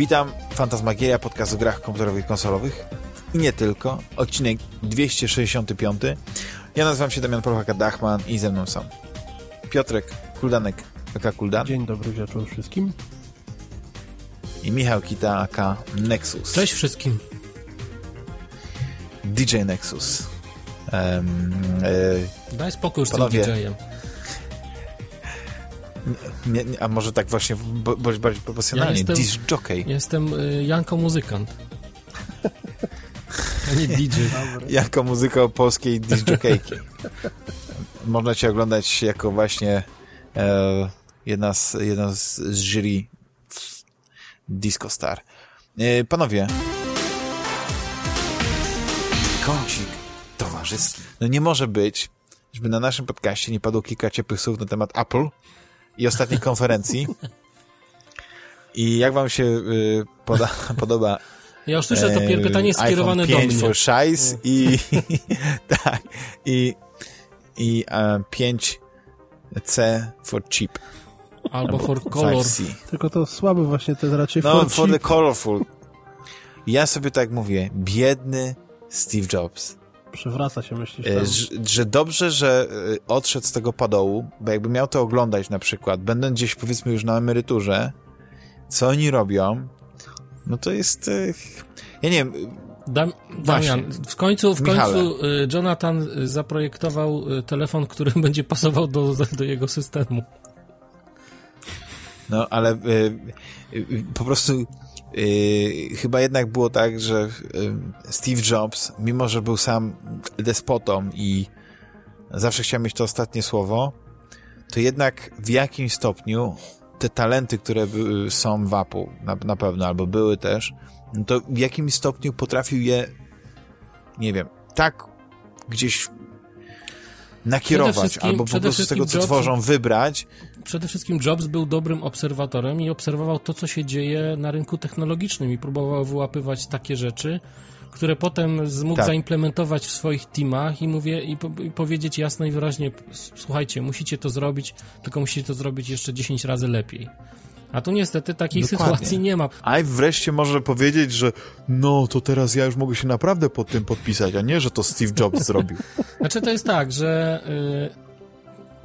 Witam, Fantasmagieria, podcast o grach komputerowych i konsolowych. I nie tylko. Odcinek 265. Ja nazywam się Damian Prochaka-Dachman i ze mną są Piotrek Kuldanek, aka Kuldan. Dzień dobry wieczór wszystkim. I Michał Kita, aka Nexus. Cześć wszystkim. DJ Nexus. Um, e, Daj spokój z panowie, tym DJ-em. Nie, nie, a może tak właśnie bądź bardziej profesjonalnie, ja disc jockey. Jestem y, Janko muzykant. a nie DJ. Janko muzyka polskiej disc jockeyki. Można cię oglądać jako właśnie e, jedna, z, jedna z, z jury Disco Star. E, panowie. Kącik towarzyski. No nie może być, żeby na naszym podcaście nie padło kilka ciepłych słów na temat Apple, i ostatniej konferencji. I jak wam się y, poda, podoba ja już słyszę to e, pytanie skierowane do mnie. for Shice i tak, i, i uh, 5C for cheap. Albo for color. Tylko to słaby właśnie, to raczej no, for, for the colorful. Ja sobie tak mówię, biedny Steve Jobs przywraca się, myślisz? E, że, że, dobrze, że e, odszedł z tego padołu, bo jakby miał to oglądać na przykład, będąc gdzieś powiedzmy już na emeryturze, co oni robią, no to jest... E, ja nie wiem... Dam, Damian, w końcu, w końcu Jonathan zaprojektował telefon, który będzie pasował do, do jego systemu. No, ale po prostu Yy, chyba jednak było tak, że yy, Steve Jobs, mimo że był sam despotą i zawsze chciał mieć to ostatnie słowo, to jednak w jakimś stopniu te talenty, które by, są w Apple, na, na pewno, albo były też, no to w jakimś stopniu potrafił je, nie wiem, tak gdzieś nakierować, albo po prostu z tego, co Jobs, tworzą, wybrać. Przede wszystkim Jobs był dobrym obserwatorem i obserwował to, co się dzieje na rynku technologicznym i próbował wyłapywać takie rzeczy, które potem mógł tak. zaimplementować w swoich teamach i mówię i, po, i, powiedzieć jasno i wyraźnie, słuchajcie, musicie to zrobić, tylko musicie to zrobić jeszcze 10 razy lepiej. A tu niestety takiej Dokładnie. sytuacji nie ma. A wreszcie może powiedzieć, że no to teraz ja już mogę się naprawdę pod tym podpisać, a nie, że to Steve Jobs zrobił. Znaczy to jest tak, że yy,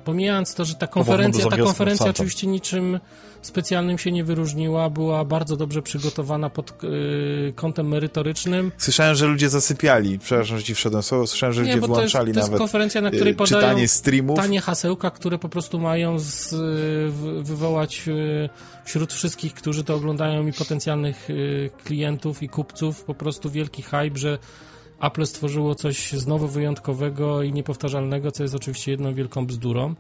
pomijając to, że ta konferencja, ta konferencja oczywiście niczym specjalnym się nie wyróżniła, była bardzo dobrze przygotowana pod yy, kątem merytorycznym. Słyszałem, że ludzie zasypiali, przepraszam, że ci wszedłem słowo, słyszałem, że nie, ludzie wyłączali to jest, to jest konferencja, na której y, podają czytanie streamów. tanie hasełka, które po prostu mają z, wywołać y, wśród wszystkich, którzy to oglądają i potencjalnych y, klientów i kupców po prostu wielki hype, że Apple stworzyło coś znowu wyjątkowego i niepowtarzalnego, co jest oczywiście jedną wielką bzdurą.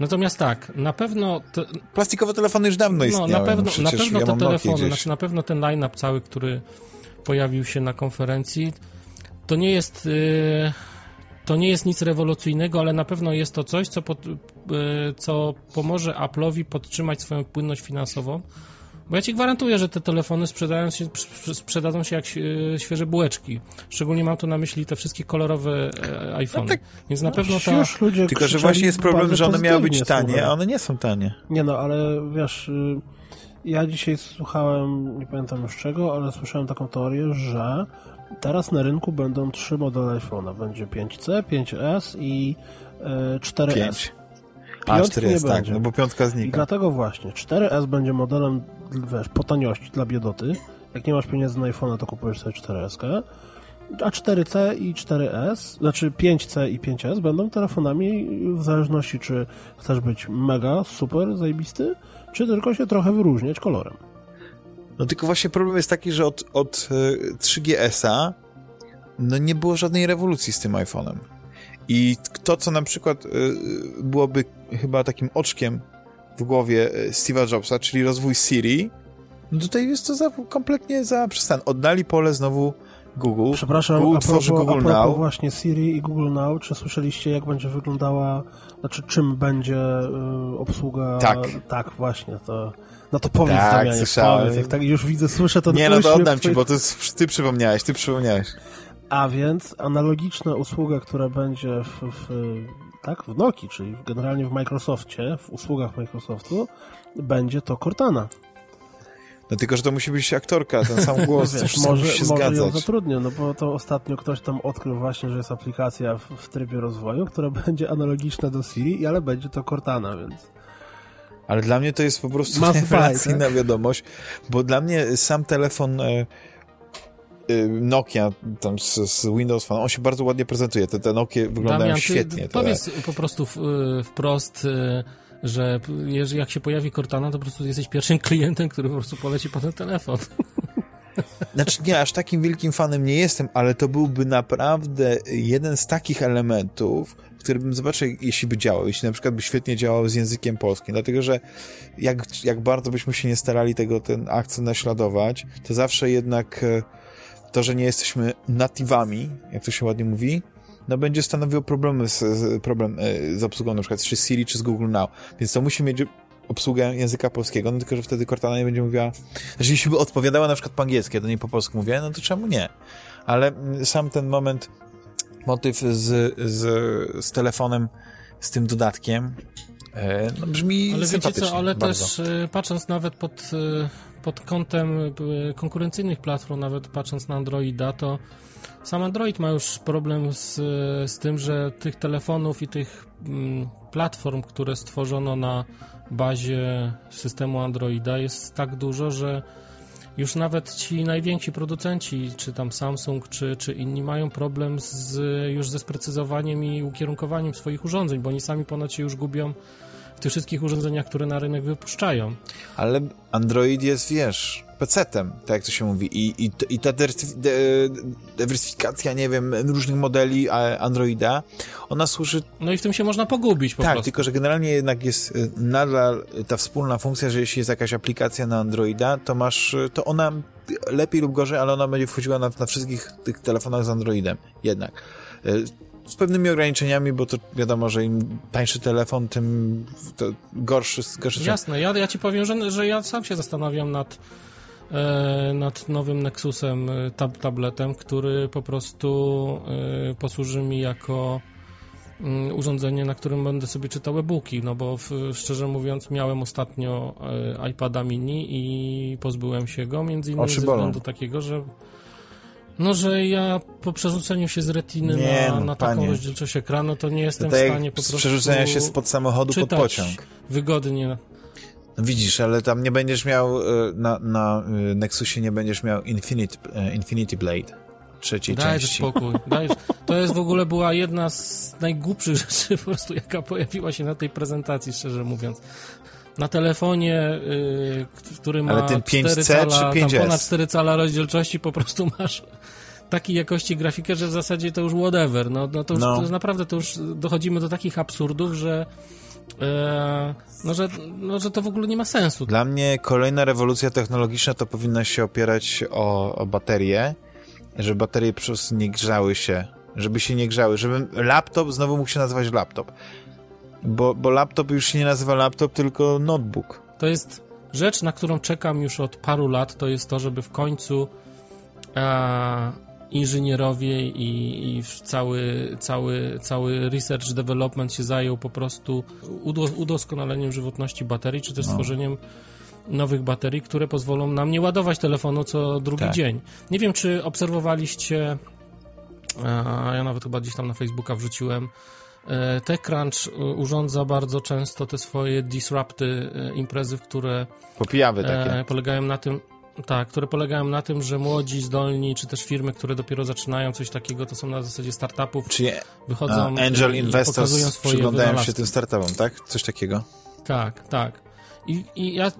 Natomiast tak, na pewno... To, Plastikowe telefony już dawno istniały. No, na pewno, na pewno ja te telefony, znaczy na pewno ten line-up cały, który pojawił się na konferencji, to nie jest... Yy, to nie jest nic rewolucyjnego, ale na pewno jest to coś, co, pod, yy, co pomoże Apple'owi podtrzymać swoją płynność finansową, bo ja ci gwarantuję, że te telefony sprzedają się, sprzedadzą się jak świeże bułeczki. Szczególnie mam tu na myśli te wszystkie kolorowe e, iPhony. No tak, Więc na no pewno ta... ludzie Tylko, że właśnie jest problem, że one miały być tanie, a one nie są tanie. Nie no, ale wiesz... Y, ja dzisiaj słuchałem, nie pamiętam już czego, ale słyszałem taką teorię, że teraz na rynku będą trzy modele iPhone'a. Będzie 5C, 5S i 4S. 5. A, 4S, tak, będzie. no bo piątka znika. I dlatego właśnie 4S będzie modelem wiesz, po taniości dla biedoty. Jak nie masz pieniędzy na iPhone'a, to kupujesz sobie 4S. A 4C i 4S, znaczy 5C i 5S będą telefonami w zależności, czy chcesz być mega, super, zajebisty, czy tylko się trochę wyróżniać kolorem. No tylko właśnie problem jest taki, że od, od 3GS-a no nie było żadnej rewolucji z tym iPhone'em. I to, co na przykład y, byłoby chyba takim oczkiem w głowie y, Steve'a Jobsa, czyli rozwój Siri, no tutaj jest to za, kompletnie za przestan. Oddali pole znowu Google. Przepraszam, Google a propos, tworzy Google a propos Now. właśnie Siri i Google Now, czy słyszeliście, jak będzie wyglądała, znaczy czym będzie y, obsługa... Tak. Tak, właśnie, to... No to powiedz, tak, Damianie, słyszałem. powiedz, jak tak już widzę, słyszę to... Nie, no to oddam ci, bo to jest, ty przypomniałeś, ty przypomniałeś. A więc analogiczna usługa, która będzie w, w, tak, w Nokii, czyli generalnie w Microsoftie, w usługach Microsoftu, będzie to Cortana. No tylko, że to musi być aktorka, ten sam głos, no wiesz, może, musi się może zgadzać. ją zatrudnię, no bo to ostatnio ktoś tam odkrył właśnie, że jest aplikacja w, w trybie rozwoju, która będzie analogiczna do Siri, ale będzie to Cortana, więc... Ale dla mnie to jest po prostu rewelacyjna tak? wiadomość, bo dla mnie sam telefon... Y, Nokia tam z, z, Windows Phone, on się bardzo ładnie prezentuje. Te, te Nokia wyglądają Damian, świetnie. Ty, powiedz po prostu w, y, wprost, y, że jeżeli jak się pojawi Cortana, to po prostu jesteś pierwszym klientem, który po prostu poleci po ten telefon. Znaczy nie, aż takim wielkim fanem nie jestem, ale to byłby naprawdę jeden z takich elementów, który bym zobaczył, jeśli by działał, jeśli na przykład by świetnie działał z językiem polskim, dlatego, że jak, jak bardzo byśmy się nie starali tego, ten akcent naśladować, to zawsze jednak e, to, że nie jesteśmy natywami, jak to się ładnie mówi, no będzie stanowiło problemy z, z, problem e, z obsługą na przykład czy z Siri, czy z Google Now. Więc to musi mieć obsługę języka polskiego, no tylko, że wtedy Cortana nie będzie mówiła, znaczy jeśli by odpowiadała na przykład po angielsku, ja do niej po polsku mówię, no to czemu nie? Ale sam ten moment, motyw z, z, z telefonem, z tym dodatkiem, e, no brzmi Ale wiecie co, ale bardzo. też e, patrząc nawet pod pod kątem e, konkurencyjnych platform, nawet patrząc na Androida, to sam Android ma już problem z, z tym, że tych telefonów i tych mm, platform, które stworzono na bazie systemu Androida jest tak dużo, że już nawet ci najwięksi producenci, czy tam Samsung, czy, czy inni mają problem z, już ze sprecyzowaniem i ukierunkowaniem swoich urządzeń, bo oni sami ponoć się już gubią w tych wszystkich urządzeniach, które na rynek wypuszczają. Ale Android jest, wiesz, PC-tem, tak jak to się mówi. I, i, i ta dywersyfikacja, nie wiem, różnych modeli Androida, ona służy... No i w tym się można pogubić po tak, prostu. tylko że generalnie jednak jest y, nadal ta wspólna funkcja, że jeśli jest jakaś aplikacja na Androida, to masz, y, to ona lepiej lub gorzej, ale ona będzie wchodziła na, na wszystkich tych telefonach z Androidem. Jednak z pewnymi ograniczeniami, bo to wiadomo, że im tańszy telefon, tym gorszy, gorszy Jasne, ja, ja ci powiem, że, że ja sam się zastanawiam nad, e, nad nowym Nexusem, e, tab, tabletem, który po prostu e, posłuży mi jako mm, urządzenie, na którym będę sobie czytał e-booki, no bo w, szczerze mówiąc miałem ostatnio iPada mini i pozbyłem się go, między innymi ze względu takiego, że no, że ja po przerzuceniu się z retiny nie, na, no, na taką panie. rozdzielczość ekranu, to nie jestem to w stanie po prostu... przerzucenia się spod samochodu pod pociąg. wygodnie. No widzisz, ale tam nie będziesz miał, e, na, na e, Nexusie nie będziesz miał Infinity, e, Infinity Blade trzeciej Daj części. spokój, daj, To jest w ogóle była jedna z najgłupszych rzeczy po prostu, jaka pojawiła się na tej prezentacji, szczerze mówiąc na telefonie, yy, który ma Ale ten 4 cala, czy 5S? ponad 4 cala rozdzielczości, po prostu masz takiej jakości grafikę, że w zasadzie to już whatever. No, no to już no. To naprawdę to już dochodzimy do takich absurdów, że e, no, że, no, że to w ogóle nie ma sensu. Dla mnie kolejna rewolucja technologiczna to powinna się opierać o, o baterie, żeby baterie po prostu nie grzały się, żeby się nie grzały, żeby laptop znowu mógł się nazywać laptop. Bo, bo laptop już się nie nazywa laptop, tylko notebook. To jest rzecz, na którą czekam już od paru lat, to jest to, żeby w końcu e, inżynierowie i, i, cały, cały, cały research development się zajął po prostu udoskonaleniem żywotności baterii, czy też no. stworzeniem nowych baterii, które pozwolą nam nie ładować telefonu co drugi tak. dzień. Nie wiem, czy obserwowaliście, a ja nawet chyba gdzieś tam na Facebooka wrzuciłem, E, TechCrunch e, urządza bardzo często te swoje disrupty, e, imprezy, które Popijawy takie. polegają na tym, tak, które polegają na tym, że młodzi, zdolni, czy też firmy, które dopiero zaczynają coś takiego, to są na zasadzie startupów, Czyli wychodzą Angel Investors przyglądają się tym startupom, tak? Coś takiego? Tak, tak. I, i ja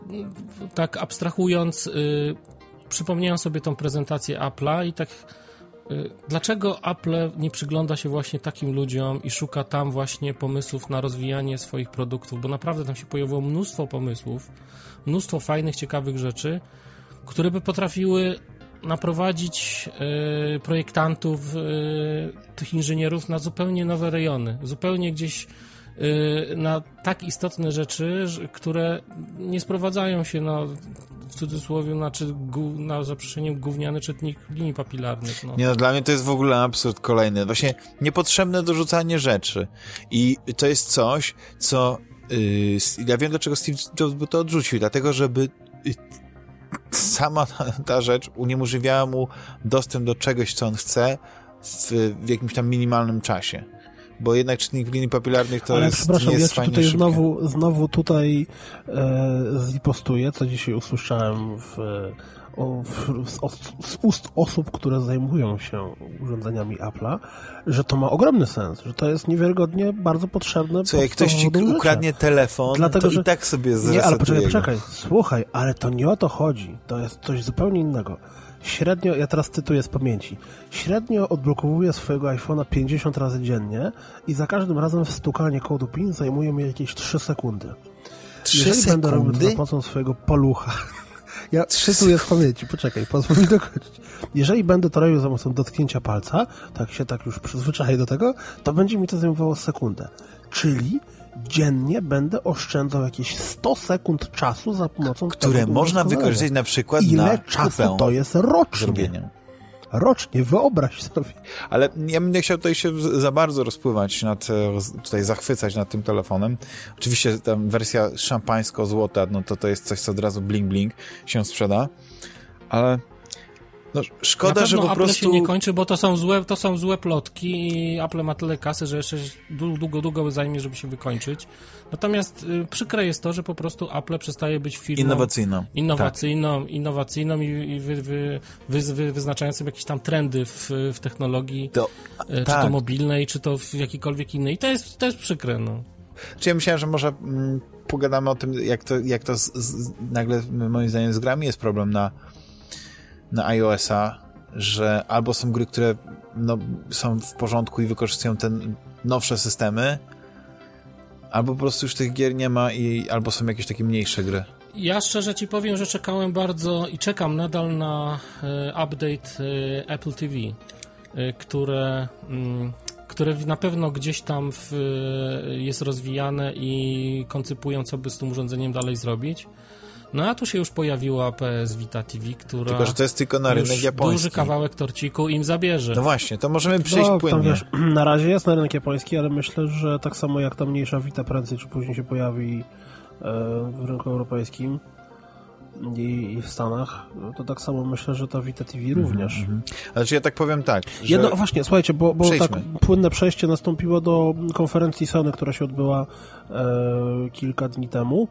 tak abstrahując, y, przypomniałem sobie tą prezentację Apple'a i tak Y, dlaczego Apple nie przygląda się właśnie takim ludziom i szuka tam właśnie pomysłów na rozwijanie swoich produktów? Bo naprawdę tam się pojawiło mnóstwo pomysłów, mnóstwo fajnych, ciekawych rzeczy, które by potrafiły naprowadzić y, projektantów, y, tych inżynierów na zupełnie nowe rejony, zupełnie gdzieś y, na tak istotne rzeczy, które nie sprowadzają się na w cudzysłowie znaczy na zaproszeniem gówniany czytnik linii papilarnych. No. Nie no, dla mnie to jest w ogóle absurd kolejny. Właśnie niepotrzebne dorzucanie rzeczy. I to jest coś, co yy, ja wiem dlaczego Steve Jobs by to odrzucił, dlatego żeby yy, sama ta rzecz uniemożliwiała mu dostęp do czegoś, co on chce w, jakimś tam minimalnym czasie. Bo jednak czytnik linii papilarnych to Ale jest przepraszam, nie ja jest ci tutaj znowu, znowu tutaj e, zlipostuję, co dzisiaj usłyszałem w, o, z, z, ust osób, które zajmują się urządzeniami Apple'a, że to ma ogromny sens, że to jest niewiarygodnie bardzo potrzebne. Co, jak ktoś ci ukradnie telefon, Dlatego, to że... i tak sobie zresetuje Nie, ale poczekaj, poczekaj, słuchaj, ale to nie o to chodzi, to jest coś zupełnie innego średnio, ja teraz cytuję z pamięci, średnio odblokowuję swojego iPhone'a 50 razy dziennie i za każdym razem wstukanie kodu PIN zajmuje mi jakieś 3 sekundy. 3 Jeżeli sekundy? będę robił to za pomocą swojego polucha, ja cytuję z pamięci, poczekaj, pozwól mi dokończyć. Jeżeli będę to robił za pomocą dotknięcia palca, tak się tak już przyzwyczaję do tego, to będzie mi to zajmowało sekundę. Czyli dziennie będę oszczędzał jakieś 100 sekund czasu za pomocą Które można wykorzystać na przykład Ile na czasu to jest rocznie? Zrobienia. Rocznie, wyobraź sobie. Ale ja bym nie chciał tutaj się za bardzo rozpływać nad, e, tutaj zachwycać nad tym telefonem. Oczywiście ta wersja szampańsko-złota, no to to jest coś, co od razu bling-bling się sprzeda, ale no, szkoda, że po Apple prostu... się nie kończy, bo to są, złe, to są złe plotki i Apple ma tyle kasy, że jeszcze długo, długo zajmie, żeby się wykończyć. Natomiast y, przykre jest to, że po prostu Apple przestaje być firmą... Innowacyjną. Innowacyjną, tak. innowacyjną i, i wy, wy, wy, wyznaczającym jakieś tam trendy w, w technologii, to, y, czy tak. to mobilnej, czy to w jakiejkolwiek innej. I to jest, to jest przykre, no. Czy ja myślałem, że może mm, pogadamy o tym, jak to, jak to z, z, nagle, moim zdaniem, z grami jest problem na na iOS-a, że albo są gry, które no, są w porządku i wykorzystują te nowsze systemy, albo po prostu już tych gier nie ma i albo są jakieś takie mniejsze gry. Ja szczerze ci powiem, że czekałem bardzo i czekam nadal na e, update e, Apple TV, e, które, mm, które na pewno gdzieś tam w, jest rozwijane i koncypują, co by z tym urządzeniem dalej zrobić. No a tu się już pojawiła PS Vita TV, która. Tylko, że to jest tylko na rynek japoński. Duży kawałek torciku im zabierze. No właśnie, to możemy przejść no, płynnie. Wiesz, na razie jest na rynek japoński, ale myślę, że tak samo jak ta mniejsza Vita prędzej czy później się pojawi e, w rynku europejskim i, i w Stanach, to tak samo myślę, że ta Vita TV mhm, również. Mm -hmm. Znaczy ja tak powiem tak. Że... Jedno, właśnie, słuchajcie, bo, bo tak płynne przejście nastąpiło do konferencji Sony, która się odbyła e, kilka dni temu.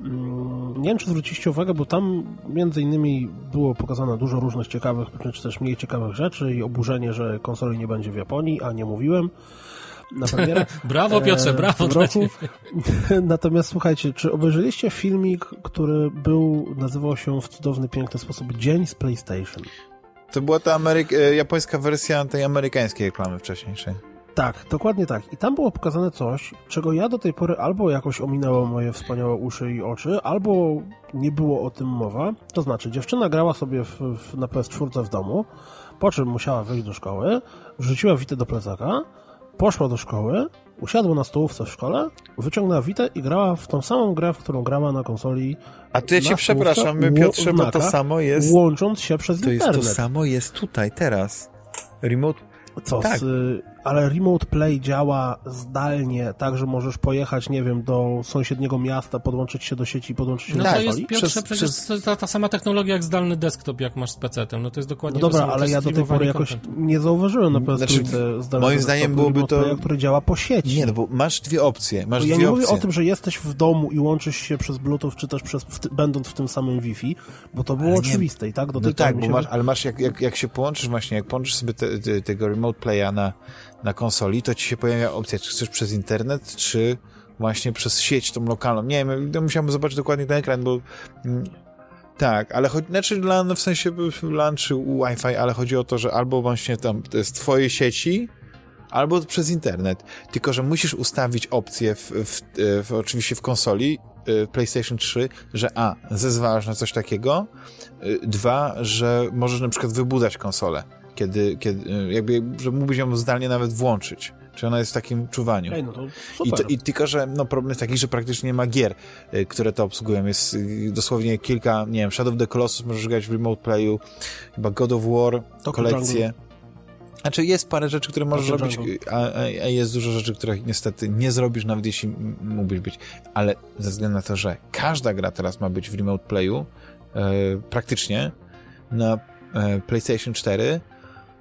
Mm, nie wiem, czy zwróciliście uwagę, bo tam między innymi było pokazane dużo różnych ciekawych, czy też mniej ciekawych rzeczy i oburzenie, że konsoli nie będzie w Japonii, a nie mówiłem na premierę. brawo Piotrze, brawo w roku. Natomiast słuchajcie, czy obejrzeliście filmik, który był, nazywał się w cudowny, piękny sposób Dzień z PlayStation? To była ta Ameryk e, japońska wersja tej amerykańskiej reklamy wcześniejszej. Tak, dokładnie tak. I tam było pokazane coś, czego ja do tej pory albo jakoś ominęło moje wspaniałe uszy i oczy, albo nie było o tym mowa. To znaczy, dziewczyna grała sobie w, w, na PS4 w domu, po czym musiała wyjść do szkoły, wrzuciła witę do plecaka, poszła do szkoły, usiadła na stołówce w szkole, wyciągnęła Witę i grała w tą samą grę, w którą grała na konsoli. A ty ci przepraszam, my Piotrze, bo to samo jest. Łącząc się przez to internet. To jest to samo jest tutaj, teraz. Remote. Co, tak. z, ale Remote Play działa zdalnie, tak, że możesz pojechać, nie wiem, do sąsiedniego miasta, podłączyć się do sieci, podłączyć się no do to jest, Piotrze, przez, przecież przez... to ta, ta sama technologia jak zdalny desktop, jak masz z PC-tem, no to jest dokładnie no dobra, ale ja do tej pory jakoś nie zauważyłem na PS znaczy, zdalnego Moim zdaniem byłoby to... Playa, który działa po sieci. Nie, no bo masz dwie opcje, masz ja dwie nie opcje. mówię o tym, że jesteś w domu i łączysz się przez Bluetooth, czy też przez, w, będąc w tym samym Wi-Fi, bo to było oczywiste i tak? Do tej no tak, bo masz, ale masz, jak, jak, jak się połączysz właśnie, jak połączysz sobie te, te, tego Remote Playa na na konsoli, to ci się pojawia opcja, czy chcesz przez internet, czy właśnie przez sieć tą lokalną. Nie wiem, ja musiałbym zobaczyć dokładnie ten ekran, bo mm, tak, ale chodzi, znaczy LAN w sensie LAN czy Wi-Fi, ale chodzi o to, że albo właśnie tam to jest twoje sieci, albo przez internet. Tylko, że musisz ustawić opcję w, w, w, oczywiście w konsoli y, PlayStation 3, że a, zezwalasz na coś takiego, y, dwa, że możesz na przykład wybudzać konsolę kiedy, kiedy jakby, że mógłbyś ją zdalnie nawet włączyć. Czy ona jest w takim czuwaniu. Ej, no to I, to, I tylko, że no, problem jest taki, że praktycznie nie ma gier, y, które to obsługują. Jest y, dosłownie kilka, nie wiem, Shadow of the Colossus możesz grać w Remote Playu, chyba God of War, to kolekcję. Znaczy jest parę rzeczy, które możesz robić, a, a, jest dużo rzeczy, których niestety nie zrobisz, nawet jeśli mógłbyś być. Ale ze względu na to, że każda gra teraz ma być w Remote Playu, praktycznie na e, PlayStation 4,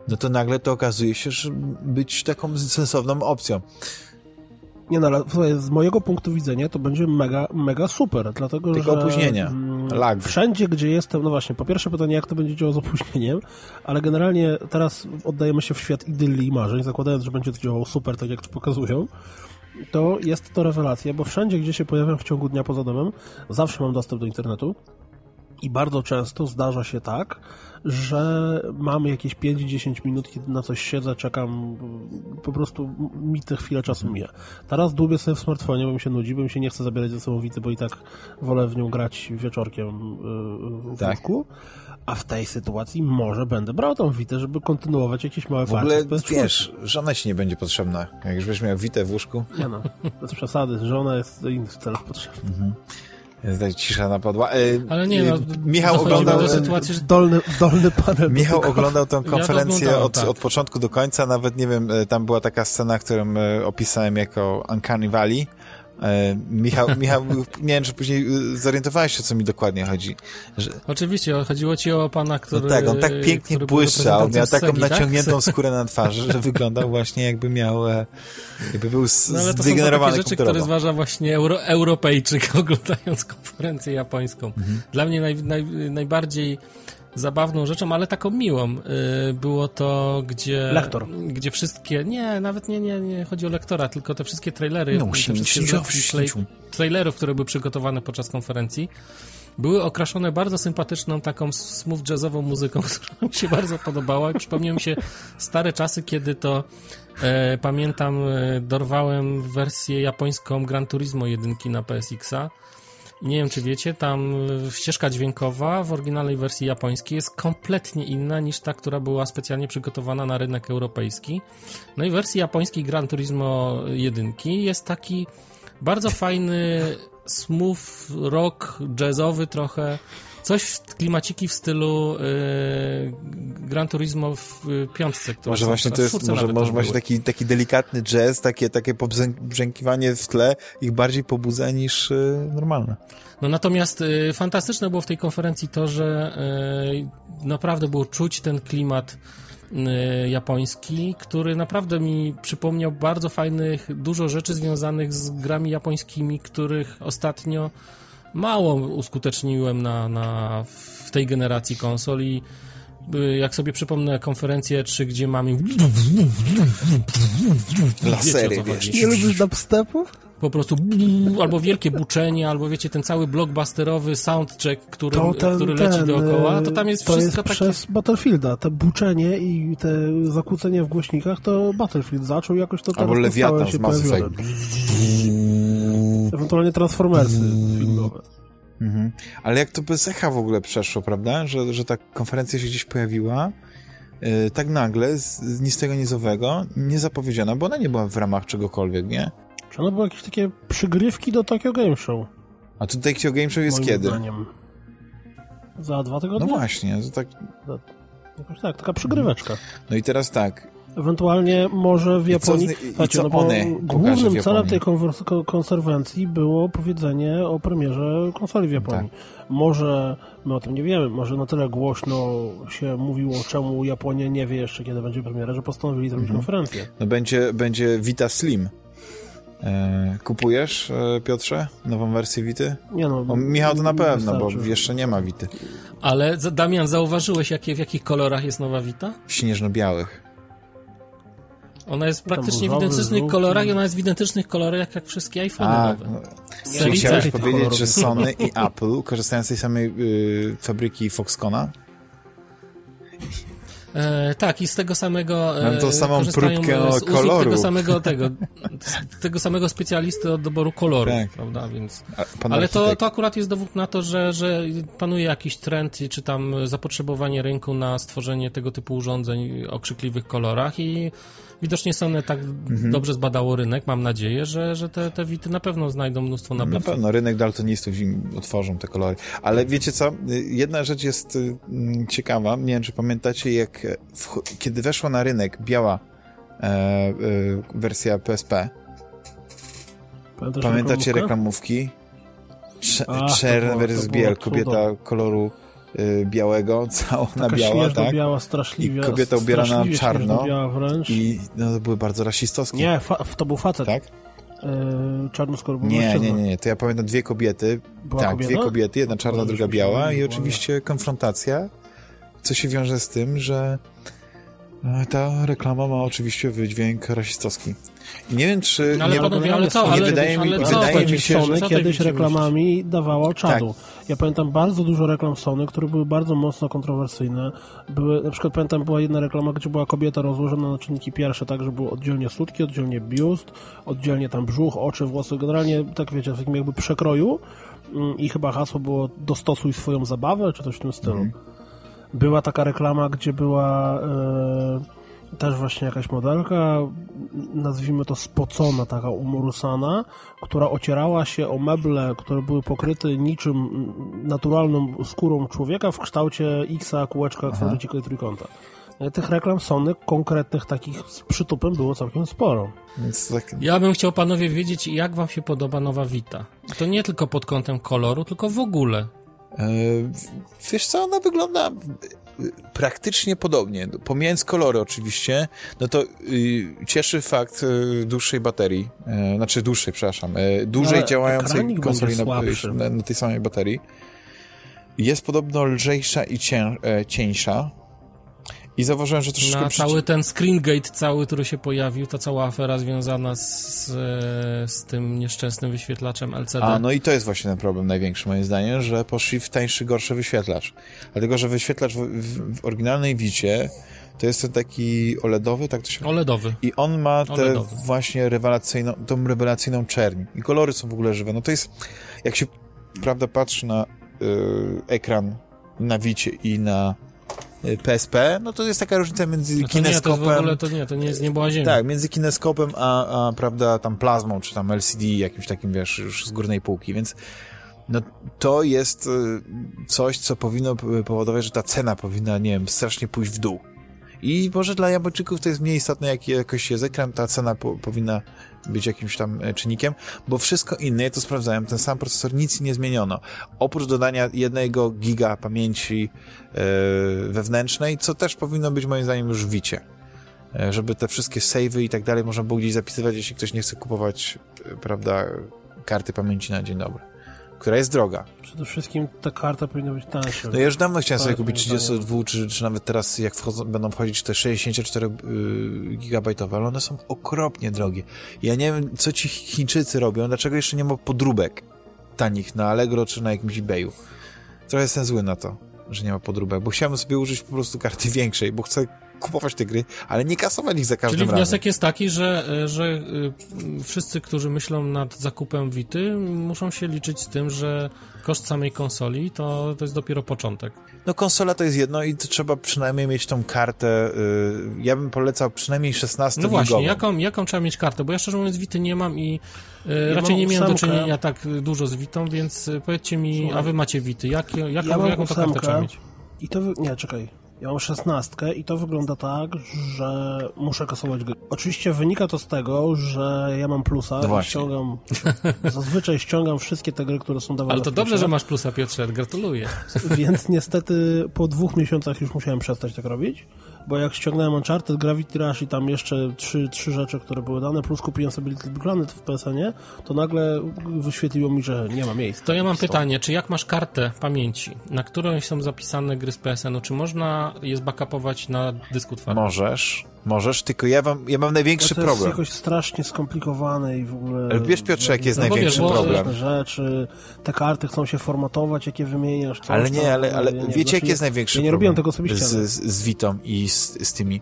no to nagle to okazuje się, że być taką sensowną opcją. Nie no, ale z mojego punktu widzenia to będzie mega, mega super, dlatego Tylko że... opóźnienia, mm, lag. Wszędzie, gdzie jestem, no właśnie, po pierwsze pytanie, jak to będzie działało z opóźnieniem, ale generalnie teraz oddajemy się w świat idylii i marzeń, zakładając, że będzie to działało super, tak jak to pokazują, to jest to rewelacja, bo wszędzie, gdzie się pojawiam w ciągu dnia poza domem, zawsze mam dostęp do internetu, i bardzo często zdarza się tak, że mamy jakieś 5-10 minut, kiedy na coś siedzę, czekam, po prostu mi te chwilę czasu mija. Teraz dłubię sobie w smartfonie, bo mi się nudzi, bo mi się nie chce zabierać ze sobą Wity, bo i tak wolę w nią grać wieczorkiem y, w tak. A w tej sytuacji może będę brał tą Witę, żeby kontynuować jakieś małe W ogóle, wiesz, żona ci nie będzie potrzebna. Jak już będziesz miał Witę w łóżku. Nie no, bez przesady. Żona jest do innych celów potrzebna. Mhm. Tutaj cisza napadła. E, Ale nie, no, Michał oglądał do sytuacji, że... dolny, dolny panel. Michał oglądał tę konferencję ja od, tak. od początku do końca, nawet nie wiem, e, tam była taka scena, którą e, opisałem jako Uncanny Valley, E, Michał, Michał, nie wiem, czy później y, zorientowałeś się, co mi dokładnie chodzi. Że... Oczywiście, chodziło ci o pana, który... No tak, on tak pięknie błyszczał, miał taką Segi, tak? naciągniętą tak? skórę na twarzy, że wyglądał właśnie jakby miał, e, jakby był no, ale to są takie rzeczy, które zważa właśnie Euro, Europejczyk oglądając konferencję japońską. Mhm. Dla mnie naj, naj, najbardziej zabawną rzeczą, ale taką miłą. Y, było to, gdzie... Lektor. Gdzie wszystkie... Nie, nawet nie, nie, nie chodzi o lektora, tylko te wszystkie trailery, no, te wszystkie trailerów, które były przygotowane podczas konferencji, były okraszone bardzo sympatyczną, taką smooth jazzową muzyką, która mi się bardzo podobała. Przypomniały mi się stare czasy, kiedy to e, pamiętam, e, dorwałem wersję japońską Gran Turismo 1 na PSX-a nie wiem, czy wiecie, tam ścieżka dźwiękowa w oryginalnej wersji japońskiej jest kompletnie inna niż ta, która była specjalnie przygotowana na rynek europejski. No i w wersji japońskiej Gran Turismo 1 jest taki bardzo fajny smooth rock jazzowy trochę coś klimaciki w stylu yy, Gran Turismo w y, piątce. Może właśnie to jest, może, może właśnie taki, taki delikatny jazz, takie, takie pobrzękiwanie w tle ich bardziej pobudza niż yy, normalne. No natomiast y, fantastyczne było w tej konferencji to, że y, naprawdę było czuć ten klimat y, japoński, który naprawdę mi przypomniał bardzo fajnych, dużo rzeczy związanych z grami japońskimi, których ostatnio mało uskuteczniłem na, na, w tej generacji konsol i y, jak sobie przypomnę konferencję 3, gdzie mamy lasery, wiesz. Nie lubisz dubstepów? Po prostu albo wielkie buczenie, albo wiecie, ten cały blockbusterowy soundcheck, który, ten, który leci ten, dookoła, to tam jest to wszystko jest takie... przez Battlefielda. Te buczenie i te zakłócenie w głośnikach, to Battlefield zaczął jakoś to Albo Lewiatan z Mass Effect. Ewentualnie Transformersy filmowe. Mhm. Ale jak to bez echa w ogóle przeszło, prawda? Że, że ta konferencja się gdzieś pojawiła, yy, tak nagle, z, z nic tego nizowego, niezapowiedziana, bo ona nie była w ramach czegokolwiek, nie? Czy ona były jakieś takie przygrywki do Tokyo Game Show? A tu Tokyo Game Show jest kiedy? Zdaniem. Za dwa tygodnie? No właśnie, to tak... Jakoś tak, taka przygryweczka. No i teraz tak, Ewentualnie może w Japonii. I co, i co no one głównym celem tej konserwencji było powiedzenie o premierze konsoli w Japonii. Tak. Może my o tym nie wiemy, może na tyle głośno się mówiło, czemu Japonia nie wie jeszcze, kiedy będzie premiera, że postanowili zrobić mhm. konferencję. No będzie, będzie Vita Slim. E, kupujesz, e, Piotrze, nową wersję Wity? Nie no. Michał to na pewno, bo jeszcze nie ma Wity. Ale Damian, zauważyłeś, jakie, w jakich kolorach jest nowa Wita? Śnieżno-białych. Ona jest praktycznie w identycznych kolorach i ona jest w identycznych kolorach jak wszystkie iPhone nowe. No, chciałeś powiedzieć, że Sony i Apple korzystają z tej samej y, fabryki Foxcona? E, tak, i z tego samego. E, Mam tą samą próbkę z, koloru. tego samego tego, tego samego specjalisty od doboru koloru, tak. prawda? Więc, ale to, to akurat jest dowód na to, że, że panuje jakiś trend, czy tam zapotrzebowanie rynku na stworzenie tego typu urządzeń o krzykliwych kolorach i widocznie Sony tak mhm. dobrze zbadało rynek, mam nadzieję, że, że te, te Wity na pewno znajdą mnóstwo nabywców. Na pewno, rynek daltonistów im otworzą te kolory. Ale wiecie co, jedna rzecz jest y, mm, ciekawa, nie wiem, czy pamiętacie, jak w, kiedy weszła na rynek biała e, e, wersja PSP, Pamiętacie reklamówki? Ach, Czern versus biel, kobieta koloru białego, cała na biała, tak? biała, straszliwie. I kobieta ubierana na czarno. I no, to były bardzo rasistowskie. Nie, to był facet. Tak? Yy, czarnoskóry nie, nie, nie, nie, to ja pamiętam dwie kobiety. Była tak, kobieta? dwie kobiety, jedna czarna, druga biała i oczywiście konfrontacja, co się wiąże z tym, że ta reklama ma oczywiście wydźwięk rasistowski. I nie wiem, czy... No ale nie, panowie, ale co? Ale, wydaje mi, ale wydaje mi się, Sony że... kiedyś reklamami dawało czadu. Tak. Ja pamiętam bardzo dużo reklam Sony, które były bardzo mocno kontrowersyjne. Były, na przykład pamiętam była jedna reklama, gdzie była kobieta rozłożona na czynniki pierwsze, tak, że było oddzielnie sutki, oddzielnie biust, oddzielnie tam brzuch, oczy, włosy, generalnie tak wiecie, w takim jakby przekroju mm, i chyba hasło było dostosuj swoją zabawę, czy coś w tym stylu. Mm. Była taka reklama, gdzie była... Yy, też właśnie jakaś modelka, nazwijmy to spocona, taka umurusana, która ocierała się o meble, które były pokryte niczym naturalną skórą człowieka w kształcie X, kółeczka, kwadracika i trójkąta. Tych reklam Sony konkretnych takich z przytupem było całkiem sporo. Tak... Ja bym chciał panowie wiedzieć, jak wam się podoba nowa Vita. To nie tylko pod kątem koloru, tylko w ogóle. Eee, wiesz co, ona wygląda praktycznie podobnie. Pomijając kolory oczywiście, no to y, cieszy fakt y, dłuższej baterii, y, znaczy dłuższej, przepraszam, dłużej no, działającej konsoli na, na, tej samej baterii. Jest podobno lżejsza i e, cieńsza. I zauważyłem, że troszeczkę... Na cały ten screengate cały, który się pojawił, ta cała afera związana z, z tym nieszczęsnym wyświetlaczem LCD. A, no i to jest właśnie ten problem największy moim zdaniem, że poszli w tańszy, gorszy wyświetlacz. Dlatego, że wyświetlacz w, w, w oryginalnej Wicie to jest ten taki OLEDowy, tak to się... OLEDowy. I on ma tę właśnie rewelacyjną, tą rewelacyjną czerń. I kolory są w ogóle żywe. No to jest, jak się, prawda, patrzy na y, ekran na Wicie i na PSP, no to jest taka różnica między no kineskopem... Nie, to, w ogóle, to nie, to nie jest niebo ziemi. Tak, między kineskopem a, a, prawda, tam plazmą, czy tam LCD, jakimś takim, wiesz, już z górnej półki, więc no to jest y, coś, co powinno powodować, że ta cena powinna, nie wiem, strasznie pójść w dół. I może dla Japończyków to jest mniej istotne, jak jakoś jest ekran, ta cena po, powinna być jakimś tam e, czynnikiem, bo wszystko inne, ja to sprawdzałem, ten sam procesor, nic nie zmieniono. Oprócz dodania jednego giga pamięci yy, wewnętrznej, co też powinno być moim zdaniem już Wicie. Yy, żeby te wszystkie savey i tak dalej można było gdzieś zapisywać, jeśli ktoś nie chce kupować, prawda, karty pamięci na dzień dobry która jest droga. Przede wszystkim ta karta powinna być tańsza. No ja już dawno chciałem sobie kupić 32, czy, czy nawet teraz jak wchodzą, będą wchodzić te 64 yy, gigabajtowe, ale one są okropnie drogie. Ja nie wiem, co ci Chińczycy robią, dlaczego jeszcze nie ma podróbek tanich na Allegro czy na jakimś eBayu. Trochę jestem zły na to, że nie ma podróbek, bo chciałem sobie użyć po prostu karty większej, bo chcę kupować te gry, ale nie kasować ich za każdym Czyli wniosek razem. jest taki, że, że y, wszyscy, którzy myślą nad zakupem Wity, muszą się liczyć z tym, że koszt samej konsoli to, to jest dopiero początek. No konsola to jest jedno i to trzeba przynajmniej mieć tą kartę. Y, ja bym polecał przynajmniej 16 No właśnie, jaką, jaką trzeba mieć kartę? Bo ja szczerze mówiąc Wity nie mam i y, ja raczej nie miałem do czynienia tak dużo z Witą, więc powiedzcie mi, Słuchaj. a wy macie Wity, jak, jaką, ja jaką to kartę trzeba mieć? I to, nie, czekaj, ja mam szesnastkę i to wygląda tak, że muszę kasować gry. Oczywiście wynika to z tego, że ja mam plusa no i ściągam, zazwyczaj ściągam wszystkie te gry, które są dawane Ale to dobrze, że masz plusa, Piotrze, gratuluję. Więc niestety po dwóch miesiącach już musiałem przestać tak robić bo jak ściągnąłem Uncharted, Gravity Rush i tam jeszcze trzy, trzy rzeczy, które były dane, plus kupiłem sobie Little Big Planet w PSN-ie, to nagle wyświetliło mi, że nie ma miejsca. To ja mam pytanie, czy jak masz kartę pamięci, na którą są zapisane gry z PSN-u, czy można je zbackupować na dysku twardym? Możesz. Możesz, tylko ja, wam, ja mam największy problem. To jest jakoś strasznie skomplikowane i w ogóle... Ale wiesz, Piotrze, jaki jest no największy wiesz, problem? rzeczy, te karty chcą się formatować, jakie wymieniasz. Coś ale nie, ale, ale nie, wiecie, jaki jest największy ja nie robiłem tego osobiście. Z, Witą i z, z tymi,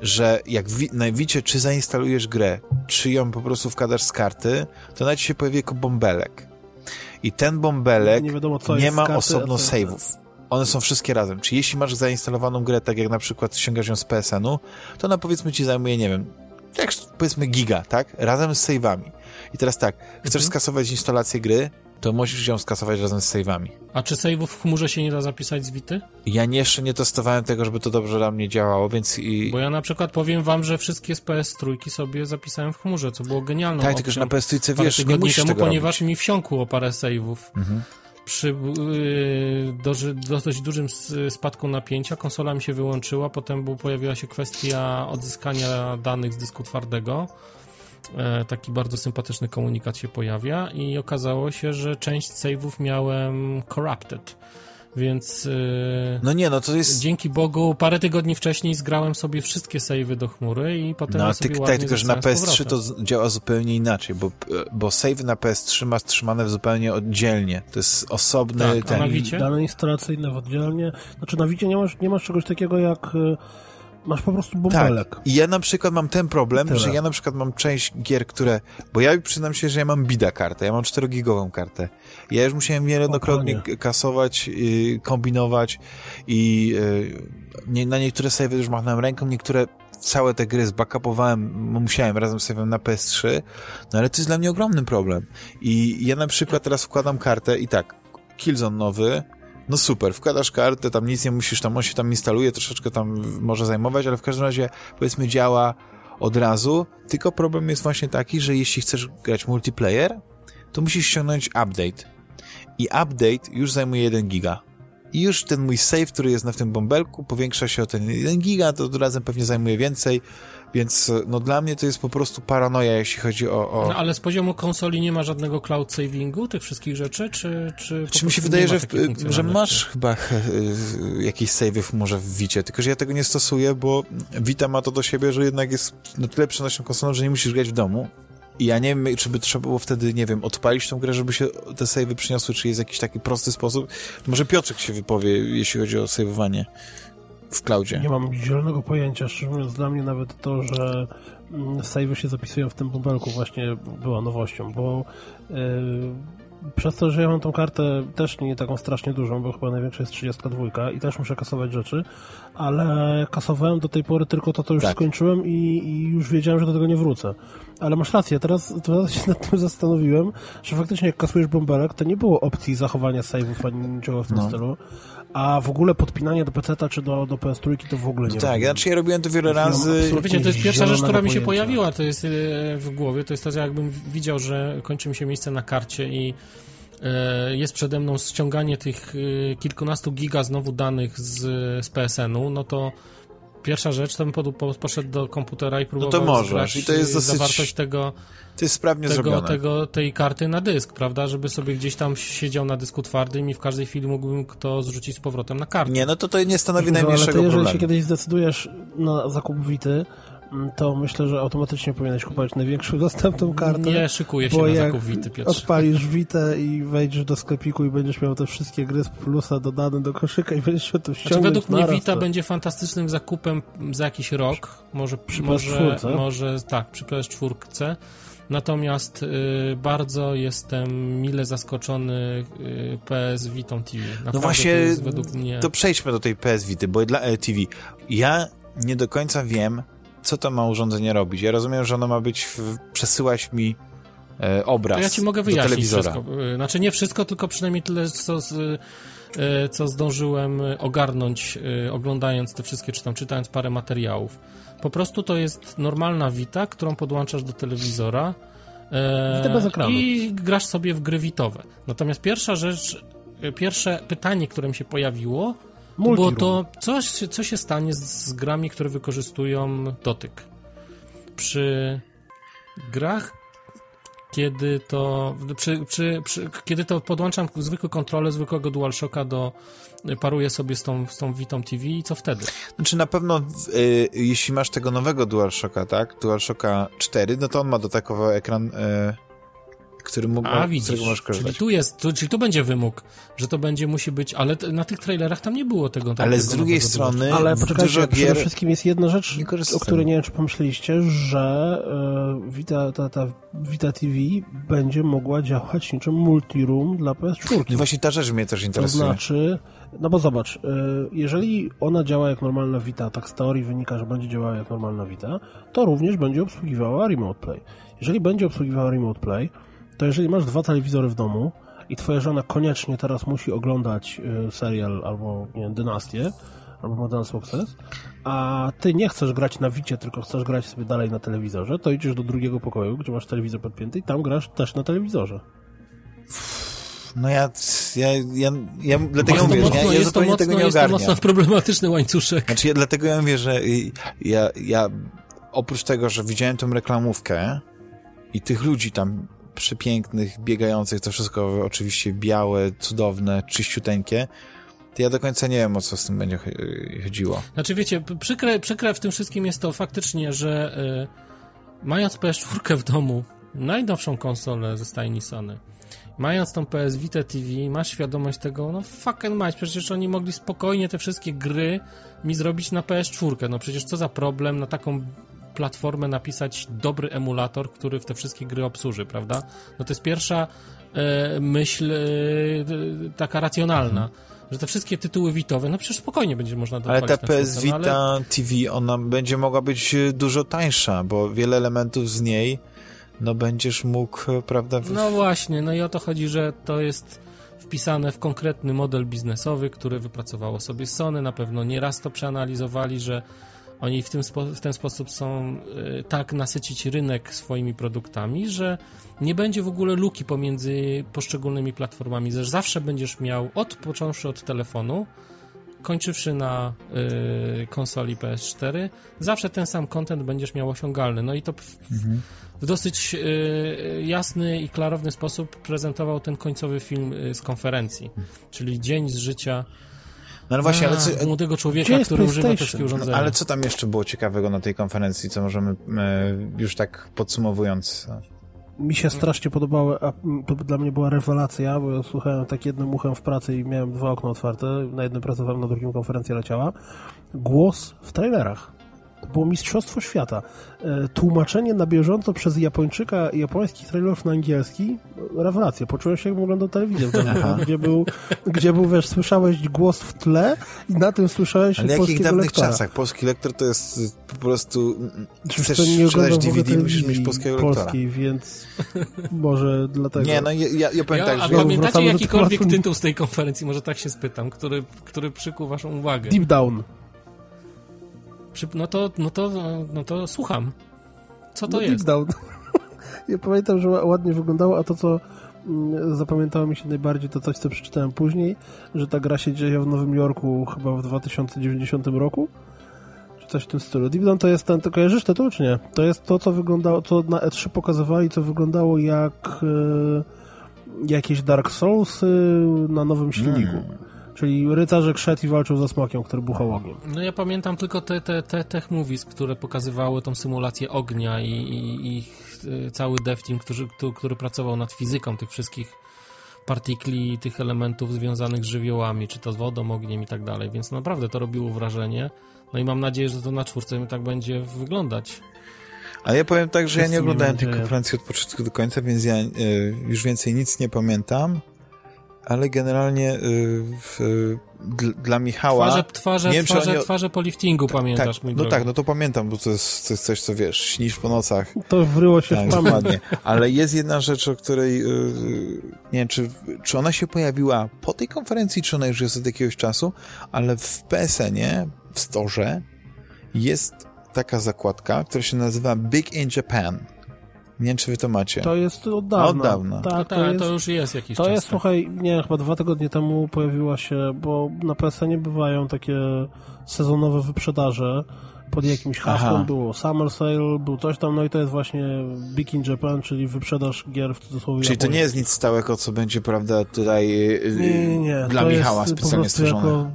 że jak wi, na Wicie, czy zainstalujesz grę, czy ją po prostu wkładasz z karty, to nawet się pojawi jako bąbelek. I ten bąbelek nie, wiadomo, nie ma karty, osobno save'ów one są wszystkie razem. Czy jeśli masz zainstalowaną grę, tak jak na przykład ściągasz ją z PSN-u, to ona powiedzmy ci zajmuje, nie wiem, jak powiedzmy giga, tak? Razem z save'ami. I teraz tak, chcesz mhm. skasować instalację gry, to musisz ją skasować razem z save'ami. A czy save'ów w chmurze się nie da zapisać z Wity? Ja jeszcze nie testowałem tego, żeby to dobrze dla mnie działało, więc i... Bo ja na przykład powiem wam, że wszystkie z PS3 sobie zapisałem w chmurze, co było genialne. Tak, tylko że na PS3 wiesz, nie musisz temu, tego ponieważ robić. mi wsiąkło parę save'ów. Mhm. Przy yy, do, dość dużym spadku napięcia konsola mi się wyłączyła, potem był, pojawiła się kwestia odzyskania danych z dysku twardego. E, taki bardzo sympatyczny komunikat się pojawia i okazało się, że część saveów miałem corrupted więc. Yy, no nie, no to jest. Dzięki Bogu, parę tygodni wcześniej zgrałem sobie wszystkie savey do chmury i potem. No, sobie tak, tylko że na PS3 to działa zupełnie inaczej, bo, bo save na PS3 masz trzymane zupełnie oddzielnie. To jest osobny. Tak, ten... a na Wicie? Dane instalacyjne w oddzielnie. Znaczy na Wicie nie masz, nie masz czegoś takiego jak y, Masz po prostu bąbelek. Tak. I ja na przykład mam ten problem, Tyle. że ja na przykład mam część gier, które... Bo ja przyznam się, że ja mam bida kartę, ja mam 4-gigową kartę. Ja już musiałem niejednokrotnie kasować, yy, kombinować i nie, na niektóre save już machnąłem ręką, niektóre całe te gry zbackupowałem, musiałem razem z na PS3, no ale to jest dla mnie ogromny problem. I ja na przykład teraz wkładam kartę i tak, Killzone nowy, no super, wkładasz kartę, tam nic nie musisz, tam on się tam instaluje, troszeczkę tam może zajmować, ale w każdym razie powiedzmy działa od razu, tylko problem jest właśnie taki, że jeśli chcesz grać multiplayer, to musisz ściągnąć update. I update już zajmuje 1 giga. I już ten mój save, który jest na tym bąbelku, powiększa się o ten 1 giga, to razem pewnie zajmuje więcej, więc no dla mnie to jest po prostu paranoja, jeśli chodzi o... o... No, ale z poziomu konsoli nie ma żadnego cloud savingu tych wszystkich rzeczy, czy... Czy, czy mi się wydaje, że, że masz chyba e, jakieś save'y może w Vicie, tylko że ja tego nie stosuję, bo Vita ma to do siebie, że jednak jest na tyle przenośną konsolą, że nie musisz grać w domu. I ja nie wiem, czy by trzeba było wtedy, nie wiem, odpalić tą grę, żeby się te save'y przyniosły, czy jest jakiś taki prosty sposób. Może Piotrek się wypowie, jeśli chodzi o save'owanie w cloudzie. Nie mam zielonego pojęcia, szczerze mówiąc dla mnie nawet to, że mm, save'y się zapisują w tym bąbelku właśnie była nowością, bo yy, przez to, że ja mam tą kartę też nie taką strasznie dużą, bo chyba największa jest 32 i też muszę kasować rzeczy, ale kasowałem do tej pory tylko to, co już tak. skończyłem i, i, już wiedziałem, że do tego nie wrócę. Ale masz rację, teraz, teraz się nad tym zastanowiłem, że faktycznie jak kasujesz bąbelek, to nie było opcji zachowania save'ów ani niczego w tym no. stylu, a w ogóle podpinanie do PC czy do, do PS3 to w ogóle nie Tak, robiłem. znaczy ja robiłem to wiele razy. Wiecie, to jest pierwsza rzecz, która mi się pojawiła, to jest e, w głowie, to jest to, że jakbym widział, że kończy mi się miejsce na karcie i e, jest przede mną ściąganie tych e, kilkunastu giga znowu danych z, z PSN-u, no to pierwsza rzecz, to bym poszedł do komputera i próbował no to możesz. I to jest dosyć... zawartość tego, to jest sprawnie tego, zrobione. Tego, tej karty na dysk, prawda? Żeby sobie gdzieś tam siedział na dysku twardym i w każdej chwili mógłbym to zrzucić z powrotem na kartę. Nie, no to to nie stanowi no, najmniejszego ale to jeżeli się kiedyś zdecydujesz na zakup Wity, to myślę, że automatycznie powinieneś kupować największą dostępną kartę. Nie szykuję się na zakup Wity, Piotrze. odpalisz Witę i wejdziesz do sklepiku i będziesz miał te wszystkie gry z plusa dodane do koszyka i będziesz się to ściągnąć znaczy, Według mnie Vita to... będzie fantastycznym zakupem za jakiś rok. Może, przy może, może tak, przy PS4. Natomiast y, bardzo jestem mile zaskoczony y, PS Vitą TV. Naprawdę no właśnie, to, według mnie... to przejdźmy do tej PS Vity, bo dla e, TV ja nie do końca wiem, co to ma urządzenie robić. Ja rozumiem, że ono ma być, w, przesyłać mi e, obraz to ja ci mogę wyjaśnić wszystko. Y, znaczy nie wszystko, tylko przynajmniej tyle, co, z, e, co zdążyłem ogarnąć, e, oglądając te wszystkie, czy tam czytając parę materiałów. Po prostu to jest normalna Vita, którą podłączasz do telewizora e, i grasz sobie w gry witowe. Natomiast pierwsza rzecz, e, pierwsze pytanie, które mi się pojawiło, było to, co, co się stanie z, z grami, które wykorzystują dotyk. Przy grach kiedy to, przy, przy, przy, kiedy to podłączam zwykły kontroler zwykłego DualShocka do, paruję sobie z tą, z tą Vitą TV i co wtedy? Znaczy na pewno y, jeśli masz tego nowego DualShocka, tak, DualShocka 4, no to on ma dodatkowy ekran y, który mógł, A, widzisz, którego możesz korzystać. Czyli tu jest, tu, czyli tu będzie wymóg, że to będzie, musi być, ale na tych trailerach tam nie było tego. Ale tego z drugiej strony, ale poczekajcie, gier... przede wszystkim jest jedna rzecz, o której nie wiem, czy pomyśleliście, że y, Vita, ta, ta Vita TV będzie mogła działać niczym multiroom dla PS4. No właśnie ta rzecz mnie też interesuje. To znaczy, no bo zobacz, y, jeżeli ona działa jak normalna Vita, tak z teorii wynika, że będzie działała jak normalna Vita, to również będzie obsługiwała Remote Play. Jeżeli będzie obsługiwała Remote Play, to jeżeli masz dwa telewizory w domu i twoja żona koniecznie teraz musi oglądać y, serial albo, nie wiem, Dynastię, albo Modern Success, a ty nie chcesz grać na wicie, tylko chcesz grać sobie dalej na telewizorze, to idziesz do drugiego pokoju, gdzie masz telewizor podpięty i tam grasz też na telewizorze. No ja, ja, ja, ja dlatego jest mówię, mocno, ja, ja jest to mocno, tego nie jest to mocno problematyczny łańcuszek. Znaczy, ja, dlatego ja mówię, że ja, ja oprócz tego, że widziałem tą reklamówkę i tych ludzi tam przepięknych, biegających, to wszystko oczywiście białe, cudowne, czyściuteńkie, ja do końca nie wiem, o co z tym będzie chodziło. Znaczy, wiecie, przykre, przykre w tym wszystkim jest to faktycznie, że y, mając PS4 w domu, najnowszą konsolę ze stajni Sony, mając tą PS Vita TV, masz świadomość tego, no fucking mać, przecież oni mogli spokojnie te wszystkie gry mi zrobić na PS4. No przecież co za problem na taką platformę napisać dobry emulator, który w te wszystkie gry obsłuży, prawda? No to jest pierwsza e, myśl e, taka racjonalna. Mhm. Że te wszystkie tytuły witowe, no przecież spokojnie będzie można Ale ta PS Vita no, ale... TV, ona będzie mogła być e, dużo tańsza, bo wiele elementów z niej no będziesz mógł, e, prawda? No właśnie, no i o to chodzi, że to jest wpisane w konkretny model biznesowy, który wypracowało sobie Sony, na pewno nieraz to przeanalizowali, że oni w, tym w ten sposób są y, tak nasycić rynek swoimi produktami, że nie będzie w ogóle luki pomiędzy poszczególnymi platformami, że zawsze będziesz miał, od począwszy od telefonu, kończywszy na y, konsoli PS4, zawsze ten sam content będziesz miał osiągalny. No i to w, mhm. w dosyć y, jasny i klarowny sposób prezentował ten końcowy film y, z konferencji, czyli dzień z życia no ale właśnie, A, ale co, młodego człowieka, który używa wszystkie urządzenia. No, ale co tam jeszcze było ciekawego na tej konferencji, co możemy e, już tak podsumowując? Mi się strasznie podobały, a to dla mnie była rewelacja, bo ja słuchałem tak jednym uchem w pracy i miałem dwa okna otwarte, na jednym pracowałem, na drugim konferencja leciała. Głos w trailerach. To było Mistrzostwo Świata. E, tłumaczenie na bieżąco przez Japończyka japońskich trailerów na angielski, rewelacja. Poczułem się, jak oglądał telewizję, gdzie był, gdzie był, wiesz, słyszałeś głos w tle i na tym słyszałeś Ale polskiego jakich dawnych lektora. czasach? Polski lektor to jest po prostu... Chcesz nie sprzedać DVD, musisz mieć polskiego polskiej, lektora. więc może dlatego... Nie, no ja, ja powiem ja, tak, że... A pamiętacie jakikolwiek tytuł z tej konferencji, może tak się spytam, który, który przykuł waszą uwagę? Deep Down. No to, no to, no to słucham. Co to no, jest? Down. ja pamiętam, że ładnie wyglądało, a to, co mm, zapamiętało mi się najbardziej, to coś, co przeczytałem później, że ta gra się dzieje w Nowym Jorku chyba w 2090 roku, czy coś w tym stylu. Deep Down to jest ten, to kojarzysz tytuł, czy nie? To jest to, co wyglądało, co na E3 pokazywali, co wyglądało jak e, jakieś Dark Soulsy na nowym silniku. Czyli rycerze krzet i walczył ze smokiem, który buchał ogniem. No ja pamiętam tylko te, te, te tech movies, które pokazywały tą symulację ognia i, i, i y, cały dev team, który, który pracował nad fizyką tych wszystkich partikli, tych elementów związanych z żywiołami, czy to z wodą, ogniem i tak dalej, więc naprawdę to robiło wrażenie. No i mam nadzieję, że to na czwórce tak będzie wyglądać. Ale ja powiem tak, że ja nie oglądałem tej konferencji od początku do końca, więc ja y, już więcej nic nie pamiętam generalnie y, w, dla Michała... Twarze, twarze, wiem, twarze, oni... twarze po liftingu, pamiętasz, tak, mój No drogi. tak, no to pamiętam, bo to jest, to jest coś, co wiesz, śnisz po nocach. To wryło się tak, w dokładnie. Ale jest jedna rzecz, o której yy, nie wiem, czy, czy ona się pojawiła po tej konferencji, czy ona już jest od jakiegoś czasu, ale w PSN-ie, w storze jest taka zakładka, która się nazywa Big in Japan. Nie wiem, czy wy to macie. To jest od dawna. Od dawna. Tak, to, to, jest, to już jest jakiś to czas. To jest, słuchaj, nie chyba dwa tygodnie temu pojawiła się, bo na PSN bywają takie sezonowe wyprzedaże pod jakimś hasłem. Aha. Było Summer Sale, był coś tam, no i to jest właśnie Big in Japan, czyli wyprzedaż gier w cudzysłowie Czyli to nie jest nic stałego, co będzie, prawda, tutaj nie, nie, nie. dla to Michała specjalnie stworzone. Jako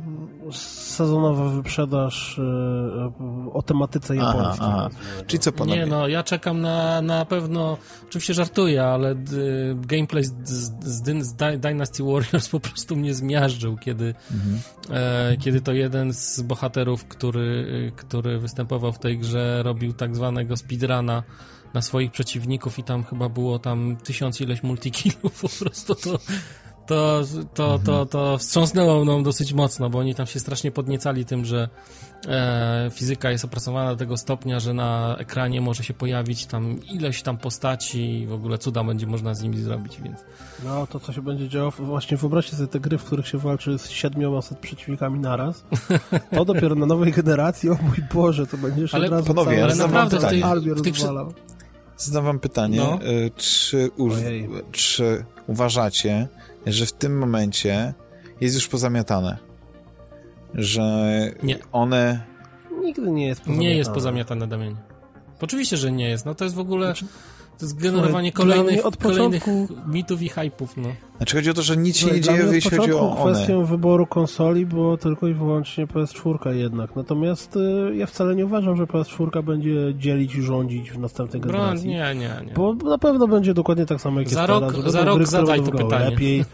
sezonowa wyprzedaż yy, o tematyce japońskiej. Aha, aha. Czyli co panowie? Nie no, ja czekam na, na pewno, oczywiście żartuję, ale y, gameplay z, z, z, Dynasty Warriors po prostu mnie zmiażdżył, kiedy, mhm. e, kiedy to jeden z bohaterów, który, który występował w tej grze, robił tak zwanego speedruna na swoich przeciwników i tam chyba było tam tysiąc ileś multikillów, po prostu to to, to, to, to wstrząsnęło mną dosyć mocno, bo oni tam się strasznie podniecali tym, że e, fizyka jest opracowana do tego stopnia, że na ekranie może się pojawić tam ileś tam postaci i w ogóle cuda będzie można z nimi zrobić, więc... No, to co się będzie działo, właśnie wyobraźcie sobie te gry, w których się walczy z siedmioma przeciwnikami naraz, to dopiero na nowej generacji, o mój Boże, to będzie jeszcze ale, od razu panowie, ale naprawdę w tej, w tych, zadam wam pytanie, no. czy, czy uważacie, że w tym momencie jest już pozamiatane? Że nie. one... Nigdy nie jest pozamiatane. Nie jest pozamiatane, Damian. Oczywiście, że nie jest. No to jest w ogóle... Znaczy, to jest generowanie kolejnych, od początku... kolejnych mitów i hypów, no. Znaczy chodzi o to, że nic się nie dzieje, jeśli chodzi o one. kwestią wyboru konsoli było tylko i wyłącznie PS4 jednak. Natomiast y, ja wcale nie uważam, że PS4 będzie dzielić i rządzić w następnej Bro, generacji. Nie, nie, nie. Bo na pewno będzie dokładnie tak samo jak za jest rok, teraz. Za rok zadaj to pytanie. Lepiej.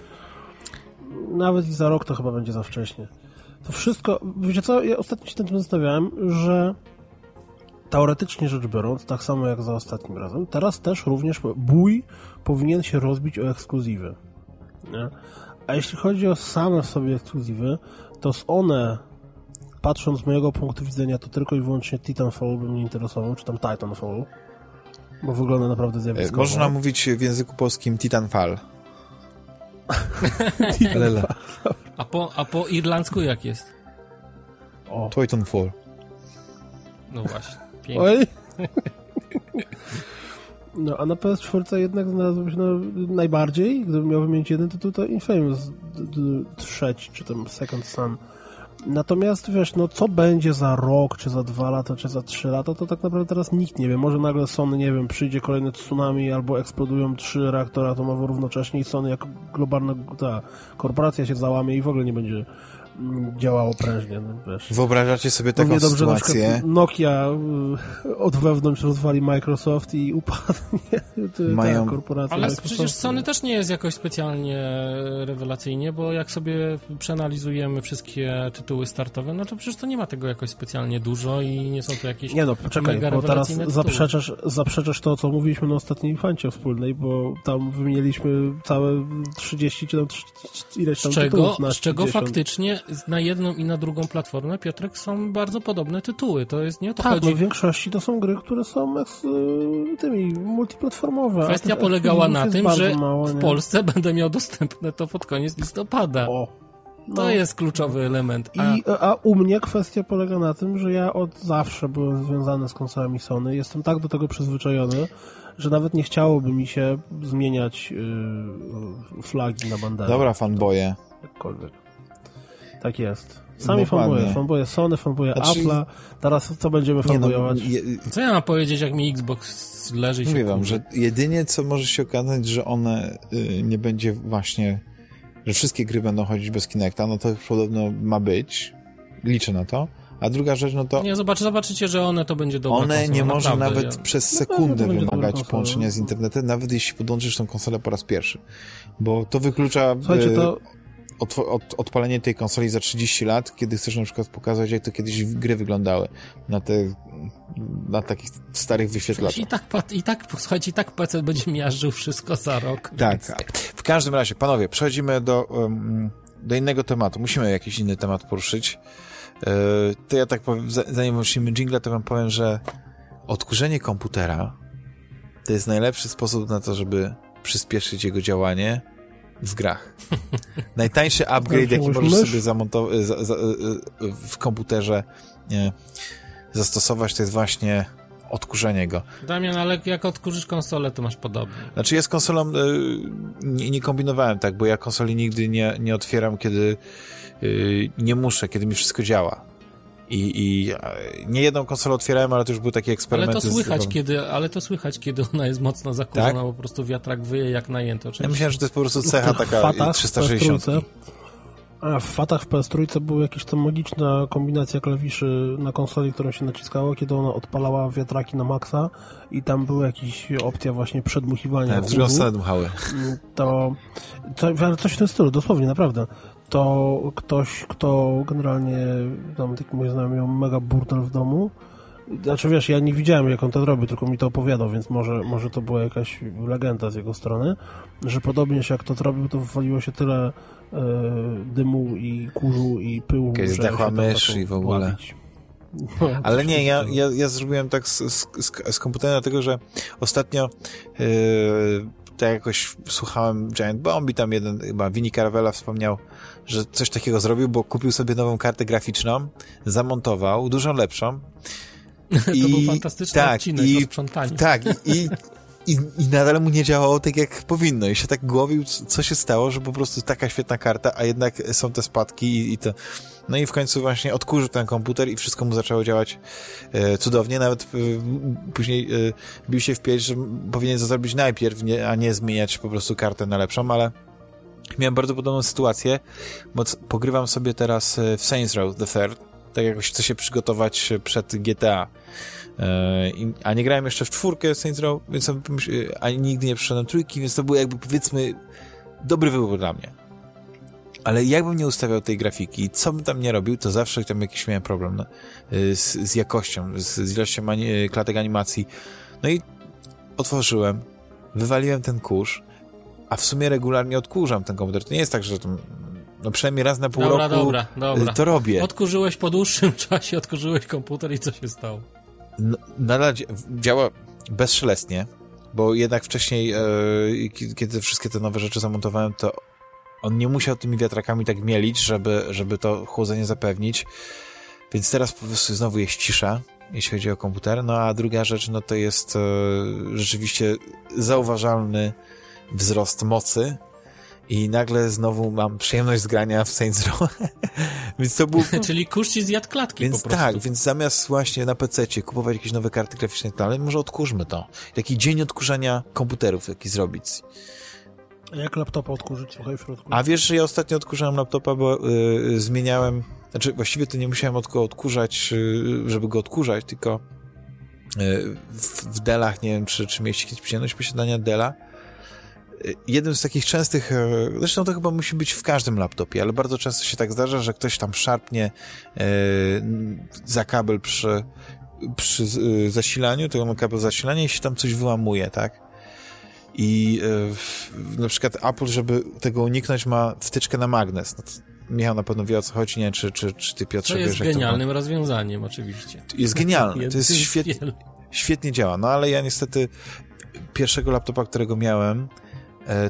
Nawet i za rok to chyba będzie za wcześnie. To wszystko, wiecie co, ja ostatnio się tym zastanawiałem, że teoretycznie rzecz biorąc, tak samo jak za ostatnim razem, teraz też również bój powinien się rozbić o ekskluzywy. Nie? A jeśli chodzi o same w sobie ekskluzywy, to z one, patrząc z mojego punktu widzenia, to tylko i wyłącznie Titanfall by mnie interesował, czy tam Titanfall, bo wygląda naprawdę zjawiskowo. Można mówić w języku polskim Titanfall. Titanfall. A po, a po irlandzku jak jest? O. Titanfall. No właśnie. Pięknie. Oj. No, a na PS4 jednak znalazłby się no, najbardziej, gdybym miał wymienić jeden tytuł, to Infamous trzeci, czy tam Second Son. Natomiast wiesz, no co będzie za rok, czy za dwa lata, czy za trzy lata, to tak naprawdę teraz nikt nie wie. Może nagle Sony, nie wiem, przyjdzie kolejne tsunami albo eksplodują trzy reaktory atomowe równocześnie i Sony jako globalna ta korporacja się załamie i w ogóle nie będzie działało prężnie. No, wiesz. Wyobrażacie sobie taką dobrze, sytuację? Nokia y, od wewnątrz rozwali Microsoft i upadnie Mają... ta korporacja. Ale Microsoft. przecież Sony też nie jest jakoś specjalnie rewelacyjnie, bo jak sobie przeanalizujemy wszystkie tytuły startowe, no to przecież to nie ma tego jakoś specjalnie dużo i nie są to jakieś Nie no, poczekaj, bo teraz zaprzeczasz, zaprzeczasz to, co mówiliśmy na ostatniej fancie wspólnej, bo tam wymieniliśmy całe 30 czy tam 30, ileś tam z czego, z czego faktycznie na jedną i na drugą platformę, Piotrek, są bardzo podobne tytuły. To jest nie o to tak, chodzi. No w większości to są gry, które są eks, y, tymi multiplatformowe. Kwestia polegała na tym, że mało, w Polsce będę miał dostępne to pod koniec listopada. O. No. To jest kluczowy element. A... I, a u mnie kwestia polega na tym, że ja od zawsze byłem związany z konsolami Sony. Jestem tak do tego przyzwyczajony, że nawet nie chciałoby mi się zmieniać yy, flagi na banderę. Dobra, fanboje. Jakkolwiek. Tak jest. Sami fanboje, fanboje Sony, fanboje znaczy... Apple'a. Teraz co będziemy fanbojować? No, je... Co ja mam powiedzieć, jak mi Xbox leży i Mówię wam, że jedynie co może się okazać, że one y, nie będzie właśnie, że wszystkie gry będą chodzić bez Kinecta, no to podobno ma być. Liczę na to. A druga rzecz, no to... Nie, zobacz, zobaczycie, że one to będzie dobra One konsola, nie może naprawdę, nawet ja... przez sekundę no, wymagać połączenia z internetem, nawet jeśli podłączysz tą konsolę po raz pierwszy. Bo to wyklucza... Słuchajcie, to od, od, odpalenie tej konsoli za 30 lat, kiedy chcesz na przykład pokazać, jak to kiedyś gry wyglądały na te na takich starych wyświetlaczach. I tak, i tak, słuchajcie, i tak PC będzie miażdżył wszystko za rok. Tak. Więc... W każdym razie, panowie, przechodzimy do, um, do innego tematu. Musimy jakiś inny temat poruszyć. Yy, to ja tak powiem, zanim wrócimy jingle, to wam powiem, że odkurzenie komputera to jest najlepszy sposób na to, żeby przyspieszyć jego działanie w grach. Najtańszy upgrade, jaki możesz sobie zamontować za, za, w komputerze nie, zastosować, to jest właśnie odkurzenie go. Damian, ale jak odkurzysz konsolę, to masz podobnie. Znaczy ja z konsolą y, nie, nie, kombinowałem tak, bo ja konsoli nigdy nie, nie otwieram, kiedy y, nie muszę, kiedy mi wszystko działa. I, I nie jedną konsolę otwierałem, ale to już był taki eksperyment. Ale to słychać, z... kiedy, ale to słychać, kiedy ona jest mocno zakurzona, tak? po prostu wiatrak wyje jak. Oczywiście. Ja myślałem, że to jest po prostu cecha taka 360. A w Fatach w PS3 była jakaś tam magiczna kombinacja klawiszy na konsoli, którą się naciskało, kiedy ona odpalała wiatraki na maksa i tam była jakaś opcja właśnie przedmuchiwania. Tak, stronę dmuchały. To, to, coś w tym stylu, dosłownie, naprawdę to ktoś, kto generalnie, tam taki mój znajomy miał mega burdel w domu, znaczy wiesz, ja nie widziałem jak on to robi, tylko mi to opowiadał, więc może, może to była jakaś legenda z jego strony, że podobnie jak to robił, to wywaliło się tyle e, dymu i kurzu i pyłu, Jakaś że zdechła mysz i w ogóle. No, Ale nie, ja, ja, ja zrobiłem tak z, z, z komputerem, dlatego że ostatnio yy, tak jakoś słuchałem Giant Bomb i tam jeden, chyba Vini Caravella wspomniał, że coś takiego zrobił, bo kupił sobie nową kartę graficzną, zamontował, dużo lepszą. I, to był fantastyczny tak, odcinek i, o sprzątaniu. Tak, i, i, I nadal mu nie działało tak, jak powinno. I się tak głowił, co się stało, że po prostu taka świetna karta, a jednak są te spadki i, i to... No i w końcu właśnie odkurzył ten komputer i wszystko mu zaczęło działać e, cudownie. Nawet e, później e, bił się w pieś, że powinien to zrobić najpierw, nie, a nie zmieniać po prostu kartę na lepszą, ale miałem bardzo podobną sytuację, bo pogrywam sobie teraz e, w Saints Row the Third, tak jakoś chcę się przygotować przed GTA. E, a nie grałem jeszcze w czwórkę Saints Row, więc ani nigdy nie przeszedłem trójki, więc to był jakby powiedzmy dobry wybór dla mnie. Ale jakbym nie ustawiał tej grafiki, co bym tam nie robił, to zawsze tam jakiś miałem problem no, z, z, jakością, z, z ilością ani, klatek animacji. No i otworzyłem, wywaliłem ten kurz, a w sumie regularnie odkurzam ten komputer. To nie jest tak, że tam no przynajmniej raz na pół dobra, roku dobra, dobra. to robię. Odkurzyłeś po dłuższym czasie, odkurzyłeś komputer i co się stało? nadal działa bezszelestnie, bo jednak wcześniej, e, kiedy wszystkie te nowe rzeczy zamontowałem, to on nie musiał tymi wiatrakami tak mielić, żeby, żeby to chłodzenie zapewnić. Więc teraz po prostu znowu jest cisza, jeśli chodzi o komputer. No a druga rzecz, no to jest e, rzeczywiście zauważalny wzrost mocy i nagle znowu mam przyjemność zgrania w Saints Row. więc to był... Czyli kurz ci zjadł klatki więc po prostu. Tak, więc zamiast właśnie na PC kupować jakieś nowe karty graficzne i tak dalej, może odkurzmy to. Taki dzień odkurzania komputerów jaki zrobić. A jak laptopa odkurzyć? Słuchaj, w środku. A wiesz, że ja ostatnio odkurzałem laptopa, bo yy, zmieniałem, znaczy właściwie to nie musiałem od go odkurzać, yy, żeby go odkurzać, tylko yy, w, w Delach, nie wiem, czy, czy mieliście kiedyś przyjemność posiadania Dela, jednym z takich częstych, e, zresztą to chyba musi być w każdym laptopie, ale bardzo często się tak zdarza, że ktoś tam szarpnie e, za kabel przy, przy e, zasilaniu, to ma kabel zasilania i się tam coś wyłamuje, tak? I na przykład Apple, żeby tego uniknąć, ma wtyczkę na magnes. No Michał na pewno wie o co chodzi, nie czy, czy, czy ty Piotrze To jest wiesz, genialnym rozwiązaniem oczywiście. Jest genialne, to jest świetnie, świetnie działa, no ale ja niestety pierwszego laptopa, którego miałem,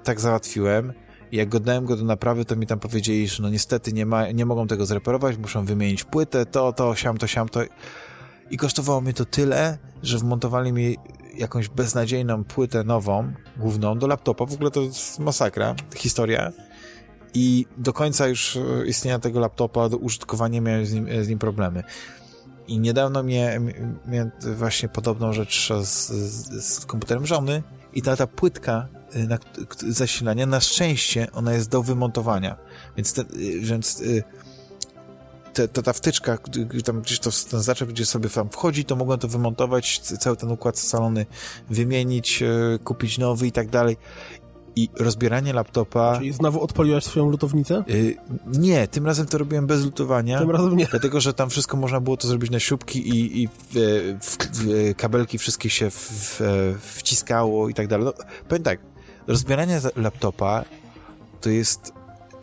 tak załatwiłem. I jak go dałem go do naprawy, to mi tam powiedzieli, że no niestety nie, ma, nie mogą tego zreparować, muszą wymienić płytę, to, to, siam, to, siam, to. I kosztowało mi to tyle, że wmontowali mi jakąś beznadziejną płytę nową, główną, do laptopa. W ogóle to jest masakra, historia. I do końca już istnienia tego laptopa, do użytkowania miałem z nim, z nim problemy. I niedawno miałem, miałem właśnie podobną rzecz z, z, z komputerem żony i ta, ta płytka na, zasilania, na szczęście ona jest do wymontowania. Więc, te, y, więc y, te, ta, wtyczka, tam gdzieś to ten zaczep, gdzie sobie tam wchodzi, to mogłem to wymontować, cały ten układ scalony wymienić, kupić nowy i tak dalej i rozbieranie laptopa... Czyli znowu odpaliłeś swoją lutownicę? Nie, tym razem to robiłem bez lutowania. Tym razem nie. Dlatego, że tam wszystko można było to zrobić na śrubki i, i w, w, w, kabelki wszystkie się wciskało i tak dalej. No, powiem tak, rozbieranie laptopa to jest,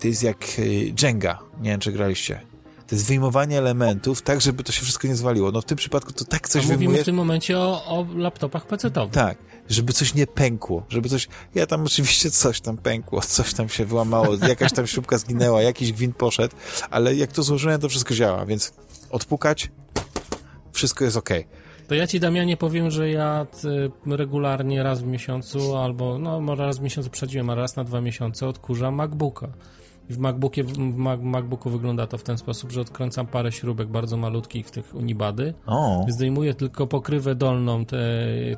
to jest jak e, Jenga. Nie wiem, czy graliście. To jest wyjmowanie elementów tak, żeby to się wszystko nie zwaliło. No w tym przypadku to tak coś A mówimy wyjmuje... w tym momencie o, o laptopach PC-owych. Tak, żeby coś nie pękło, żeby coś... Ja tam oczywiście coś tam pękło, coś tam się wyłamało, jakaś tam śrubka zginęła, jakiś gwint poszedł, ale jak to złożyłem, to wszystko działa, więc odpukać, wszystko jest ok. To ja ci, Damianie, powiem, że ja y, regularnie raz w miesiącu, albo no może raz w miesiącu przedziłem, a raz na dwa miesiące odkurzam MacBooka. W, MacBookie, w MacBooku wygląda to w ten sposób, że odkręcam parę śrubek bardzo malutkich w tych unibady, o. zdejmuję tylko pokrywę dolną te,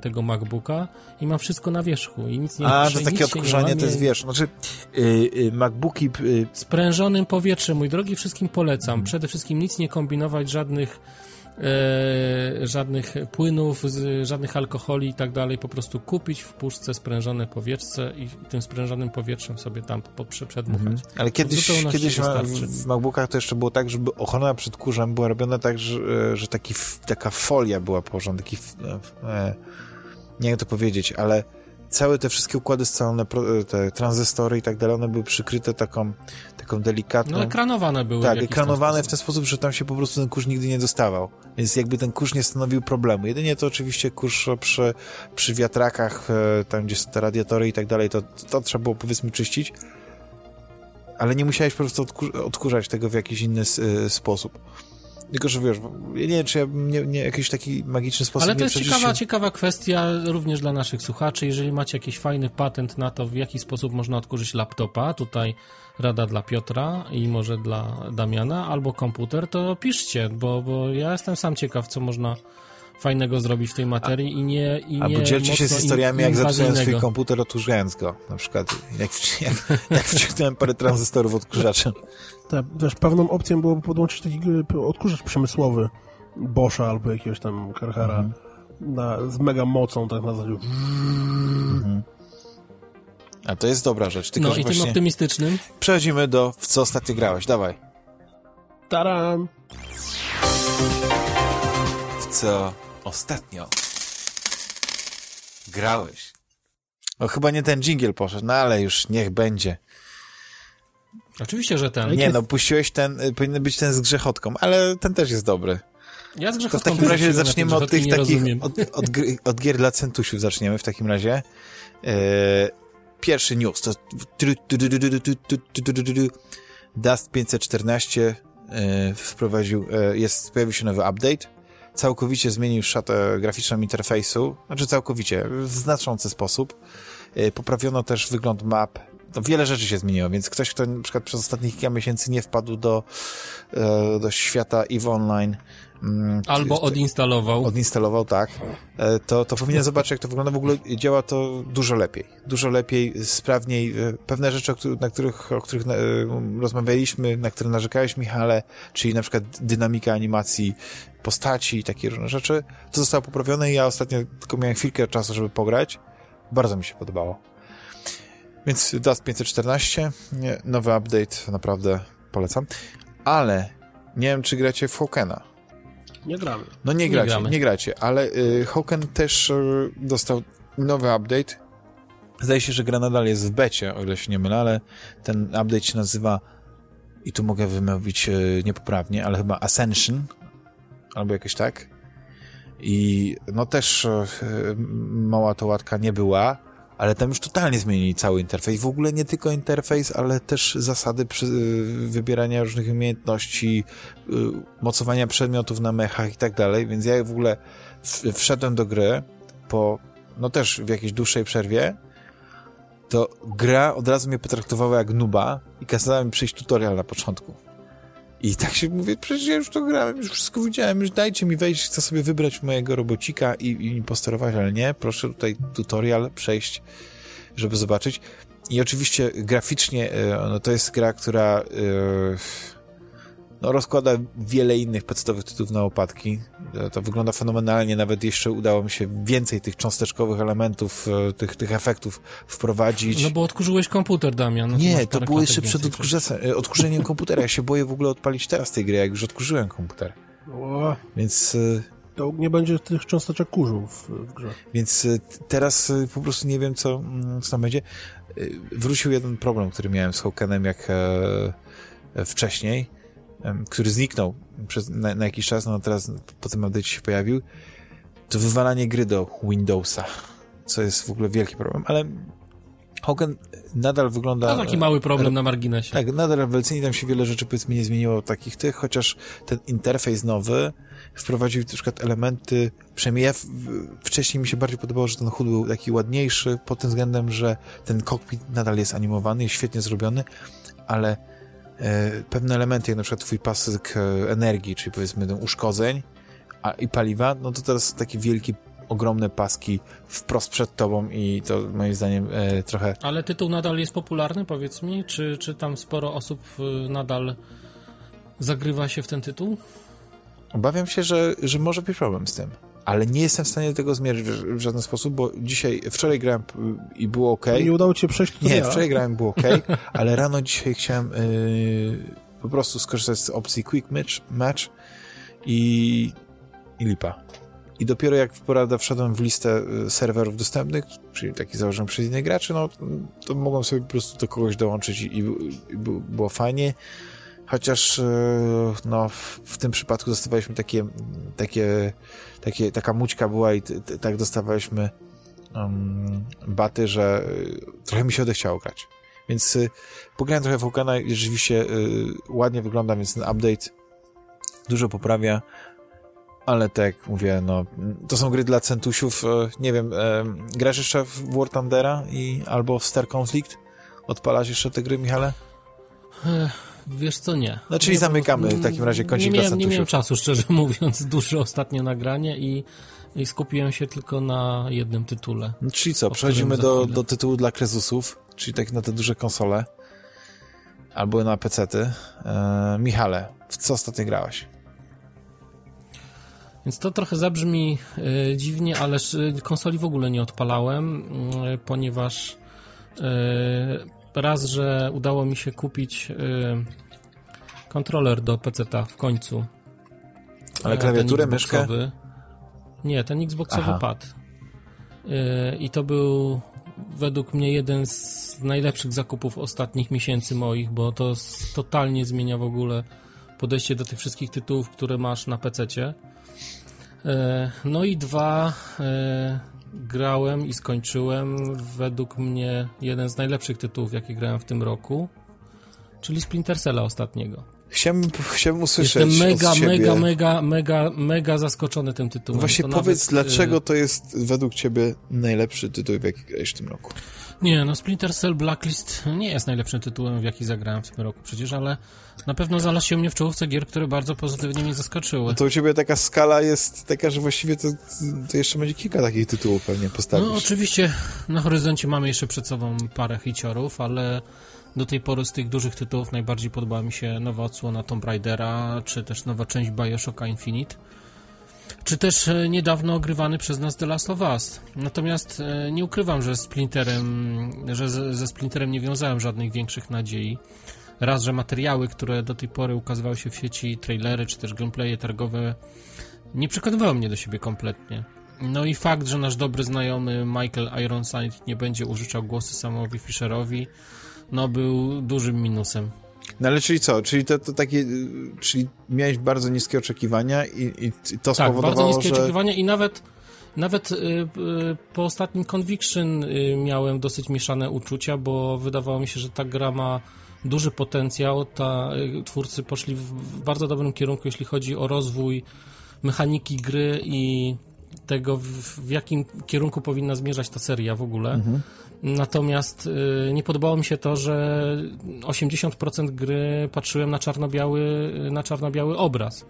tego MacBooka i mam wszystko na wierzchu i nic nie A, to takie odkurzanie to jest, wiesz, znaczy yy, yy, MacBooki... Yy... Sprężonym powietrzem, mój drogi, wszystkim polecam. Przede wszystkim nic nie kombinować, żadnych e, żadnych płynów, z, żadnych alkoholi i tak dalej, po prostu kupić w puszce sprężone powietrze i, tym sprężonym powietrzem sobie tam przedmuchać. Mhm. Ale kiedyś, kiedyś w MacBookach to jeszcze było tak, żeby ochrona przed kurzem była robiona tak, że, że taki, taka folia była położona, taki e, nie wiem to powiedzieć, ale całe te wszystkie układy scalone, te tranzystory i tak dalej, one były przykryte taką, taką delikatną... No ekranowane były. Tak, ekranowane w ten sposób, że tam się po prostu ten kurz nigdy nie dostawał. Więc jakby ten kurz nie stanowił problemu. Jedynie to oczywiście kurz przy, przy wiatrakach, e, tam gdzie są te radiatory i tak dalej, to, to trzeba było powiedzmy czyścić. Ale nie musiałeś po prostu odkurzać tego w jakiś inny sposób. Tylko, że wiesz, ja nie wiem, czy ja nie, nie jakiś taki magiczny sposób Ale to jest ciekawa, się... ciekawa kwestia również dla naszych słuchaczy. Jeżeli macie jakiś fajny patent na to, w jaki sposób można odkurzyć laptopa, tutaj rada dla Piotra i może dla Damiana, albo komputer, to piszcie, bo, bo ja jestem sam ciekaw, co można fajnego zrobić w tej materii i nie i Albo nie dzielcie się z historiami, jak zepsułem swój komputer odkurzając go. Na przykład, jak, jak, jak wciągnąłem parę tranzystorów odkurzaczem. Tak, też pewną opcją byłoby podłączyć taki e, odkurzacz przemysłowy Boscha albo jakiegoś tam Karchara mhm. na, z mega mocą, tak na zasadzie. Mhm. A to jest dobra rzecz. Tylko, no i tym optymistycznym. Przechodzimy do w co ostatnio grałeś. Dawaj. Taram! W co ostatnio grałeś? No chyba nie ten jingle poszedł, no ale już niech będzie. Oczywiście, że ten. Nie, no puściłeś ten, y, powinien być ten z grzechotką, ale ten też jest dobry. Ja z grzechotką To w takim razie zaczniemy od tych takich, od, od, od, gier dla centusiów zaczniemy w takim razie. pierwszy news to Dust 514 wprowadził, jest, pojawił się nowy update, całkowicie zmienił szatę graficzną interfejsu, znaczy całkowicie, w znaczący sposób. Poprawiono też wygląd map, no wiele rzeczy się zmieniło, więc ktoś, kto na przykład przez ostatnich kilka miesięcy nie wpadł do, e, do świata EVE Online, mm, Albo odinstalował. Odinstalował, tak. E, to, to powinien zobaczyć, jak to wygląda. W ogóle działa to dużo lepiej. Dużo lepiej, sprawniej. E, pewne rzeczy, na których, o których rozmawialiśmy, na które narzekałeś, Michale, czyli na przykład dynamika animacji postaci i takie różne rzeczy, to zostało poprawione i ja ostatnio tylko miałem chwilkę czasu, żeby pograć. Bardzo mi się podobało. Więc Dust 514, nie, nowy update, naprawdę polecam. Ale nie wiem, czy gracie w Hawkena. Nie gramy. No nie gracie, nie, nie gracie, ale y, Hawken też y, dostał nowy update. Zdaje się, że gra nadal jest w becie, o ile się nie mylę, ale ten update się nazywa i tu mogę wymówić y, niepoprawnie, ale chyba Ascension albo jakoś tak. I no też y, mała to łatka nie była, ale tam już totalnie zmienili cały interfejs. W ogóle nie tylko interfejs, ale też zasady przy, y, wybierania różnych umiejętności, y, mocowania przedmiotów na mechach i tak dalej, więc ja w ogóle wszedłem do gry po, no też w jakiejś dłuższej przerwie, to gra od razu mnie potraktowała jak nuba i kazała mi przyjść tutorial na początku. I tak się mówię, przecież ja już to grałem, już wszystko widziałem, już dajcie mi wejść, chcę sobie wybrać mojego robocika i, i posterować, ale nie, proszę tutaj tutorial przejść, żeby zobaczyć. I oczywiście graficznie e, no to jest gra, która yy, no, rozkłada wiele innych podstawowych tytułów na opadki. E, to wygląda fenomenalnie, nawet jeszcze udało mi się więcej tych cząsteczkowych elementów, e, tych, tych efektów wprowadzić. No bo odkurzyłeś komputer, Damian. No Nie, to było jeszcze przed e, odkurzeniem komputera. Ja się boję w ogóle odpalić teraz tej gry, jak już odkurzyłem komputer. O, Więc... To nie będzie tych cząsteczek kurzu w, w grze. Więc teraz po prostu nie wiem, co, mm, co tam będzie. Wrócił jeden problem, który miałem z Hawkenem, jak wcześniej który zniknął przez, na, na, jakiś czas, no teraz po tym update się pojawił, to wywalanie gry do Windowsa, co jest w ogóle wielki problem, ale Hogan nadal wygląda... To taki mały problem na marginesie. Tak, nadal rewelacyjnie, tam się wiele rzeczy powiedzmy nie zmieniło takich tych, chociaż ten interfejs nowy wprowadził na przykład elementy, przynajmniej ja w, wcześniej mi się bardziej podobało, że ten HUD był taki ładniejszy pod tym względem, że ten kokpit nadal jest animowany, jest świetnie zrobiony, ale E, pewne elementy, jak na przykład twój pasek e, energii, czyli powiedzmy uszkodzeń a, i paliwa, no to teraz takie wielkie, ogromne paski wprost przed tobą i to moim zdaniem e, trochę... Ale tytuł nadal jest popularny, powiedz mi? Czy, czy tam sporo osób e, nadal zagrywa się w ten tytuł? Obawiam się, że, że może być problem z tym ale nie jestem w stanie tego zmierzyć w, żaden sposób, bo dzisiaj, wczoraj grałem i było ok. Nie udało ci się przejść Nie, wczoraj grałem było ok, ale rano dzisiaj chciałem yy, po prostu skorzystać z opcji Quick Match, match i, i lipa. I dopiero jak prawda wszedłem w listę y, serwerów dostępnych, czyli taki założony przez innych graczy, no to mogłem sobie po prostu do kogoś dołączyć i, i, i było fajnie. Chociaż y, no, w tym przypadku dostawaliśmy takie, takie takie, taka mućka była i tak dostawaliśmy um, baty, że y, trochę mi się odechciało grać. Więc y, pograłem trochę Vulcana i rzeczywiście y, ładnie wygląda, więc ten update dużo poprawia, ale tak mówię, no, to są gry dla centusiów, e, nie wiem, e, grasz jeszcze w War Thundera i albo w Star Conflict? Odpalasz jeszcze te gry, Michale? Wiesz co, nie. No czyli nie, zamykamy w takim razie kącik nie miałem, nie miałem czasu, szczerze mówiąc, duże ostatnie nagranie i, i skupiłem się tylko na jednym tytule. No, czyli co, przechodzimy do, do tytułu dla Krezusów, czyli tak na te duże konsole albo na PC-ty. E, Michale, w co ostatnio grałeś? Więc to trochę zabrzmi e, dziwnie, ale konsoli w ogóle nie odpalałem, e, ponieważ e, raz, że udało mi się kupić e, kontroler do PC-ta w końcu. Ale e, klawiaturę, myszkę? Nie, ten Xboxowy Aha. pad. I to był według mnie jeden z najlepszych zakupów ostatnich miesięcy moich, bo to totalnie zmienia w ogóle podejście do tych wszystkich tytułów, które masz na PC-cie. E, no i dwa, e, grałem i skończyłem według mnie jeden z najlepszych tytułów, jakie grałem w tym roku, czyli Splinter Cella ostatniego. Chciałbym, chciałbym usłyszeć Jestem mega, mega, mega, mega, mega zaskoczony tym tytułem. Właśnie to powiedz, nawet, dlaczego to jest według ciebie najlepszy tytuł, w jaki grałeś w tym roku? Nie, no Splinter Cell Blacklist nie jest najlepszym tytułem, w jaki zagrałem w tym roku przecież, ale na pewno znalazł się mnie w czołówce gier, które bardzo pozytywnie mnie zaskoczyły. No to u ciebie taka skala jest taka, że właściwie to, to jeszcze będzie kilka takich tytułów pewnie postawić. No oczywiście na horyzoncie mamy jeszcze przed sobą parę hiciorów, ale do tej pory z tych dużych tytułów najbardziej podobała mi się nowa odsłona Tomb Raidera, czy też nowa część Bioshocka Infinite czy też e, niedawno ogrywany przez nas The Last of Us. Natomiast e, nie ukrywam, że Splinterem, że ze Splinterem nie wiązałem żadnych większych nadziei. Raz, że materiały, które do tej pory ukazywały się w sieci, trailery czy też gameplaye targowe, nie przekonywały mnie do siebie kompletnie. No i fakt, że nasz dobry znajomy Michael Ironside nie będzie użyczał głosy Samowi Fisherowi, no był dużym minusem. No ale czyli co? Czyli to, to takie, czyli miałeś bardzo niskie oczekiwania i, i to tak, spowodowało, bardzo niskie że... oczekiwania i nawet nawet y, y, po ostatnim Conviction y, miałem dosyć mieszane uczucia, bo wydawało mi się, że ta gra ma duży potencjał. Ta, twórcy poszli w, bardzo dobrym kierunku, jeśli chodzi o rozwój mechaniki gry i tego, w, w jakim kierunku powinna zmierzać ta seria w ogóle. Mhm. Natomiast y, nie podobało mi się to, że 80% gry patrzyłem na czarno-biały, na czarno-biały obraz.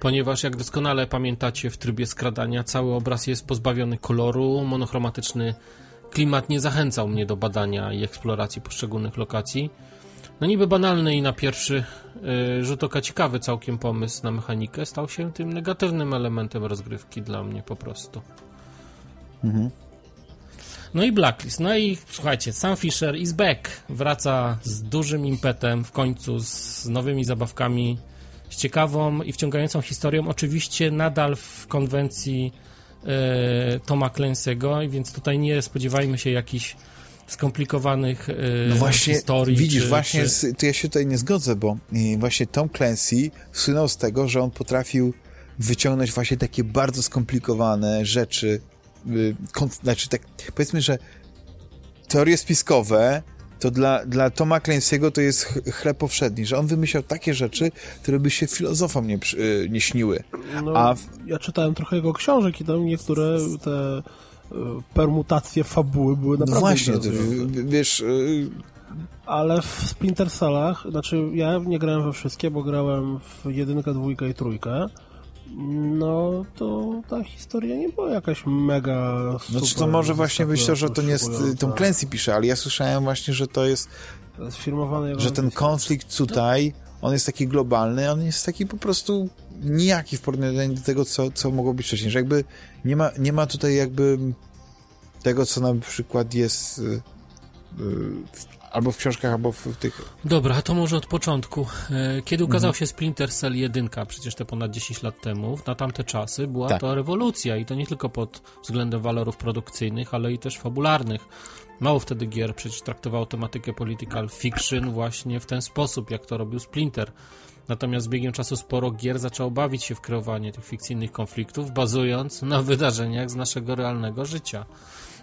Ponieważ, jak doskonale pamiętacie, w trybie skradania cały obraz jest pozbawiony koloru, monochromatyczny klimat nie zachęcał mnie do badania i eksploracji poszczególnych lokacji. No niby banalny i na pierwszy y, rzut oka ciekawy całkiem pomysł na mechanikę stał się tym negatywnym elementem rozgrywki dla mnie po prostu. Mhm. No i Blacklist. No i słuchajcie, Sam Fisher is back. Wraca z dużym impetem w końcu, z nowymi zabawkami, z ciekawą i wciągającą historią. Oczywiście nadal w konwencji e, Toma Clancy'ego, więc tutaj nie spodziewajmy się jakichś skomplikowanych e, no właśnie, historii. Widzisz, czy, właśnie czy... Z, ja się tutaj nie zgodzę, bo e, właśnie Tom Clancy słynął z tego, że on potrafił wyciągnąć właśnie takie bardzo skomplikowane rzeczy Y, znaczy tak, powiedzmy, że teorie spiskowe to dla, dla Toma Clancy'ego to jest chleb powszedni, że on wymyślał takie rzeczy, które by się filozofom nie, y, nie śniły. No, A w... Ja czytałem trochę jego książek i tam niektóre te y, permutacje fabuły były no naprawdę... No właśnie, to, wiesz... Ale w Splinter Cellach, znaczy ja nie grałem we wszystkie, bo grałem w jedynkę, dwójkę i trójkę, no to ta historia nie była jakaś mega super. Znaczy to może właśnie być to, że to nie jest, Tom Clancy pisze, ale ja słyszałem właśnie, że to jest, firmowane że ten konflikt tutaj, on jest taki globalny, on jest taki po prostu nijaki w porównaniu do tego, co, co mogło być wcześniej, że jakby nie ma, nie ma tutaj jakby tego, co na przykład jest y, y, w Albo w książkach, albo w, w, tych... Dobra, to może od początku. E, kiedy ukazał mhm. się Splinter Cell 1, przecież te ponad 10 lat temu, na tamte czasy była tak. to rewolucja i to nie tylko pod względem walorów produkcyjnych, ale i też fabularnych. Mało wtedy gier przecież traktowało tematykę political fiction właśnie w ten sposób, jak to robił Splinter. Natomiast z biegiem czasu sporo gier zaczęło bawić się w kreowanie tych fikcyjnych konfliktów, bazując na wydarzeniach z naszego realnego życia.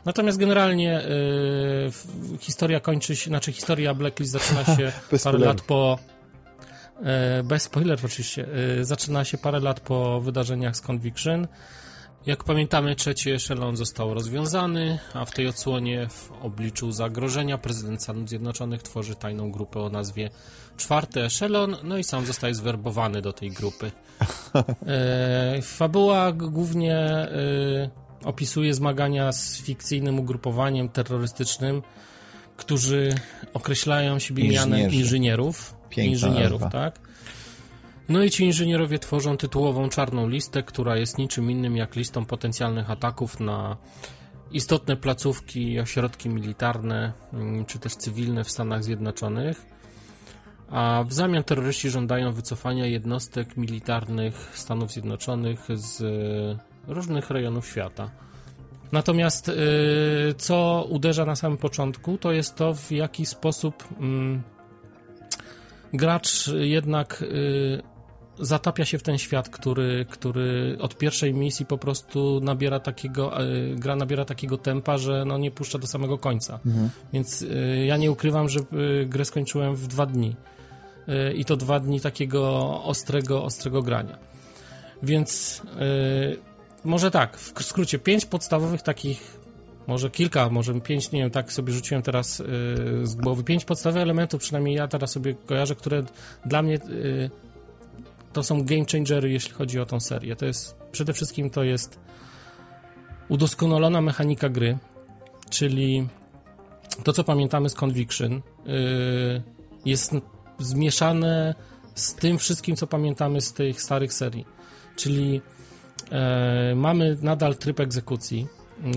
Natomiast generalnie y, historia kończy się, znaczy historia Blacklist zaczyna się parę lat po E, bez spoilerów oczywiście. E, zaczyna się parę lat po wydarzeniach z Conviction. Jak pamiętamy, trzeci eszelon został rozwiązany, a w tej odsłonie w obliczu zagrożenia prezydent Stanów Zjednoczonych tworzy tajną grupę o nazwie Czwarty Eszelon, no i sam zostaje zwerbowany do tej grupy. E, fabuła głównie e, opisuje zmagania z fikcyjnym ugrupowaniem terrorystycznym, którzy określają siebie mianem inżynierów. Piękna inżynierów, nazwa. tak? No i ci inżynierowie tworzą tytułową czarną listę, która jest niczym innym jak listą potencjalnych ataków na istotne placówki, ośrodki militarne mm, czy też cywilne w Stanach Zjednoczonych. A w zamian terroryści żądają wycofania jednostek militarnych Stanów Zjednoczonych z różnych rejonów świata. Natomiast y, co uderza na samym początku, to jest to, w jaki sposób mm, gracz jednak y, zatapia się w ten świat, który, który od pierwszej misji po prostu nabiera takiego, y, gra nabiera takiego tempa, że no nie puszcza do samego końca. Mhm. Więc ja nie ukrywam, że grę skończyłem w dwa dni. I to dwa dni takiego ostrego, ostrego grania. Więc może tak, w skrócie, pięć podstawowych takich, może kilka, może pięć, nie wiem, tak sobie rzuciłem teraz yy, z głowy, pięć podstawowych elementów, przynajmniej ja teraz sobie kojarzę, które dla mnie yy, to są game changery, jeśli chodzi o tą serię. To jest, przede wszystkim to jest udoskonalona mechanika gry, czyli to, co pamiętamy z Conviction, yy, jest zmieszane z tym wszystkim, co pamiętamy z tych starych serii. Czyli mamy nadal tryb egzekucji,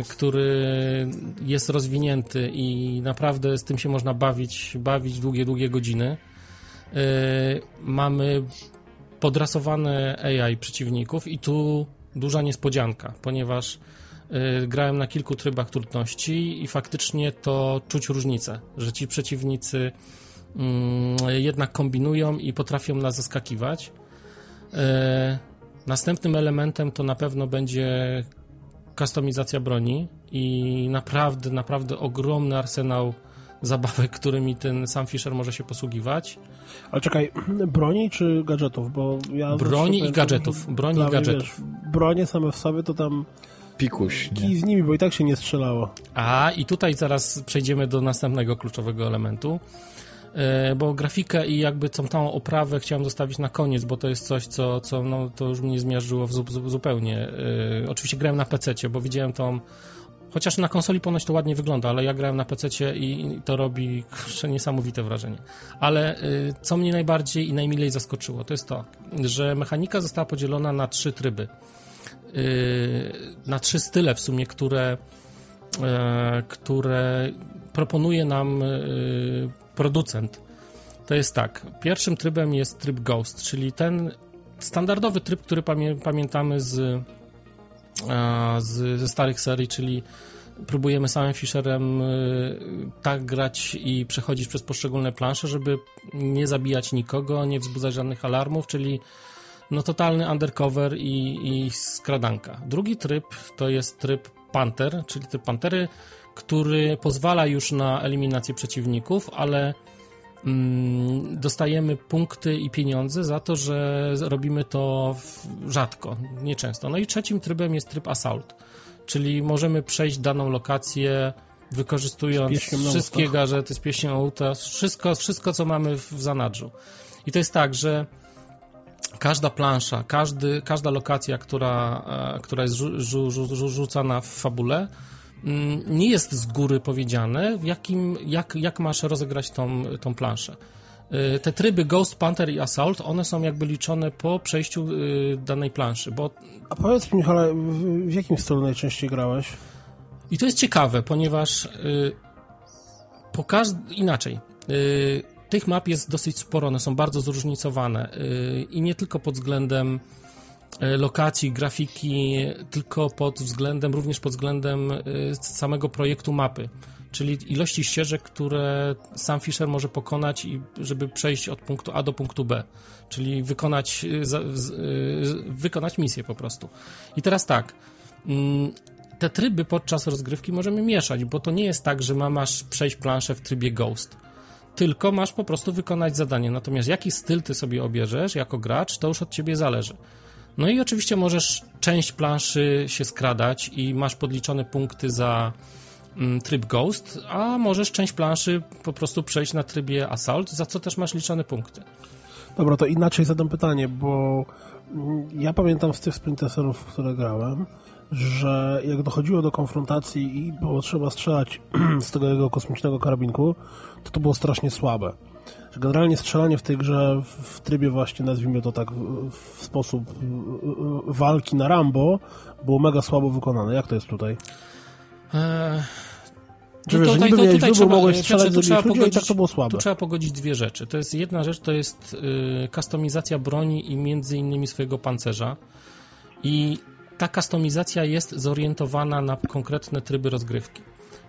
który jest rozwinięty i naprawdę z tym się można bawić, bawić długie, długie godziny. E, mamy podrasowane AI przeciwników i tu duża niespodzianka, ponieważ e, grałem na kilku trybach trudności i faktycznie to czuć różnicę, że ci przeciwnicy jednak kombinują i potrafią nas zaskakiwać. Następnym elementem to na pewno będzie kustomizacja broni i naprawdę, naprawdę ogromny arsenał zabawek, którymi ten sam Fisher może się posługiwać. Ale czekaj, broni czy gadżetów? Bo ja broni i gadżetów. Broni i gadżetów. Wiesz, bronie same w sobie to tam pikuś. Kij z nimi, bo i tak się nie strzelało. A, i tutaj zaraz przejdziemy do następnego kluczowego elementu. E, bo grafikę i jakby tą, tą oprawę chciałem zostawić na koniec, bo to jest coś, co, co no, to już mnie zmiażdżyło zupełnie. E, oczywiście grałem na PC, bo widziałem tą Chociaż na konsoli ponoć to ładnie wygląda, ale ja grałem na PC i to robi kurczę, niesamowite wrażenie. Ale y, co mnie najbardziej i najmilej zaskoczyło, to jest to, że mechanika została podzielona na trzy tryby. Na trzy style w sumie, które, e, które proponuje nam producent, to jest tak. Pierwszym trybem jest tryb Ghost, czyli ten standardowy tryb, który pamię pamiętamy z, z, ze starych serii, czyli próbujemy samym Fisherem y, tak grać i przechodzić przez poszczególne plansze, żeby nie zabijać nikogo, nie wzbudzać żadnych alarmów, czyli no totalny undercover i, i skradanka. Drugi tryb to jest tryb Panther, czyli tryb Pantery który pozwala już na eliminację przeciwników, ale mm, dostajemy punkty i pieniądze za to, że robimy to rzadko, nieczęsto. No i trzecim trybem jest tryb Assault, czyli możemy przejść daną lokację wykorzystując wszystkie gadżety z pieśnią auta, wszystko, wszystko, co mamy w zanadrzu. I to jest tak, że każda plansza, każdy, każda lokacja, która, e, która jest rzu, rzu, rzucana w fabule, nie jest z góry powiedziane, jakim, jak, jak masz rozegrać tą, tą planszę. Y, te tryby Ghost, Panther i Assault, one są jakby liczone po przejściu y, danej planszy, bo... A powiedz mi, ale w jakim stylu najczęściej grałeś? I to jest ciekawe, ponieważ y, po każd... inaczej. Tych map jest dosyć sporo, one są bardzo zróżnicowane i nie tylko pod względem lokacji, grafiki, tylko pod względem, również pod względem e, samego projektu mapy, czyli ilości ścieżek, które sam Fisher może pokonać, i żeby przejść od punktu A do punktu B, czyli wykonać, e, wykonać misję po prostu. I teraz tak, mm, te tryby podczas rozgrywki możemy mieszać, bo to nie jest tak, że masz przejść planszę w trybie Ghost tylko masz po prostu wykonać zadanie. Natomiast jaki styl ty sobie obierzesz jako gracz, to już od ciebie zależy. No i oczywiście możesz część planszy się skradać i masz podliczone punkty za mm, tryb Ghost, a możesz część planszy po prostu przejść na trybie Assault, za co też masz liczone punkty. Dobra, to inaczej zadam pytanie, bo mm, ja pamiętam z tych Splinterserów, w które grałem, że jak dochodziło do konfrontacji i było trzeba strzelać z tego jego kosmicznego karabinku, to to było strasznie słabe. Że generalnie strzelanie w tej grze w trybie właśnie, nazwijmy to tak, w sposób walki na Rambo było mega słabo wykonane. Jak to jest tutaj? Eee... Tutaj, to, tutaj trzeba, mogłeś strzelać trzeba pogodzić, tak to było słabe. Tu trzeba pogodzić dwie rzeczy. To jest jedna rzecz, to jest y, kustomizacja broni i między innymi swojego pancerza. I ta kustomizacja jest zorientowana na konkretne tryby rozgrywki.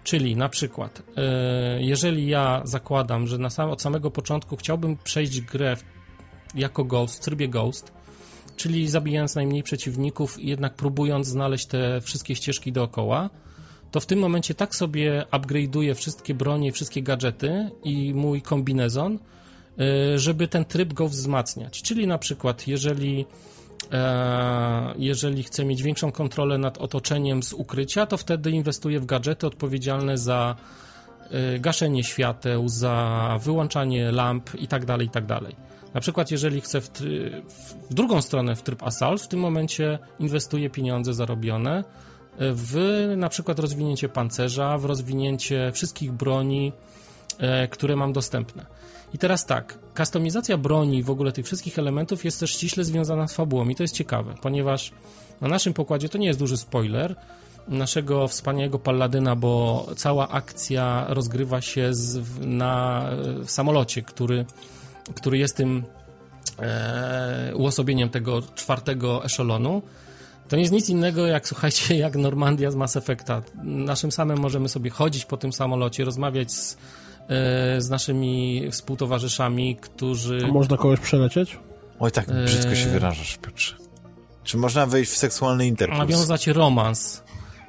Czyli na przykład, e, jeżeli ja zakładam, że na sam, od samego początku chciałbym przejść grę jako Ghost, w trybie Ghost, czyli zabijając najmniej przeciwników i jednak próbując znaleźć te wszystkie ścieżki dookoła, to w tym momencie tak sobie upgrade'uję wszystkie bronie, wszystkie gadżety i mój kombinezon, e, żeby ten tryb go wzmacniać. Czyli na przykład, jeżeli jeżeli chcę mieć większą kontrolę nad otoczeniem z ukrycia, to wtedy inwestuję w gadżety odpowiedzialne za e, gaszenie świateł, za wyłączanie lamp itd., tak itd. Tak na przykład, jeżeli chcę w, w, drugą stronę, w tryb Assault, w tym momencie inwestuję pieniądze zarobione w na przykład rozwinięcie pancerza, w rozwinięcie wszystkich broni, e, które mam dostępne. I teraz tak, kustomizacja broni w ogóle tych wszystkich elementów jest też ściśle związana z fabułą i to jest ciekawe, ponieważ na naszym pokładzie to nie jest duży spoiler naszego wspaniałego Palladyna, bo cała akcja rozgrywa się z, na w samolocie, który, który jest tym e, uosobieniem tego czwartego eszelonu. To nie jest nic innego jak, słuchajcie, jak Normandia z Mass Effecta. Naszym samym możemy sobie chodzić po tym samolocie, rozmawiać z z naszymi współtowarzyszami, którzy... A można kogoś przelecieć? Oj, tak brzydko się wyrażasz, Piotrze. Czy można wejść w seksualny interkom? Nawiązać romans.